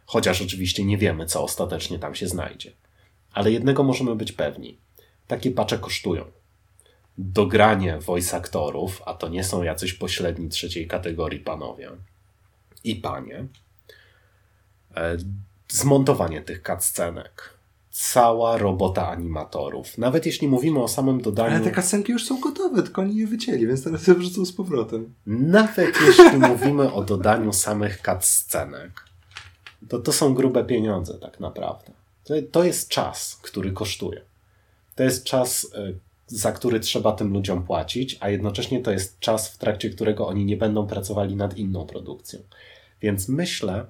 Chociaż oczywiście nie wiemy, co ostatecznie tam się znajdzie. Ale jednego możemy być pewni: takie patche kosztują. dogranie voice aktorów, a to nie są jacyś pośredni trzeciej kategorii panowie i panie, e, zmontowanie tych cutscenek, cała robota animatorów. Nawet jeśli mówimy o samym dodaniu... Ale te kasenki już są gotowe, tylko oni je wycięli, więc teraz je wrzucą z powrotem. Nawet jeśli mówimy o dodaniu samych cutscenek, to to są grube pieniądze tak naprawdę. To, to jest czas, który kosztuje. To jest czas, y, za który trzeba tym ludziom płacić, a jednocześnie to jest czas, w trakcie którego oni nie będą pracowali nad inną produkcją. Więc myślę,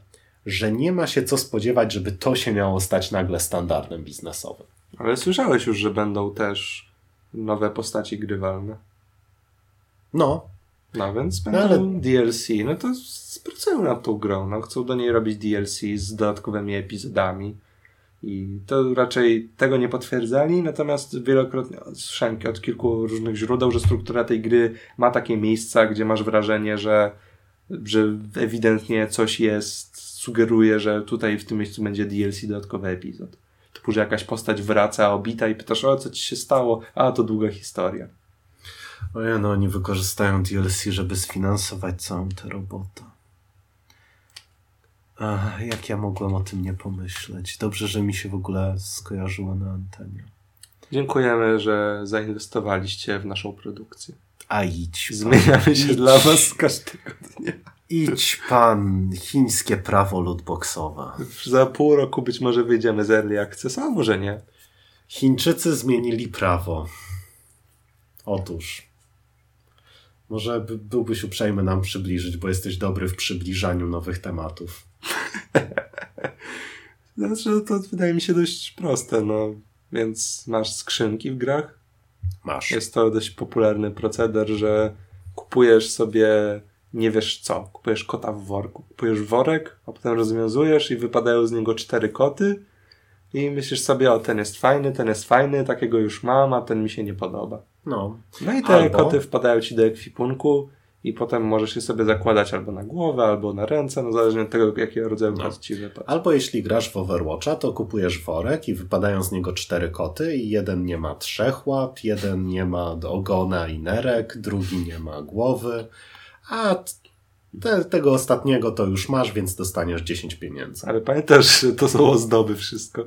że nie ma się co spodziewać, żeby to się miało stać nagle standardem biznesowym. Ale słyszałeś już, że będą też nowe postaci grywalne. No. No więc no, ale... DLC. No to pracują nad tą grą. No, chcą do niej robić DLC z dodatkowymi epizodami. I to raczej tego nie potwierdzali, natomiast wielokrotnie słyszałem od kilku różnych źródeł, że struktura tej gry ma takie miejsca, gdzie masz wrażenie, że, że ewidentnie coś jest, sugeruje, że tutaj w tym miejscu będzie DLC dodatkowy epizod. Typu, że jakaś postać wraca obita i pytasz, o co ci się stało? A, to długa historia. Ojej, no oni wykorzystają DLC, żeby sfinansować całą tę robotę. Ach, jak ja mogłem o tym nie pomyśleć. Dobrze, że mi się w ogóle skojarzyło na antenie. Dziękujemy, że zainwestowaliście w naszą produkcję. A idź. Zmieniamy się idź. dla was każdego dnia. Idź pan, chińskie prawo lootboxowe. Za pół roku być może wyjdziemy z Early Access, a może nie. Chińczycy zmienili prawo. Otóż. Może byłbyś uprzejmy nam przybliżyć, bo jesteś dobry w przybliżaniu nowych tematów. znaczy, no to wydaje mi się dość proste, no. Więc masz skrzynki w grach. Masz. Jest to dość popularny proceder, że kupujesz sobie nie wiesz co. Kupujesz kota w worku. Kupujesz worek, a potem rozwiązujesz i wypadają z niego cztery koty i myślisz sobie, o ten jest fajny, ten jest fajny, takiego już mam, a ten mi się nie podoba. No. No i te albo... koty wpadają ci do ekwipunku i potem możesz je sobie zakładać albo na głowę, albo na ręce, no zależnie od tego, jakiego rodzaju no. kot ci wypadł. Albo jeśli grasz w Overwatcha, to kupujesz worek i wypadają z niego cztery koty i jeden nie ma trzech łap, jeden nie ma ogona i nerek, drugi nie ma głowy, a te, tego ostatniego to już masz, więc dostaniesz 10 pieniędzy. Ale pamiętasz, to są ozdoby wszystko.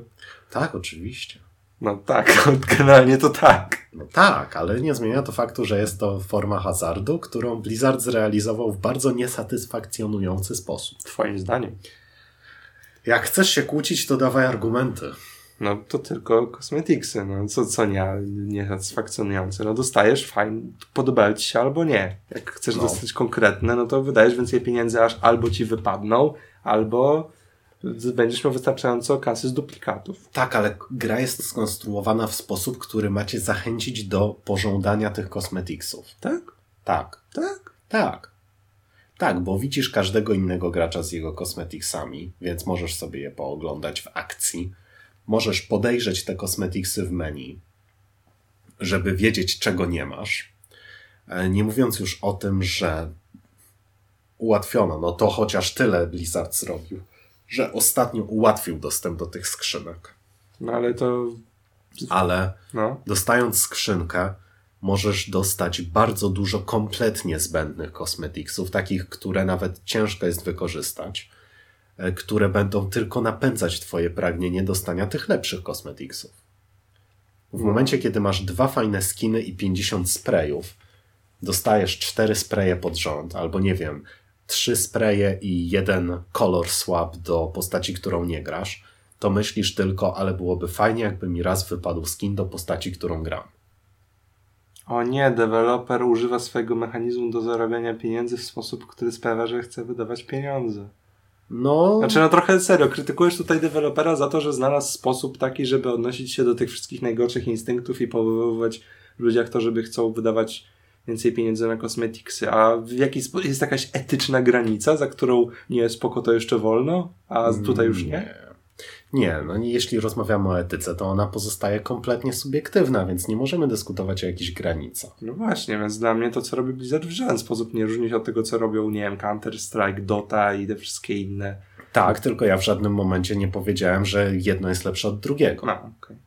Tak, oczywiście. No tak, generalnie to tak. No tak, ale nie zmienia to faktu, że jest to forma hazardu, którą Blizzard zrealizował w bardzo niesatysfakcjonujący sposób. Twoim zdaniem. Jak chcesz się kłócić, to dawaj argumenty. No to tylko kosmetiksy, no co, co nie, niesatysfakcjonujące. No dostajesz, fajnie, podobają ci się albo nie. Jak chcesz no. dostać konkretne, no to wydajesz więcej pieniędzy, aż albo ci wypadną, albo będziesz miał wystarczająco kasy z duplikatów. Tak, ale gra jest skonstruowana w sposób, który macie zachęcić do pożądania tych kosmetiksów. Tak? Tak. Tak? Tak. Tak, bo widzisz każdego innego gracza z jego kosmetiksami, więc możesz sobie je pooglądać w akcji możesz podejrzeć te kosmetiksy w menu, żeby wiedzieć, czego nie masz. E, nie mówiąc już o tym, że ułatwiono, no to chociaż tyle Blizzard zrobił, że ostatnio ułatwił dostęp do tych skrzynek. No ale to. Ale no. dostając skrzynkę, możesz dostać bardzo dużo kompletnie zbędnych kosmetiksów, takich, które nawet ciężko jest wykorzystać. E, które będą tylko napędzać Twoje pragnienie dostania tych lepszych kosmetiksów. W no. momencie, kiedy masz dwa fajne skiny i 50 sprayów, dostajesz cztery spraye pod rząd, albo nie wiem, trzy spraye i jeden color swap do postaci, którą nie grasz, to myślisz tylko, ale byłoby fajnie, jakby mi raz wypadł skin do postaci, którą gram. O nie, deweloper używa swojego mechanizmu do zarabiania pieniędzy w sposób, który sprawia, że chce wydawać pieniądze. No. Znaczy, no trochę serio, krytykujesz tutaj dewelopera za to, że znalazł sposób taki, żeby odnosić się do tych wszystkich najgorszych instynktów i powoływać w ludziach to, żeby chcą wydawać więcej pieniędzy na kosmetiksy. A w jaki sposób jest jakaś etyczna granica, za którą nie spoko to jeszcze wolno, a tutaj już nie? nie. Nie, no jeśli rozmawiamy o etyce, to ona pozostaje kompletnie subiektywna, więc nie możemy dyskutować o jakichś granicach. No właśnie, więc dla mnie to, co robi Blizzard w żaden sposób nie różni się od tego, co robią, nie wiem, Counter-Strike, Dota i te wszystkie inne. Tak, tylko ja w żadnym momencie nie powiedziałem, że jedno jest lepsze od drugiego. No, okay.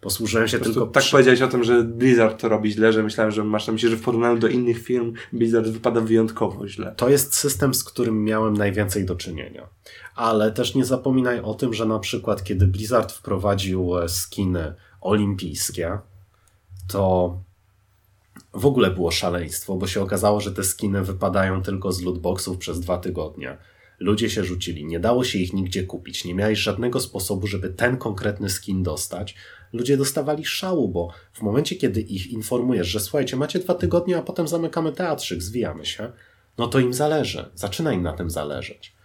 Posłużyłem się tylko... Tak przy... powiedziałeś o tym, że Blizzard to robi źle, że myślałem, że masz na myśli, że w porównaniu do innych firm Blizzard wypada wyjątkowo źle. To jest system, z którym miałem najwięcej do czynienia. Ale też nie zapominaj o tym, że na przykład kiedy Blizzard wprowadził e, skiny olimpijskie, to w ogóle było szaleństwo, bo się okazało, że te skiny wypadają tylko z lootboxów przez dwa tygodnie. Ludzie się rzucili, nie dało się ich nigdzie kupić, nie miałeś żadnego sposobu, żeby ten konkretny skin dostać. Ludzie dostawali szału, bo w momencie, kiedy ich informujesz, że słuchajcie, macie dwa tygodnie, a potem zamykamy teatrzyk, zwijamy się, no to im zależy, zaczyna im na tym zależeć.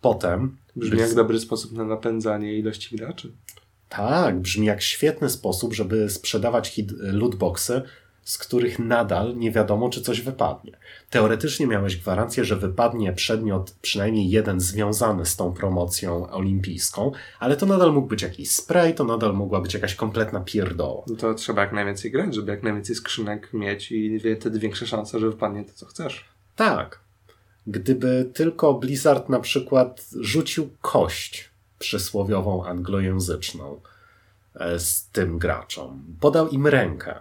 Potem... Brzmi jak dobry sposób na napędzanie ilości graczy. Tak, brzmi jak świetny sposób, żeby sprzedawać lootboxy, z których nadal nie wiadomo, czy coś wypadnie. Teoretycznie miałeś gwarancję, że wypadnie przedmiot, przynajmniej jeden związany z tą promocją olimpijską, ale to nadal mógł być jakiś spray, to nadal mogła być jakaś kompletna pierdoła. No to trzeba jak najwięcej grać, żeby jak najwięcej skrzynek mieć i wtedy większe szanse, że wypadnie to, co chcesz. Tak. Gdyby tylko Blizzard na przykład rzucił kość przysłowiową anglojęzyczną e, z tym graczom, podał im rękę,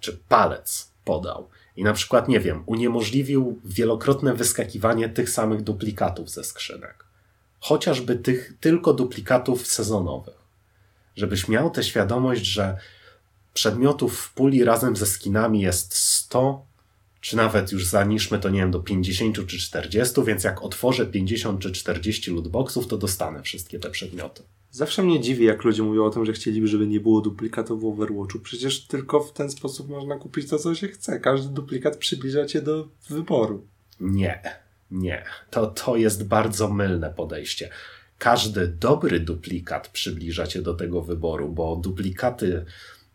czy palec podał i na przykład, nie wiem, uniemożliwił wielokrotne wyskakiwanie tych samych duplikatów ze skrzynek. Chociażby tych tylko duplikatów sezonowych. Żebyś miał tę świadomość, że przedmiotów w puli razem ze skinami jest 100, czy nawet już zaniżmy to, nie wiem, do 50 czy 40, więc jak otworzę 50 czy 40 lootboxów, to dostanę wszystkie te przedmioty. Zawsze mnie dziwi, jak ludzie mówią o tym, że chcieliby, żeby nie było duplikatów w Overwatchu. Przecież tylko w ten sposób można kupić to, co się chce. Każdy duplikat przybliża cię do wyboru. Nie, nie. To, to jest bardzo mylne podejście. Każdy dobry duplikat przybliża cię do tego wyboru, bo duplikaty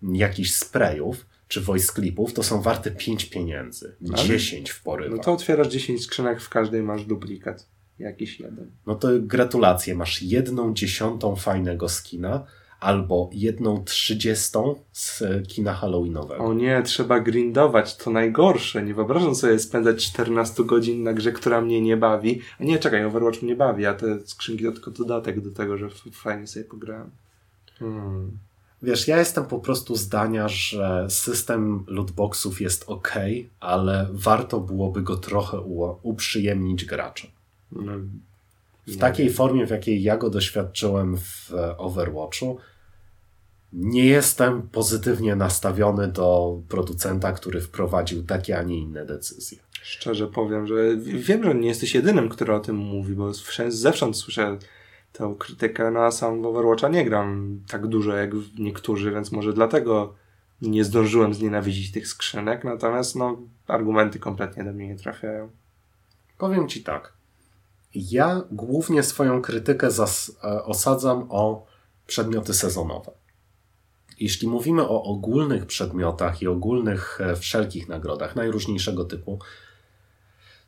jakichś sprayów czy voice clipów to są warte 5 pieniędzy, Ale... 10 w porywach. No to otwierasz 10 skrzynek, w każdej masz duplikat jakiś jeden. No to gratulacje, masz jedną dziesiątą fajnego skina albo jedną trzydziestą z kina halloweenowego. O nie, trzeba grindować, to najgorsze. Nie wyobrażam sobie spędzać 14 godzin na grze, która mnie nie bawi. A nie, czekaj, Overwatch mnie bawi, a te skrzynki to tylko dodatek do tego, że fajnie sobie pograłem. Hmm. Wiesz, ja jestem po prostu zdania, że system lootboxów jest ok, ale warto byłoby go trochę uprzyjemnić graczom. No, w takiej formie, w jakiej ja go doświadczyłem w Overwatchu, nie jestem pozytywnie nastawiony do producenta, który wprowadził takie, a nie inne decyzje. Szczerze powiem, że wiem, że nie jesteś jedynym, który o tym mówi, bo zewsząd słyszę tę krytykę, no a sam Overwatcha nie gram tak dużo jak niektórzy, więc może dlatego nie zdążyłem znienawidzić tych skrzynek, natomiast no, argumenty kompletnie do mnie nie trafiają. Powiem Ci tak. Ja głównie swoją krytykę e, osadzam o przedmioty sezonowe. Jeśli mówimy o ogólnych przedmiotach i ogólnych e, wszelkich nagrodach najróżniejszego typu,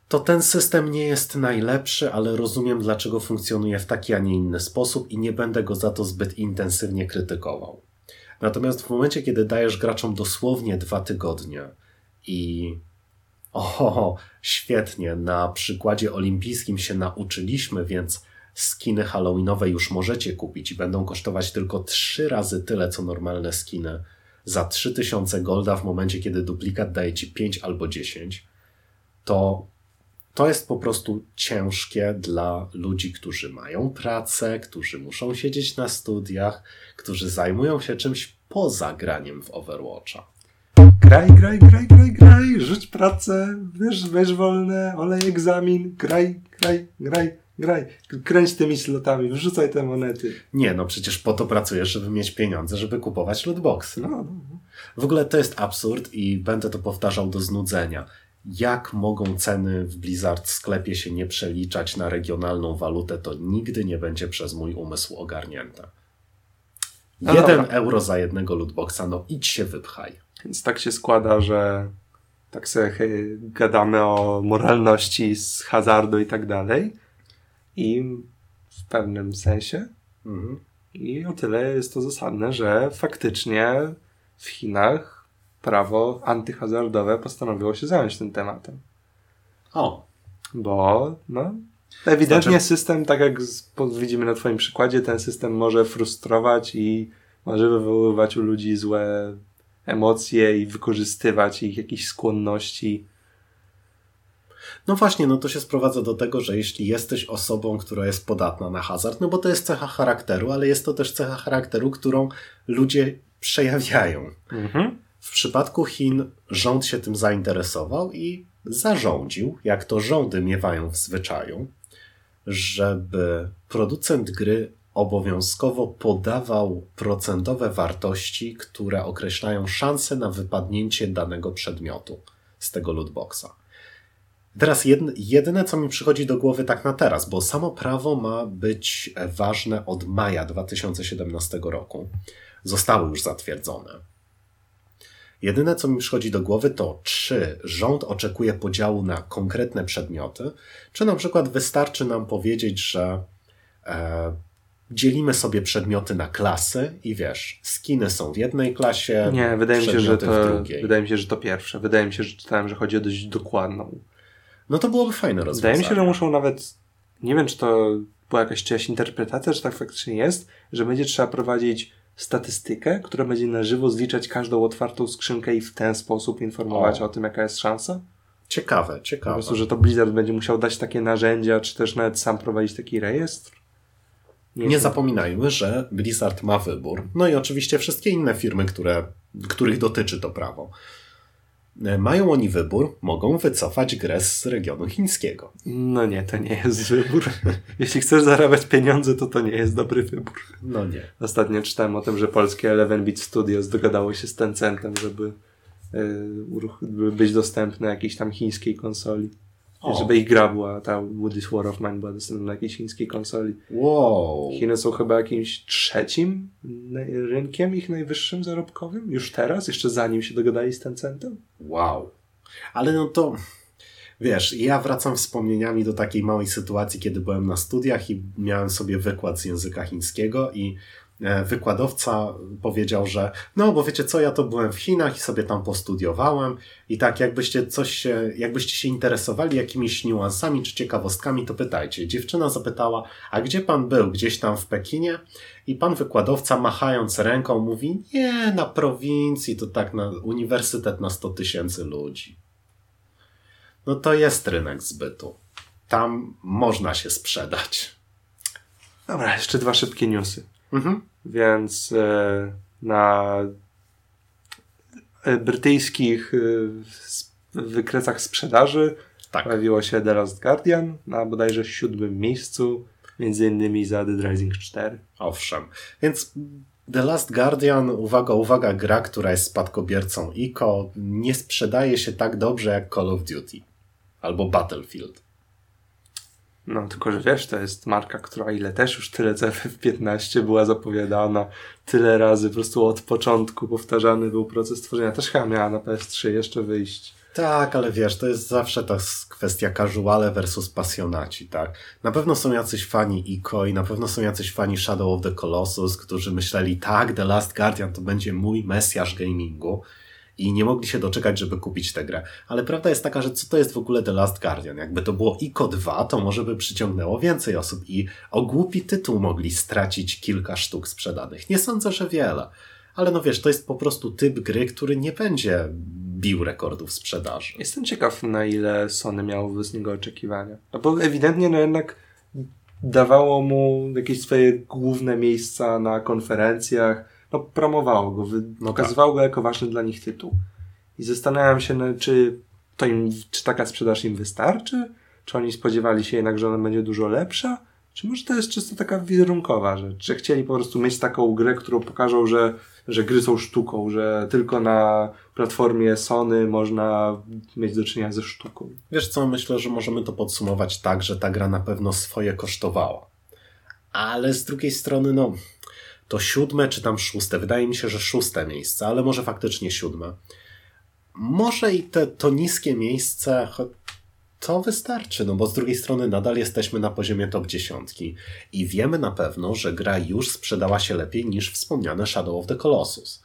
to ten system nie jest najlepszy, ale rozumiem, dlaczego funkcjonuje w taki, a nie inny sposób i nie będę go za to zbyt intensywnie krytykował. Natomiast w momencie, kiedy dajesz graczom dosłownie dwa tygodnie i o, świetnie, na przykładzie olimpijskim się nauczyliśmy, więc skiny halloweenowe już możecie kupić i będą kosztować tylko trzy razy tyle, co normalne skiny za 3000 golda w momencie, kiedy duplikat daje ci 5 albo 10, to to jest po prostu ciężkie dla ludzi, którzy mają pracę, którzy muszą siedzieć na studiach, którzy zajmują się czymś poza graniem w Overwatcha. Graj, graj, graj, graj, graj, rzuć pracę, wiesz, weź wolne, olej egzamin, graj, graj, graj, graj. Kręć tymi slotami, wrzucaj te monety. Nie, no przecież po to pracujesz, żeby mieć pieniądze, żeby kupować lootboxy. No, no, no. W ogóle to jest absurd i będę to powtarzał do znudzenia. Jak mogą ceny w Blizzard sklepie się nie przeliczać na regionalną walutę, to nigdy nie będzie przez mój umysł ogarnięte. No Jeden dobra. euro za jednego lootboxa, no idź się wypchaj. Więc tak się składa, że tak sobie gadamy o moralności z hazardu i tak dalej. I w pewnym sensie. Mhm. I o tyle jest to zasadne, że faktycznie w Chinach prawo antyhazardowe postanowiło się zająć tym tematem. O. Bo, no, ewidentnie znaczy... system, tak jak widzimy na Twoim przykładzie, ten system może frustrować i może wywoływać u ludzi złe emocje i wykorzystywać ich jakieś skłonności. No właśnie, no to się sprowadza do tego, że jeśli jesteś osobą, która jest podatna na hazard, no bo to jest cecha charakteru, ale jest to też cecha charakteru, którą ludzie przejawiają. Mhm. W przypadku Chin rząd się tym zainteresował i zarządził, jak to rządy miewają w zwyczaju, żeby producent gry obowiązkowo podawał procentowe wartości, które określają szanse na wypadnięcie danego przedmiotu z tego lootboxa. Teraz jedyne, co mi przychodzi do głowy tak na teraz, bo samo prawo ma być ważne od maja 2017 roku. Zostały już zatwierdzone. Jedyne, co mi przychodzi do głowy, to czy rząd oczekuje podziału na konkretne przedmioty, czy na przykład wystarczy nam powiedzieć, że e, dzielimy sobie przedmioty na klasy i wiesz, skiny są w jednej klasie, Nie, wydaje mi się, że to, w drugiej. wydaje mi się, że to pierwsze. Wydaje mi się, że czytałem, że chodzi o dość dokładną. No to byłoby fajne rozwiązanie. Wydaje mi się, że muszą nawet, nie wiem, czy to była jakaś czyjaś interpretacja, czy tak faktycznie jest, że będzie trzeba prowadzić statystykę, która będzie na żywo zliczać każdą otwartą skrzynkę i w ten sposób informować o, o tym, jaka jest szansa. Ciekawe, ciekawe. Po prostu, że to Blizzard będzie musiał dać takie narzędzia, czy też nawet sam prowadzić taki rejestr. Nie, nie zapominajmy, że Blizzard ma wybór. No i oczywiście wszystkie inne firmy, które, których dotyczy to prawo. E, mają oni wybór, mogą wycofać grę z regionu chińskiego. No nie, to nie jest wybór. Jeśli chcesz zarabiać pieniądze, to to nie jest dobry wybór. No nie. Ostatnio czytałem o tym, że polskie 11-bit Studios dogadało się z Tencentem, żeby, yy, być dostępne jakiejś tam chińskiej konsoli. O. Żeby ich gra była, ta Woody's War of Mine była dostępna na jakiejś chińskiej konsoli. Wow. Chiny są chyba jakimś trzecim rynkiem ich najwyższym zarobkowym. Już teraz, jeszcze zanim się dogadali z Tencentem. Wow. Ale no to... Wiesz, ja wracam wspomnieniami do takiej małej sytuacji, kiedy byłem na studiach i miałem sobie wykład z języka chińskiego i wykładowca powiedział, że no bo wiecie co, ja to byłem w Chinach i sobie tam postudiowałem i tak jakbyście coś jakbyście się interesowali jakimiś niuansami czy ciekawostkami, to pytajcie. Dziewczyna zapytała, a gdzie pan był? Gdzieś tam w Pekinie? I pan wykładowca machając ręką mówi, nie, na prowincji, to tak na uniwersytet na 100 tysięcy ludzi. No to jest rynek zbytu. Tam można się sprzedać. Dobra, jeszcze dwa szybkie newsy. Mhm. Więc e, na e, brytyjskich e, wykresach sprzedaży tak. pojawiło się The Last Guardian na bodajże siódmym miejscu, między innymi za Dead Rising 4. Owszem, więc The Last Guardian, uwaga, uwaga, gra, która jest spadkobiercą ICO, nie sprzedaje się tak dobrze jak Call of Duty albo Battlefield. No, tylko że wiesz, to jest marka, która ile też już tyle co FF15 była zapowiadana, tyle razy po prostu od początku powtarzany był proces tworzenia. Też chyba miała na PS3 jeszcze wyjść. Tak, ale wiesz, to jest zawsze ta kwestia casuale versus pasjonaci, tak? Na pewno są jacyś fani ICO i na pewno są jacyś fani Shadow of the Colossus, którzy myśleli, tak, The Last Guardian to będzie mój mesjasz gamingu i nie mogli się doczekać, żeby kupić tę grę. Ale prawda jest taka, że co to jest w ogóle The Last Guardian? Jakby to było ICO 2, to może by przyciągnęło więcej osób i o głupi tytuł mogli stracić kilka sztuk sprzedanych. Nie sądzę, że wiele. Ale no wiesz, to jest po prostu typ gry, który nie będzie bił rekordów sprzedaży. Jestem ciekaw, na ile Sony miało z niego oczekiwania. No bo ewidentnie no jednak dawało mu jakieś swoje główne miejsca na konferencjach, no, promowało go, wy, no pokazywało tak. go jako ważny dla nich tytuł. I zastanawiam się, no, czy, to im, czy taka sprzedaż im wystarczy? Czy oni spodziewali się jednak, że ona będzie dużo lepsza? Czy może to jest czysto taka wizerunkowa rzecz? Czy chcieli po prostu mieć taką grę, którą pokażą, że, że gry są sztuką, że tylko na platformie Sony można mieć do czynienia ze sztuką? Wiesz co, myślę, że możemy to podsumować tak, że ta gra na pewno swoje kosztowała. Ale z drugiej strony, no, to siódme czy tam szóste. Wydaje mi się, że szóste miejsce, ale może faktycznie siódme. Może i te, to niskie miejsce to wystarczy, no bo z drugiej strony nadal jesteśmy na poziomie top dziesiątki i wiemy na pewno, że gra już sprzedała się lepiej niż wspomniane Shadow of the Colossus.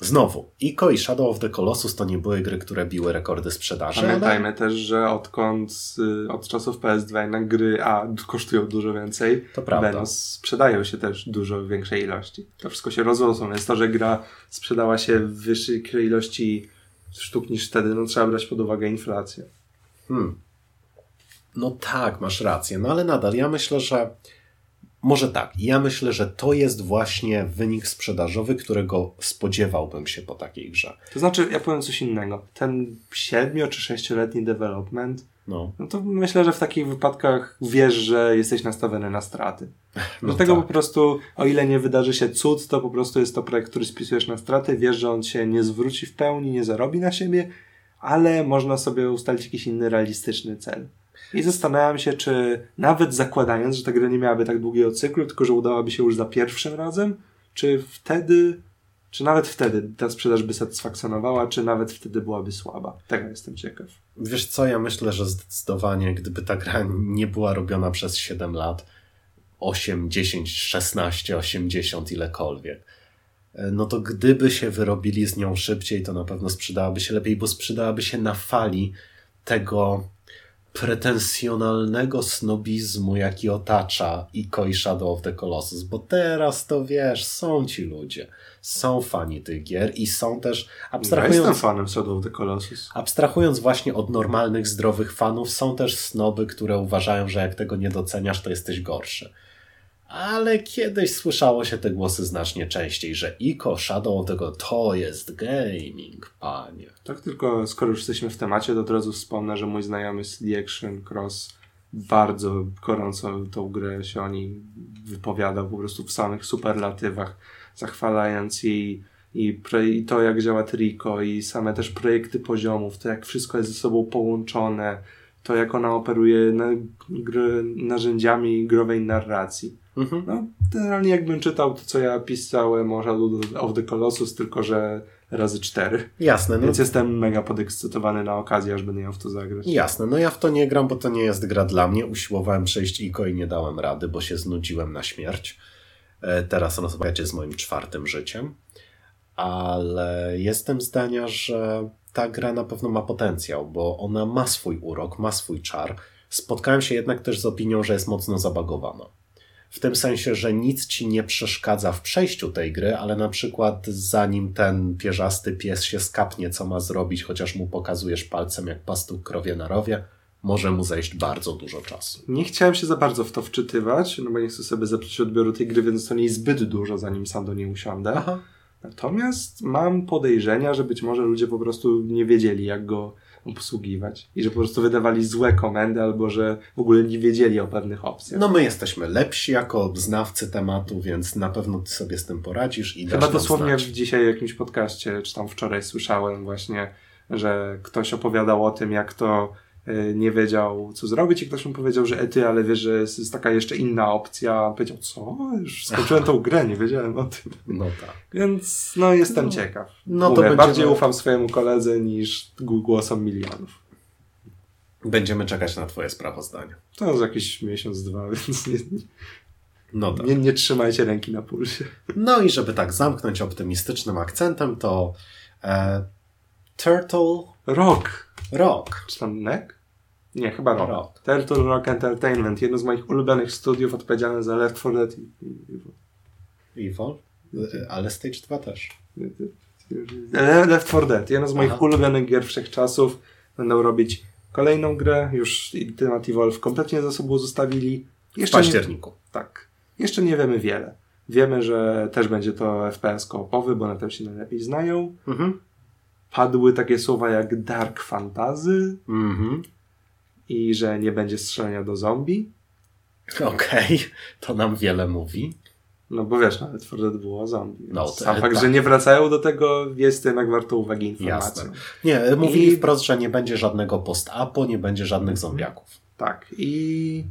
Znowu, Ico i Shadow of the Colossus to nie były gry, które biły rekordy sprzedaży. Pamiętajmy ale... też, że odkąd y, od czasów PS2 jednak gry A kosztują dużo więcej, to prawda. Sprzedają się też dużo większej ilości. To wszystko się rozrosło, więc to, że gra sprzedała się w wyższej ilości sztuk niż wtedy, no trzeba brać pod uwagę inflację. Hmm. No tak, masz rację, no ale nadal ja myślę, że może tak. Ja myślę, że to jest właśnie wynik sprzedażowy, którego spodziewałbym się po takiej grze. To znaczy, ja powiem coś innego. Ten 7 czy 6-letni development, no. no to myślę, że w takich wypadkach wiesz, że jesteś nastawiony na straty. No Dlatego tak. po prostu, o ile nie wydarzy się cud, to po prostu jest to projekt, który spisujesz na straty, wiesz, że on się nie zwróci w pełni, nie zarobi na siebie, ale można sobie ustalić jakiś inny realistyczny cel. I zastanawiam się, czy nawet zakładając, że ta gra nie miałaby tak długiego cyklu, tylko że udałaby się już za pierwszym razem, czy wtedy, czy nawet wtedy ta sprzedaż by satysfakcjonowała, czy nawet wtedy byłaby słaba. Tego jestem ciekaw. Wiesz co, ja myślę, że zdecydowanie, gdyby ta gra nie była robiona przez 7 lat, 8, 10, 16, 80, ilekolwiek, no to gdyby się wyrobili z nią szybciej, to na pewno sprzedałaby się lepiej, bo sprzedałaby się na fali tego pretensjonalnego snobizmu, jaki otacza i Shadow of the Colossus, bo teraz to wiesz, są ci ludzie, są fani tych gier i są też, abstrahując... Ja jestem fanem Shadow of the Colossus. Abstrahując właśnie od normalnych, zdrowych fanów, są też snoby, które uważają, że jak tego nie doceniasz, to jesteś gorszy ale kiedyś słyszało się te głosy znacznie częściej, że Ico Shadow tego to jest gaming, panie. Tak, tylko skoro już jesteśmy w temacie, to od razu wspomnę, że mój znajomy z Action Cross bardzo gorąco tą grę się o niej wypowiadał, po prostu w samych superlatywach, zachwalając jej i, i to, jak działa Trico, i same też projekty poziomów, to jak wszystko jest ze sobą połączone, to jak ona operuje na, gry, narzędziami growej narracji. Mhm. No, generalnie jakbym czytał to, co ja pisałem o Shadow of the Colossus, tylko że razy cztery. Jasne. No. Więc jestem mega podekscytowany na okazję, aż będę miał w to zagrać. Jasne. No ja w to nie gram, bo to nie jest gra dla mnie. Usiłowałem przejść IKO i nie dałem rady, bo się znudziłem na śmierć. E, teraz rozmawiacie z moim czwartym życiem. Ale jestem zdania, że ta gra na pewno ma potencjał, bo ona ma swój urok, ma swój czar. Spotkałem się jednak też z opinią, że jest mocno zabagowana w tym sensie, że nic ci nie przeszkadza w przejściu tej gry, ale na przykład zanim ten pierzasty pies się skapnie, co ma zrobić, chociaż mu pokazujesz palcem jak pastuch krowie na rowie, może mu zejść bardzo dużo czasu. Nie chciałem się za bardzo w to wczytywać, no bo nie chcę sobie zepsuć odbioru tej gry, więc to nie zbyt dużo, zanim sam do niej usiądę. Aha. Natomiast mam podejrzenia, że być może ludzie po prostu nie wiedzieli, jak go obsługiwać i że po prostu wydawali złe komendy albo że w ogóle nie wiedzieli o pewnych opcjach. No my jesteśmy lepsi jako znawcy tematu, więc na pewno ty sobie z tym poradzisz i Chyba dosłownie znać. dzisiaj w jakimś podcaście, czy tam wczoraj słyszałem właśnie, że ktoś opowiadał o tym, jak to nie wiedział, co zrobić i ktoś mu powiedział, że ety, ale wiesz, że jest, jest taka jeszcze inna opcja. Powiedział, co? Już skończyłem tą grę, nie wiedziałem o tym. No tak. Więc no jestem no, ciekaw. No Mówię, to bardziej ufam swojemu koledze niż głosom milionów. Będziemy czekać na twoje sprawozdanie. To za jakiś miesiąc, dwa, więc nie, no tak. nie, nie trzymajcie ręki na pulsie. No i żeby tak zamknąć optymistycznym akcentem, to e, Turtle... Rock. Rock. Czy tam NEC? Nie, chyba Rock. Rock. Turtle Rock Entertainment, jedno z moich ulubionych studiów odpowiedzialne za Left 4 Dead i Evil. Ale Stage 2 też. Left 4 Dead, jedno z moich Aha. ulubionych gier wszechczasów. Będą robić kolejną grę, już temat Evolve kompletnie za sobą zostawili. Jeszcze w październiku. Nie, tak. Jeszcze nie wiemy wiele. Wiemy, że też będzie to FPS koopowy, bo na tym się najlepiej znają. Mhm padły takie słowa jak dark fantasy mm-hmm. i że nie będzie strzelania do zombie. Okej, okay. to nam wiele mówi. No bo wiesz, nawet for Dead było zombie. No, Sam fakt, tak. że nie wracają do tego jest jednak warto uwagi informacją. Jasne. Nie, mówili I... wprost, że nie będzie żadnego post-apo, nie będzie żadnych zombiaków. Tak. I,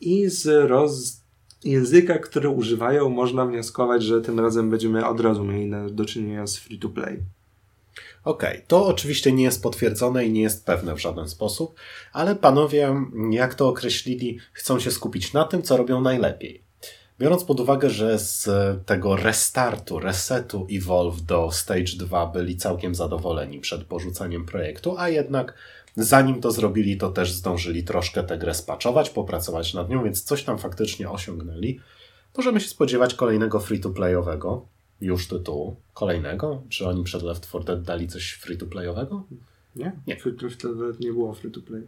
i z roz... języka, który używają, można wnioskować, że tym razem będziemy od razu mieli do czynienia z free-to-play. Okej, okay. to oczywiście nie jest potwierdzone i nie jest pewne w żaden sposób, ale panowie, jak to określili, chcą się skupić na tym, co robią najlepiej. Biorąc pod uwagę, że z tego restartu, resetu Evolve do Stage 2 byli całkiem zadowoleni przed porzuceniem projektu, a jednak zanim to zrobili, to też zdążyli troszkę tę grę spaczować, popracować nad nią, więc coś tam faktycznie osiągnęli. Możemy się spodziewać kolejnego free-to-playowego już tytułu. Kolejnego? Czy oni przed Left 4 Dead dali coś free-to-playowego? Nie? Nie. Wtedy nie było free to play.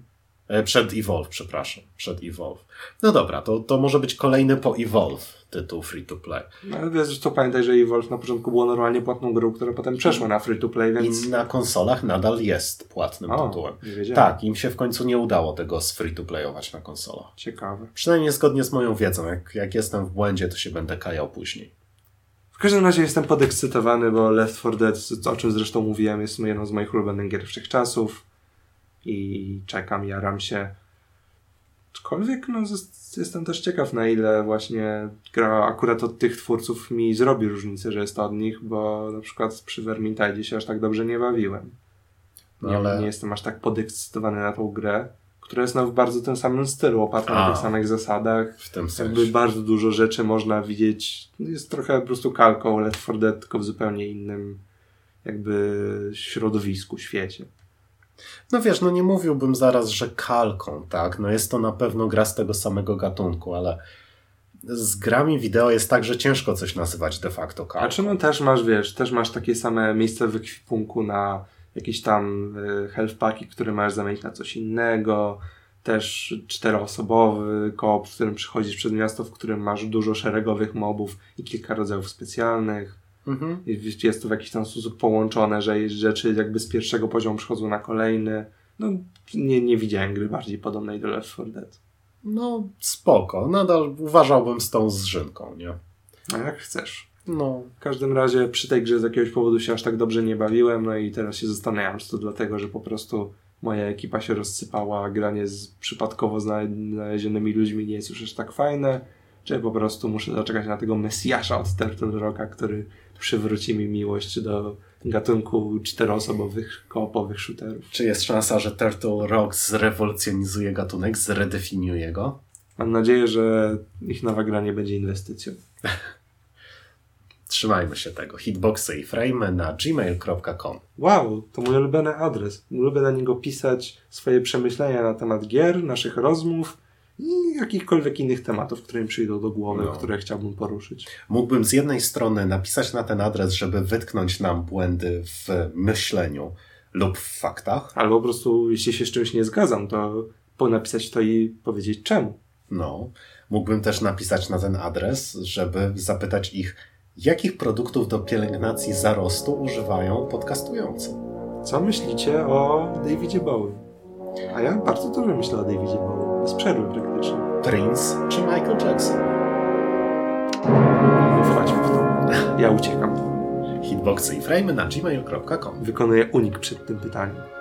E, Przed Evolve, przepraszam. Przed Evolve. No dobra, to, to może być kolejny po Evolve tytuł free to play. No, wiesz, zresztą pamiętaj, że Evolve na początku było normalnie płatną grą, która potem przeszła na free to play, więc... I na konsolach nadal jest płatnym O, tytułem. nie. Tak, im się w końcu nie udało tego z free to playować na konsolach. Ciekawe. Przynajmniej zgodnie z moją wiedzą. Jak, jak jestem w błędzie, to się będę kajał później. W każdym razie jestem podekscytowany, bo Left 4 Dead, o czym zresztą mówiłem, jest jedną z moich ulubionych gier wszechczasów i czekam, jaram się. Aczkolwiek no, jestem też ciekaw, na ile właśnie gra akurat od tych twórców mi zrobi różnicę, że jest od nich, bo na przykład przy Vermintide się aż tak dobrze nie bawiłem. No Nie, ale- nie jestem aż tak podekscytowany na tą grę, która jest w bardzo tym samym stylu, oparta na tych samych zasadach. W tym Jakby sensie. bardzo dużo rzeczy można widzieć. Jest trochę po prostu kalką Left 4 Dead, tylko w zupełnie innym jakby środowisku, świecie. No wiesz, no nie mówiłbym zaraz, że kalką, tak? No jest to na pewno gra z tego samego gatunku, ale z grami wideo jest tak, że ciężko coś nazywać de facto kalką. A czy no też masz, wiesz, też masz takie same miejsce w ekwipunku na jakieś tam y, health packi, które masz zamienić na coś innego. Też czteroosobowy koop, w którym przychodzisz przez miasto, w którym masz dużo szeregowych mobów i kilka rodzajów specjalnych. Mhm. I jest to w jakiś tam sposób połączone, że rzeczy jakby z pierwszego poziomu przychodzą na kolejny. No, nie, nie widziałem gry bardziej podobnej do Left 4 Dead. No spoko, nadal uważałbym z tą zżynką, nie? A jak chcesz. No, W każdym razie przy tej grze z jakiegoś powodu się aż tak dobrze nie bawiłem, no i teraz się zastanawiam, czy to dlatego, że po prostu moja ekipa się rozsypała, a granie z przypadkowo zna- znalezionymi ludźmi nie jest już aż tak fajne, czy po prostu muszę zaczekać na tego Mesjasza od Turtle Rocka, który przywróci mi miłość do gatunku czteroosobowych, koopowych shooterów. czy jest szansa, że Turtle Rock zrewolucjonizuje gatunek, zredefiniuje go? Mam nadzieję, że ich nowa gra nie będzie inwestycją. Trzymajmy się tego. Hitboxy i frame na gmail.com. Wow, to mój ulubiony adres. Lubię na niego pisać swoje przemyślenia na temat gier, naszych rozmów i jakichkolwiek innych tematów, które mi przyjdą do głowy, No. które chciałbym poruszyć. Mógłbym z jednej strony napisać na ten adres, żeby wytknąć nam błędy w myśleniu lub w faktach. Albo po prostu, jeśli się z czymś nie zgadzam, to napisać to i powiedzieć czemu. No, mógłbym też napisać na ten adres, żeby zapytać ich, jakich produktów do pielęgnacji zarostu używają podcastujący. Co myślicie o Davidzie Bowie? A ja bardzo dobrze myślę o Davidzie Bowie. Bez przerwy praktycznie. Prince czy Michael Jackson? Nie wchodźmy w to. Ja uciekam. Hitboxy i frame na gmail.com. Wykonuję unik przed tym pytaniem.